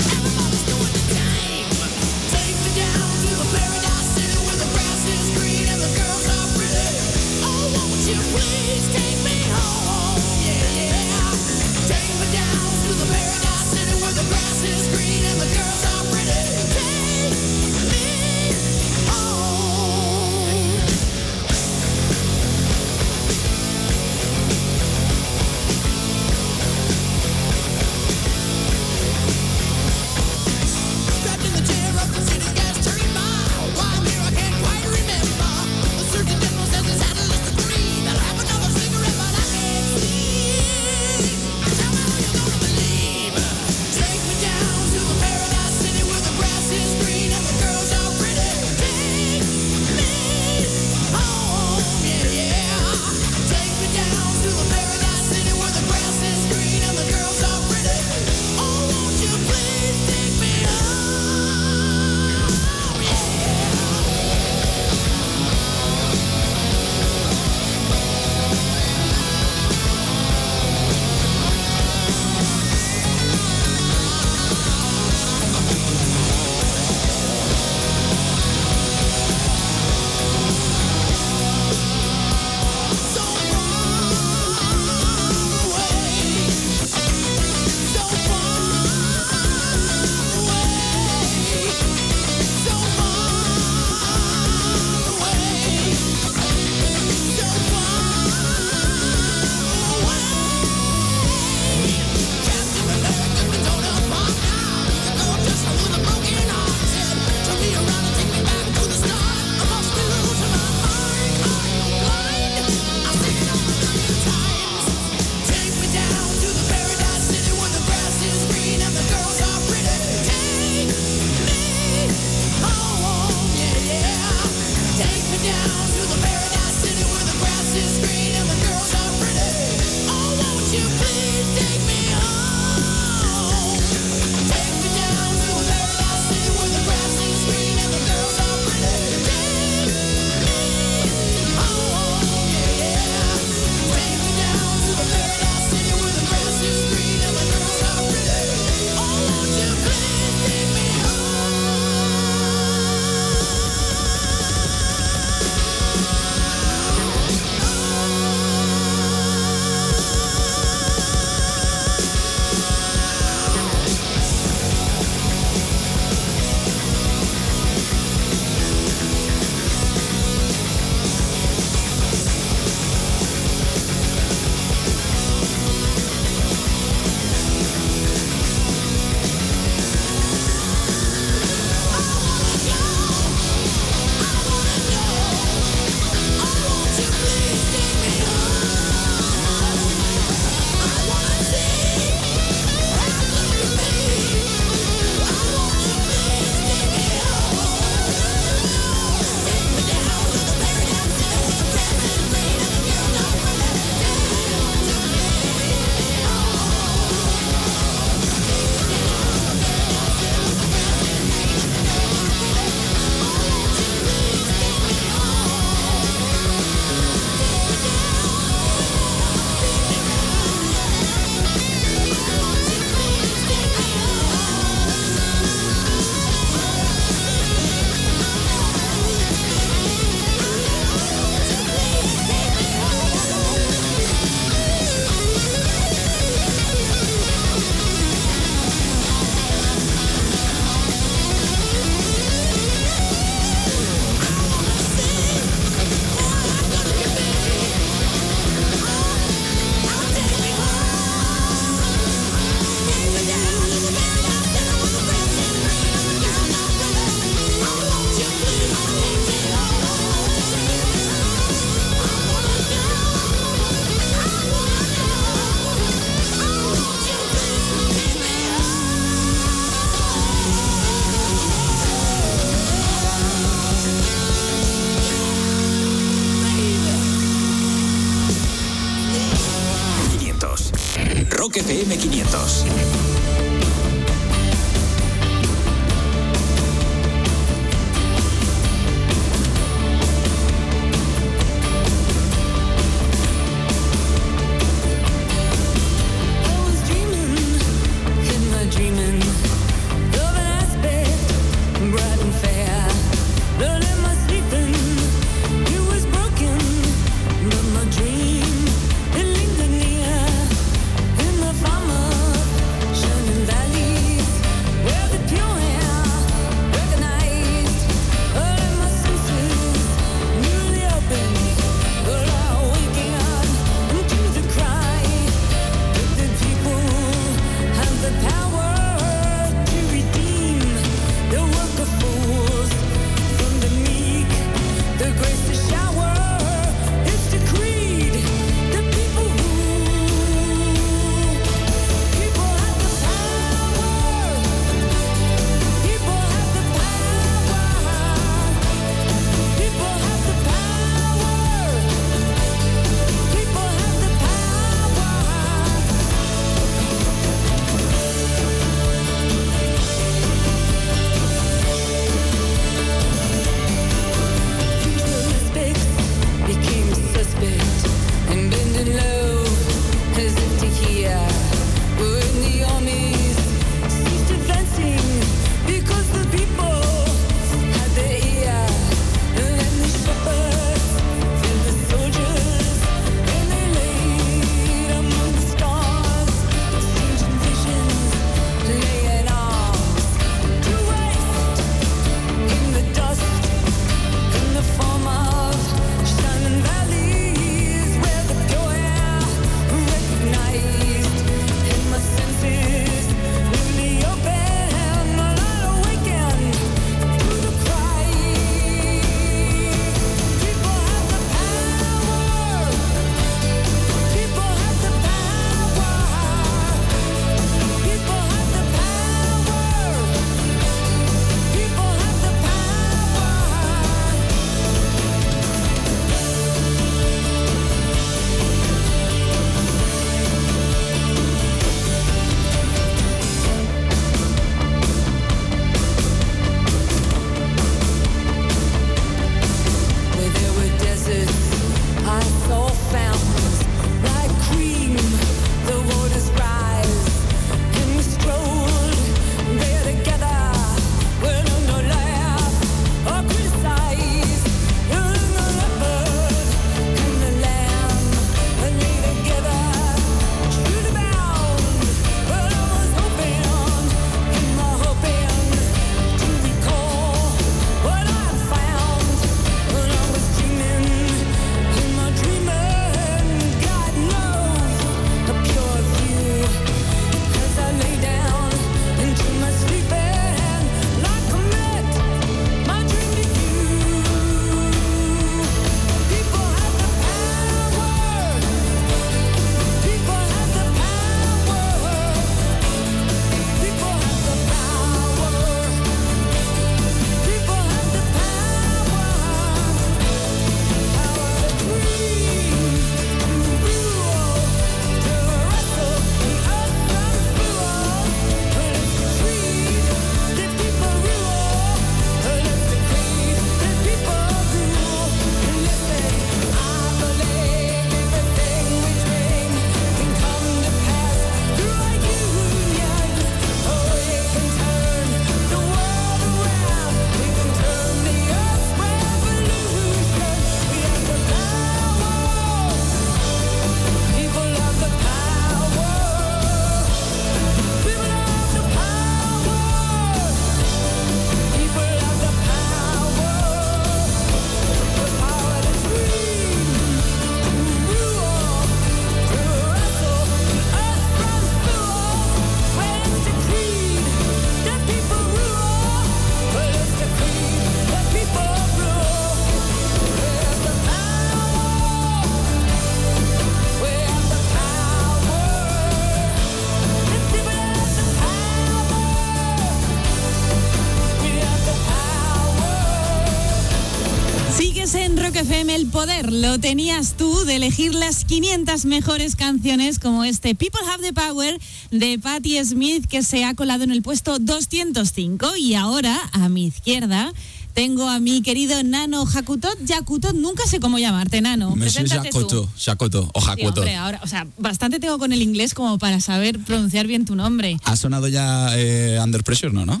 Poder lo tenías tú de elegir las 500 mejores canciones como este People Have the Power de Patti Smith que se ha colado en el puesto 205 y ahora a mi izquierda tengo a mi querido Nano Jacutot. Jacutot, nunca sé cómo llamarte, Nano. Tú. Jacoto, Jacoto o Sí, hombre, ahora, o sea, bastante tengo con el inglés como para saber pronunciar bien tu nombre. ¿Ha sonado ya eh, Under Pressure, no, no?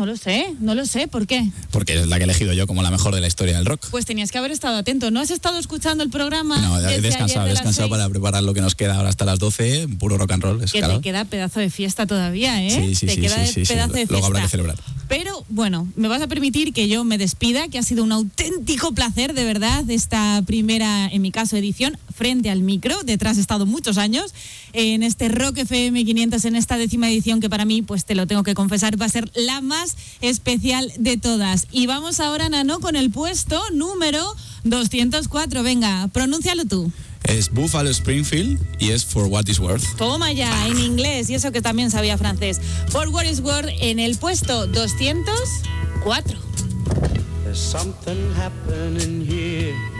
No lo sé, no lo sé, ¿por qué? Porque es la que he elegido yo como la mejor de la historia del rock. Pues tenías que haber estado atento. ¿No has estado escuchando el programa? No, he descansado, de descansado para preparar lo que nos queda ahora hasta las 12, puro rock and roll. Es Que claro. te queda pedazo de fiesta todavía, ¿eh? Sí, sí, te sí, queda sí, sí, sí. pedazo de Luego habrá que fiesta. celebrar. Pero bueno, me vas a permitir que yo me despida, que ha sido un auténtico placer, de verdad, esta primera, en mi caso, edición frente al micro. Detrás he estado muchos años en este Rock FM 500, en esta décima edición que para mí, pues te lo tengo que confesar, va a ser la más especial de todas. Y vamos ahora, Nano, con el puesto número 204. Venga, pronúncialo tú. Es Buffalo Springfield y es For What Is Worth. Toma ya, en inglés, y eso que también sabía francés. For What is Worth en el puesto 204. There's something happening here.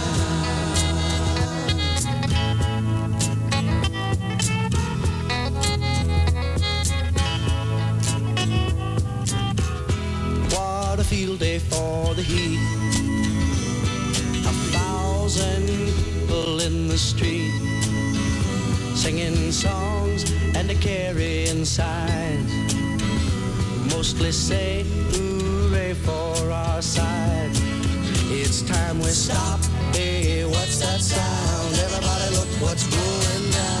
Field day for the heat. A thousand people in the street singing songs and a carrying signs. Mostly say hooray for our side. It's time we stop. Hey, what's that sound? Everybody look what's going down.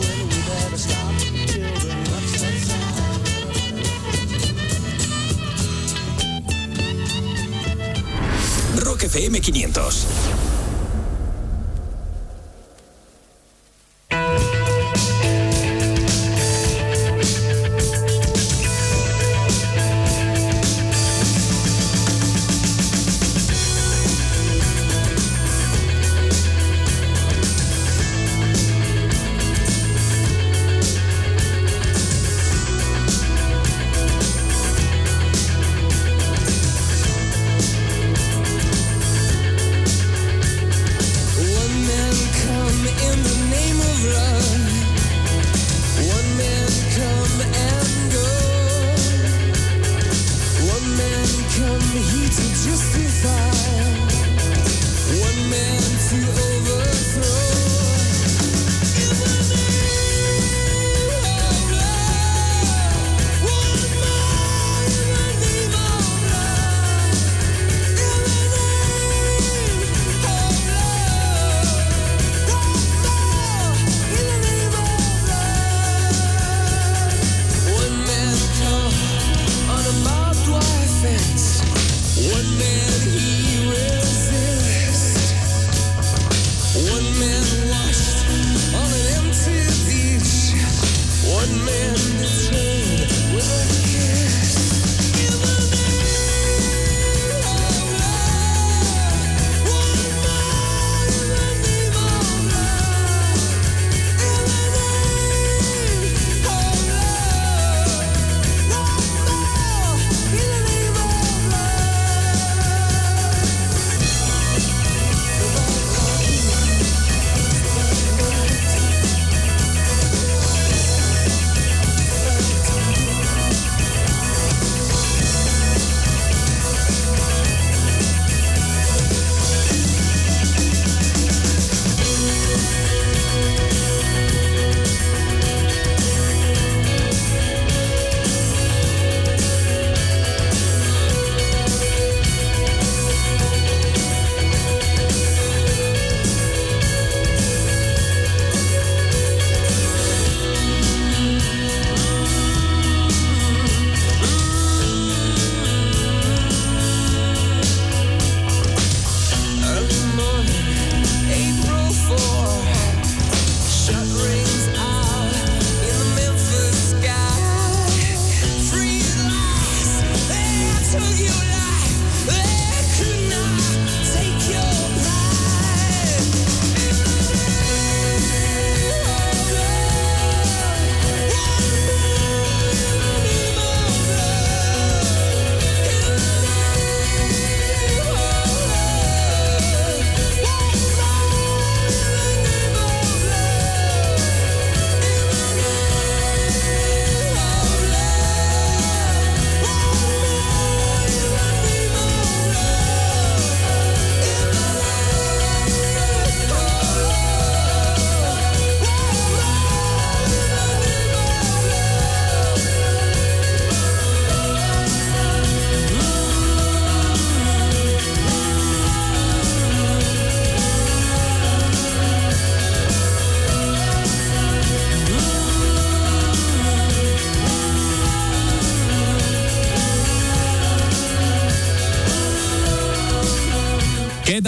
Rock FM 500.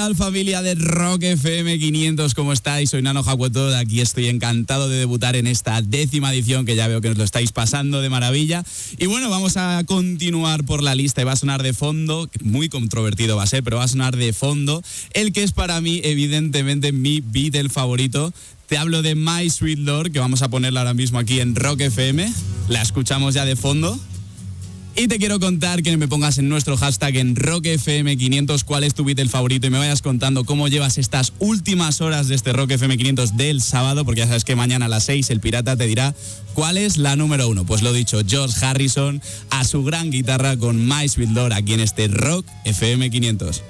Tal familia de Rock FM 500? ¿Cómo estáis? Soy Nano Jacuetod, aquí estoy encantado de debutar en esta décima edición que ya veo que os lo estáis pasando de maravilla. Y bueno, vamos a continuar por la lista y va a sonar de fondo, muy controvertido va a ser, pero va a sonar de fondo, el que es para mí evidentemente mi Beatle favorito. Te hablo de My Sweet Lord, que vamos a ponerla ahora mismo aquí en Rock FM. La escuchamos ya de fondo. Y te quiero contar que me pongas en nuestro hashtag en RockFM500 cuál es tu beat el favorito y me vayas contando cómo llevas estas últimas horas de este Rock FM500 del sábado, porque ya sabes que mañana a las 6 el pirata te dirá cuál es la número uno. Pues lo dicho, George Harrison a su gran guitarra con My Sweet aquí en este Rock FM500.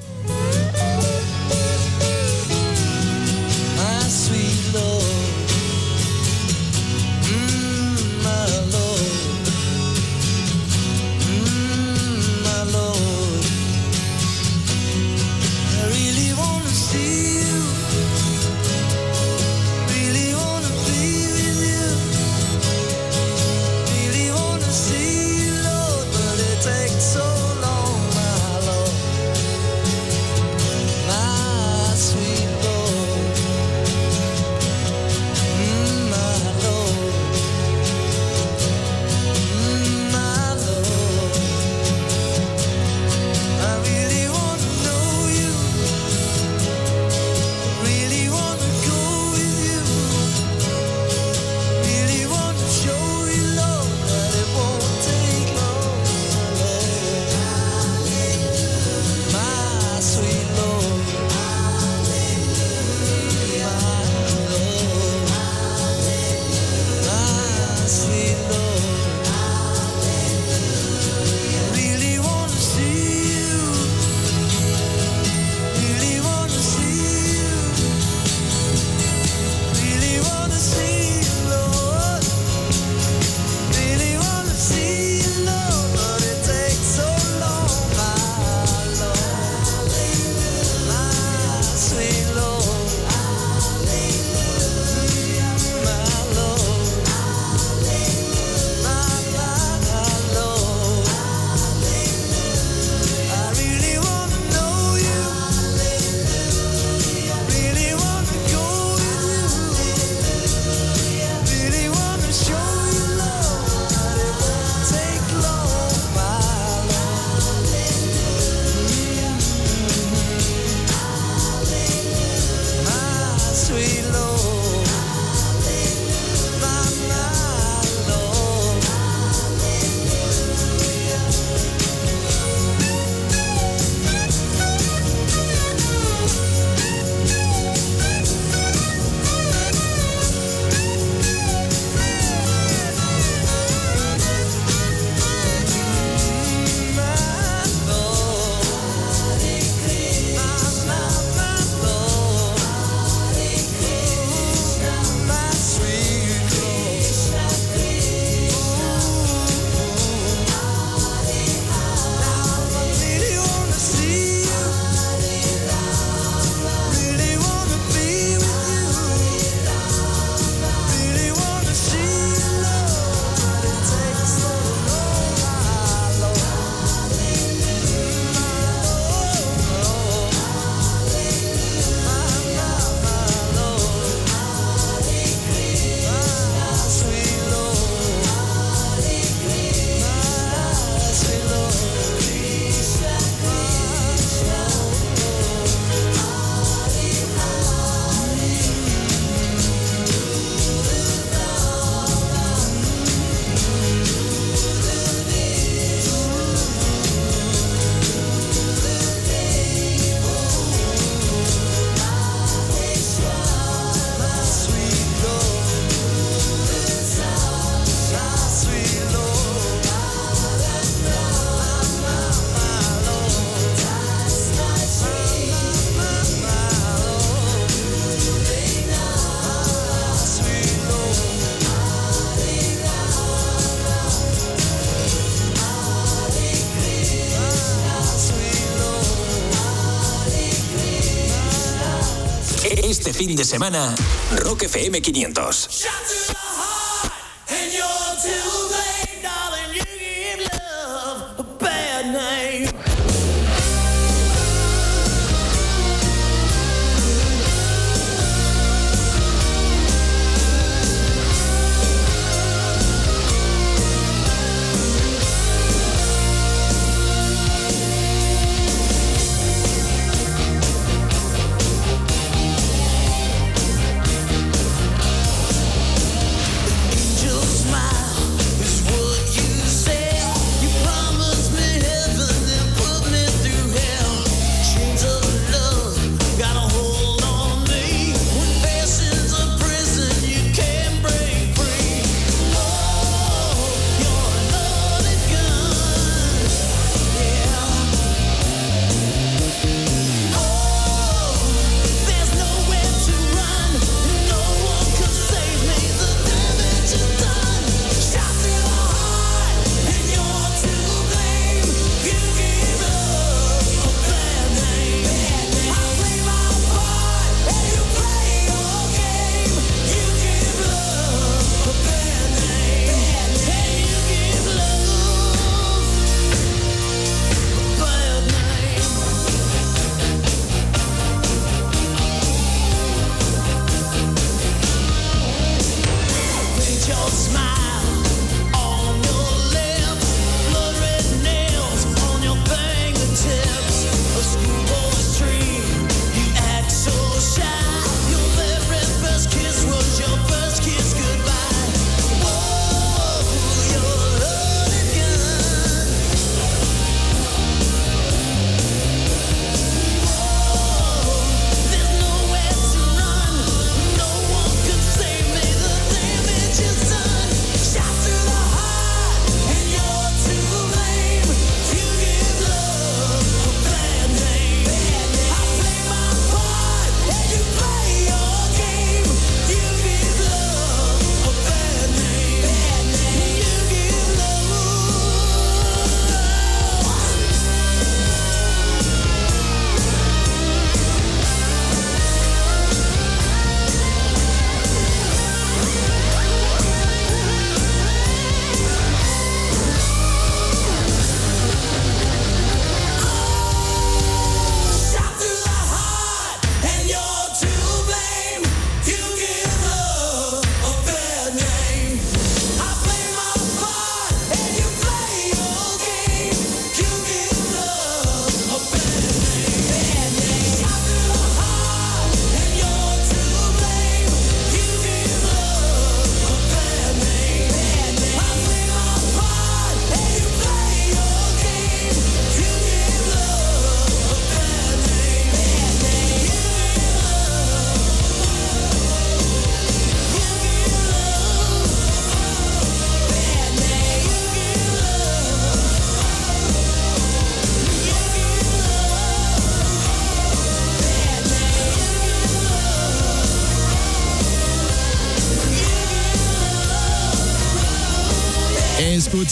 Fin de semana, Rock FM 500.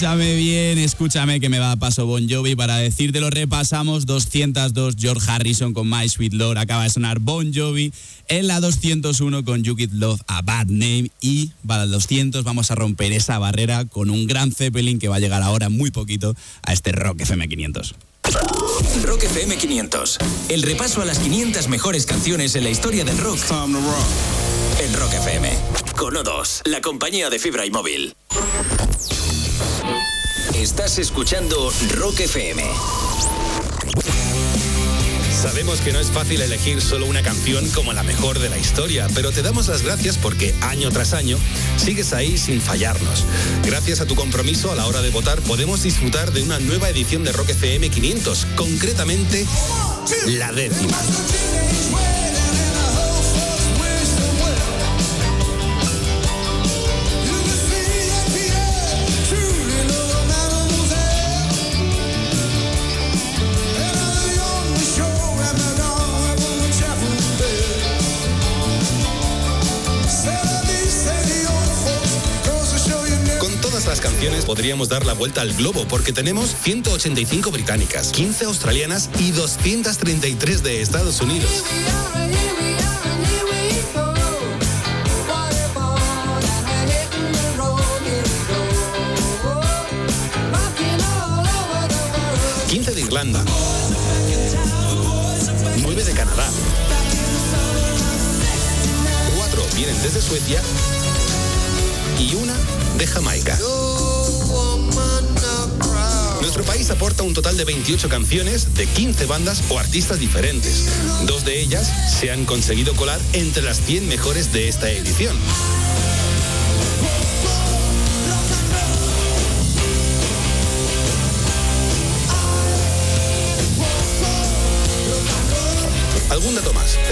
Escúchame bien, escúchame que me va a paso Bon Jovi para decirte lo repasamos 202 George Harrison con My Sweet Lord acaba de sonar Bon Jovi en la 201 con You Get Love a Bad Name y para el 200 vamos a romper esa barrera con un gran Zeppelin que va a llegar ahora muy poquito a este Rock FM 500. Rock FM 500. El repaso a las 500 mejores canciones en la historia del rock. En Rock FM. Con O2, la compañía de fibra y móvil. Estás escuchando Rock FM. Sabemos que no es fácil elegir solo una canción como la mejor de la historia, pero te damos las gracias porque año tras año sigues ahí sin fallarnos. Gracias a tu compromiso a la hora de votar podemos disfrutar de una nueva edición de Rock FM 500, concretamente la décima. Canciones podríamos dar la vuelta al globo porque tenemos 185 británicas, 15 australianas y 233 de Estados Unidos. ...15 de Irlanda... ...9 de Canadá... ...4 vienen desde Suecia... ...y una de Jamaica. Nuestro país aporta un total de 28 canciones de 15 bandas o artistas diferentes. Dos de ellas se han conseguido colar entre las 100 mejores de esta edición.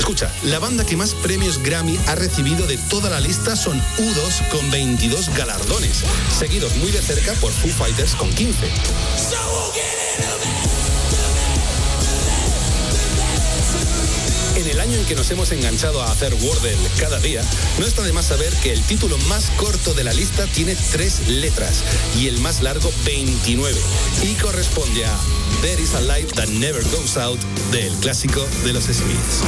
Escucha, la banda que más premios Grammy ha recibido de toda la lista son U2 con 22 galardones, seguidos muy de cerca por Foo Fighters con 15. El año en que nos hemos enganchado a hacer Wordle cada día, no está de más saber que el título más corto de la lista tiene tres letras y el más largo 29 y corresponde a There is a light that never goes out del clásico de los Smiths.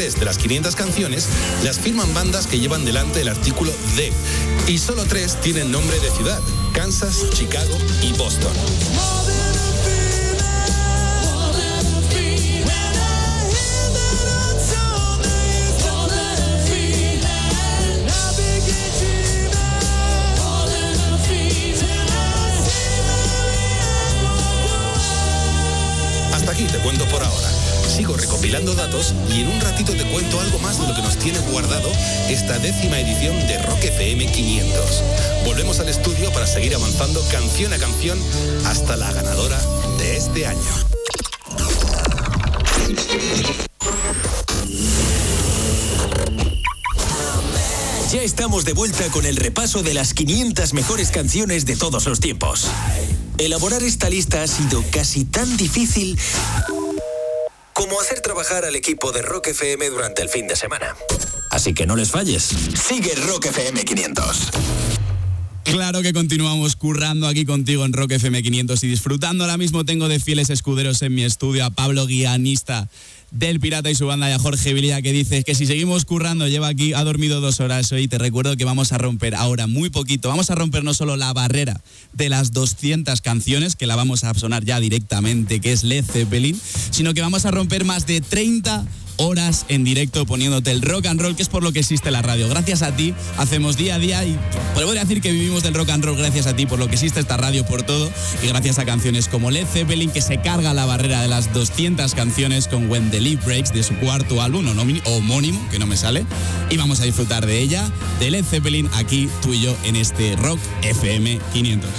De las 500 canciones las firman bandas que llevan delante el artículo de y solo tres tienen nombre de ciudad, Kansas, Chicago y Boston. Hasta aquí te cuento por ahora. Sigo recopilando datos y en un ratito te cuento algo más de lo que nos tiene guardado esta décima edición de Rock FM 500. Volvemos al estudio para seguir avanzando canción a canción hasta la ganadora de este año. Ya estamos de vuelta con el repaso de las 500 mejores canciones de todos los tiempos. Elaborar esta lista ha sido casi tan difícil como hacer trabajar al equipo de Rock FM durante el fin de semana. Así que no les falles. Sigue Rock FM 500. Claro que continuamos currando aquí contigo en Rock FM 500 y disfrutando. Ahora mismo tengo de fieles escuderos en mi estudio a Pablo Guianista del Pirata y su banda y Jorge Vilía que dice que si seguimos currando lleva aquí, ha dormido dos horas hoy. Te recuerdo que vamos a romper ahora muy poquito. Vamos a romper no solo la barrera de las 200 canciones, que la vamos a sonar ya directamente, que es Led Zeppelin, sino que vamos a romper más de 30 horas en directo poniéndote el rock and roll, que es por lo que existe la radio. Gracias a ti hacemos día a día y podemos decir que vivimos del rock and roll gracias a ti, por lo que existe esta radio, por todo, y gracias a canciones como Led Zeppelin, que se carga la barrera de las 200 canciones con When the Leaf Breaks de su cuarto álbum homónimo, que no me sale, y vamos a disfrutar de ella, de Led Zeppelin, aquí tú y yo en este Rock FM 500.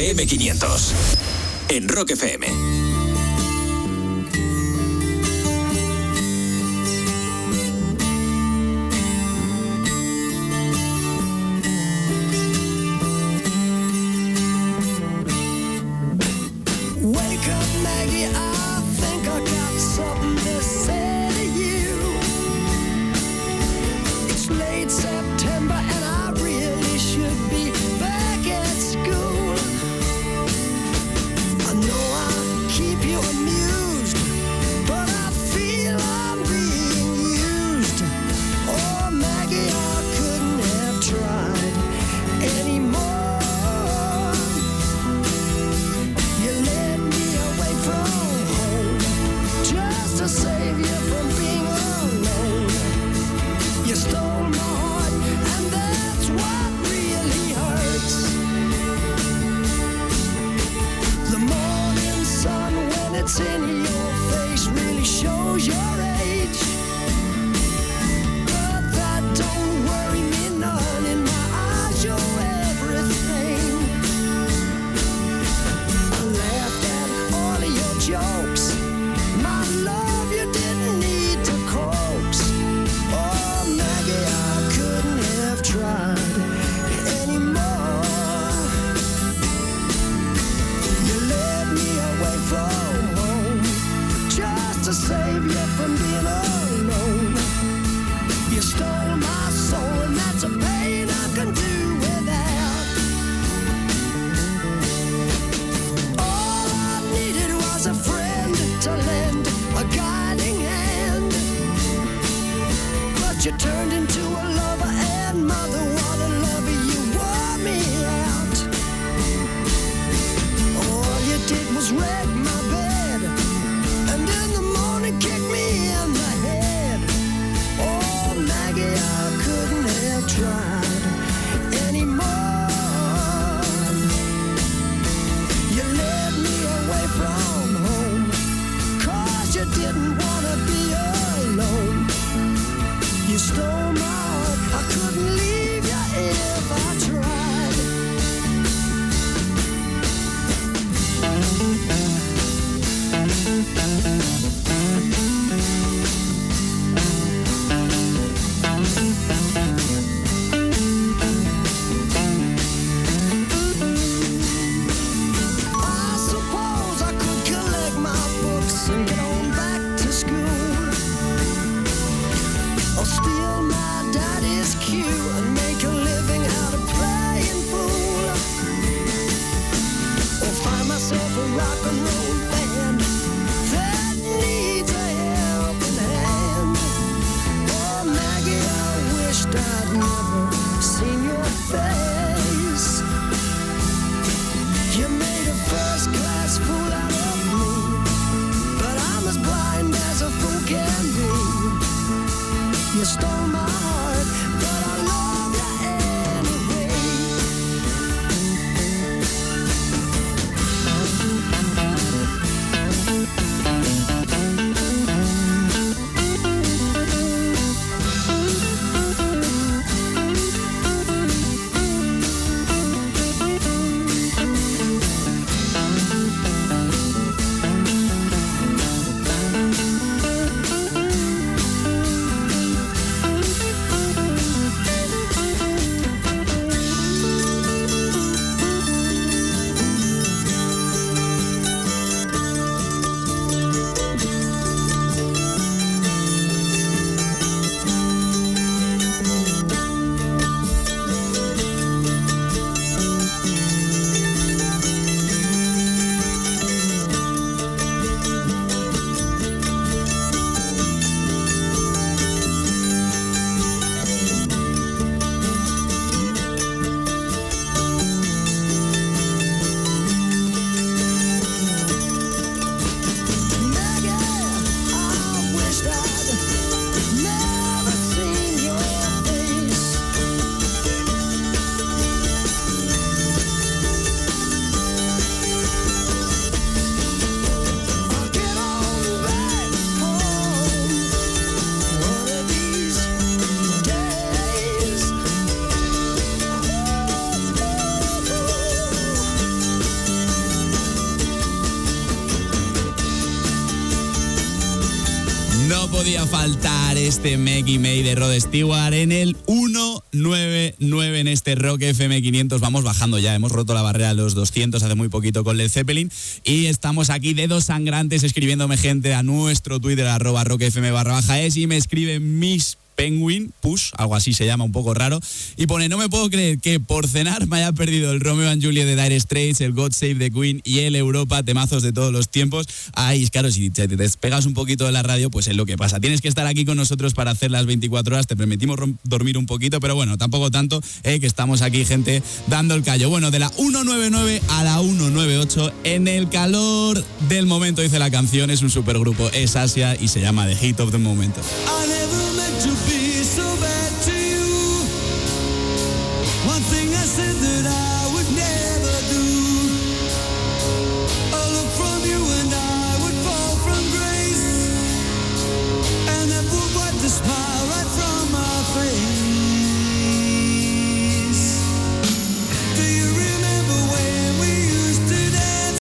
FM 500. En Rock FM. Faltar este Maggie May de Rod Stewart en el 199 en este Rock FM 500. Vamos bajando ya, hemos roto la barrera de los 200 hace muy poquito con Led Zeppelin y estamos aquí dedos sangrantes escribiéndome gente a nuestro Twitter arroba Rock FM barra baja es y me escriben mis Penguin, Push, algo así se llama, un poco raro, y pone, no me puedo creer que por cenar me haya perdido el Romeo and Juliet de Dire Straits, el God Save the Queen y el Europa, temazos de todos los tiempos. Ay, claro, si te despegas un poquito de la radio, pues es lo que pasa. Tienes que estar aquí con nosotros para hacer las 24 horas, te permitimos dormir un poquito, pero bueno, tampoco tanto, eh, que estamos aquí, gente, dando el callo. Bueno, de la 199 a la 198, en el calor del momento, dice la canción, es un supergrupo, es Asia y se llama The Hit of the Moment.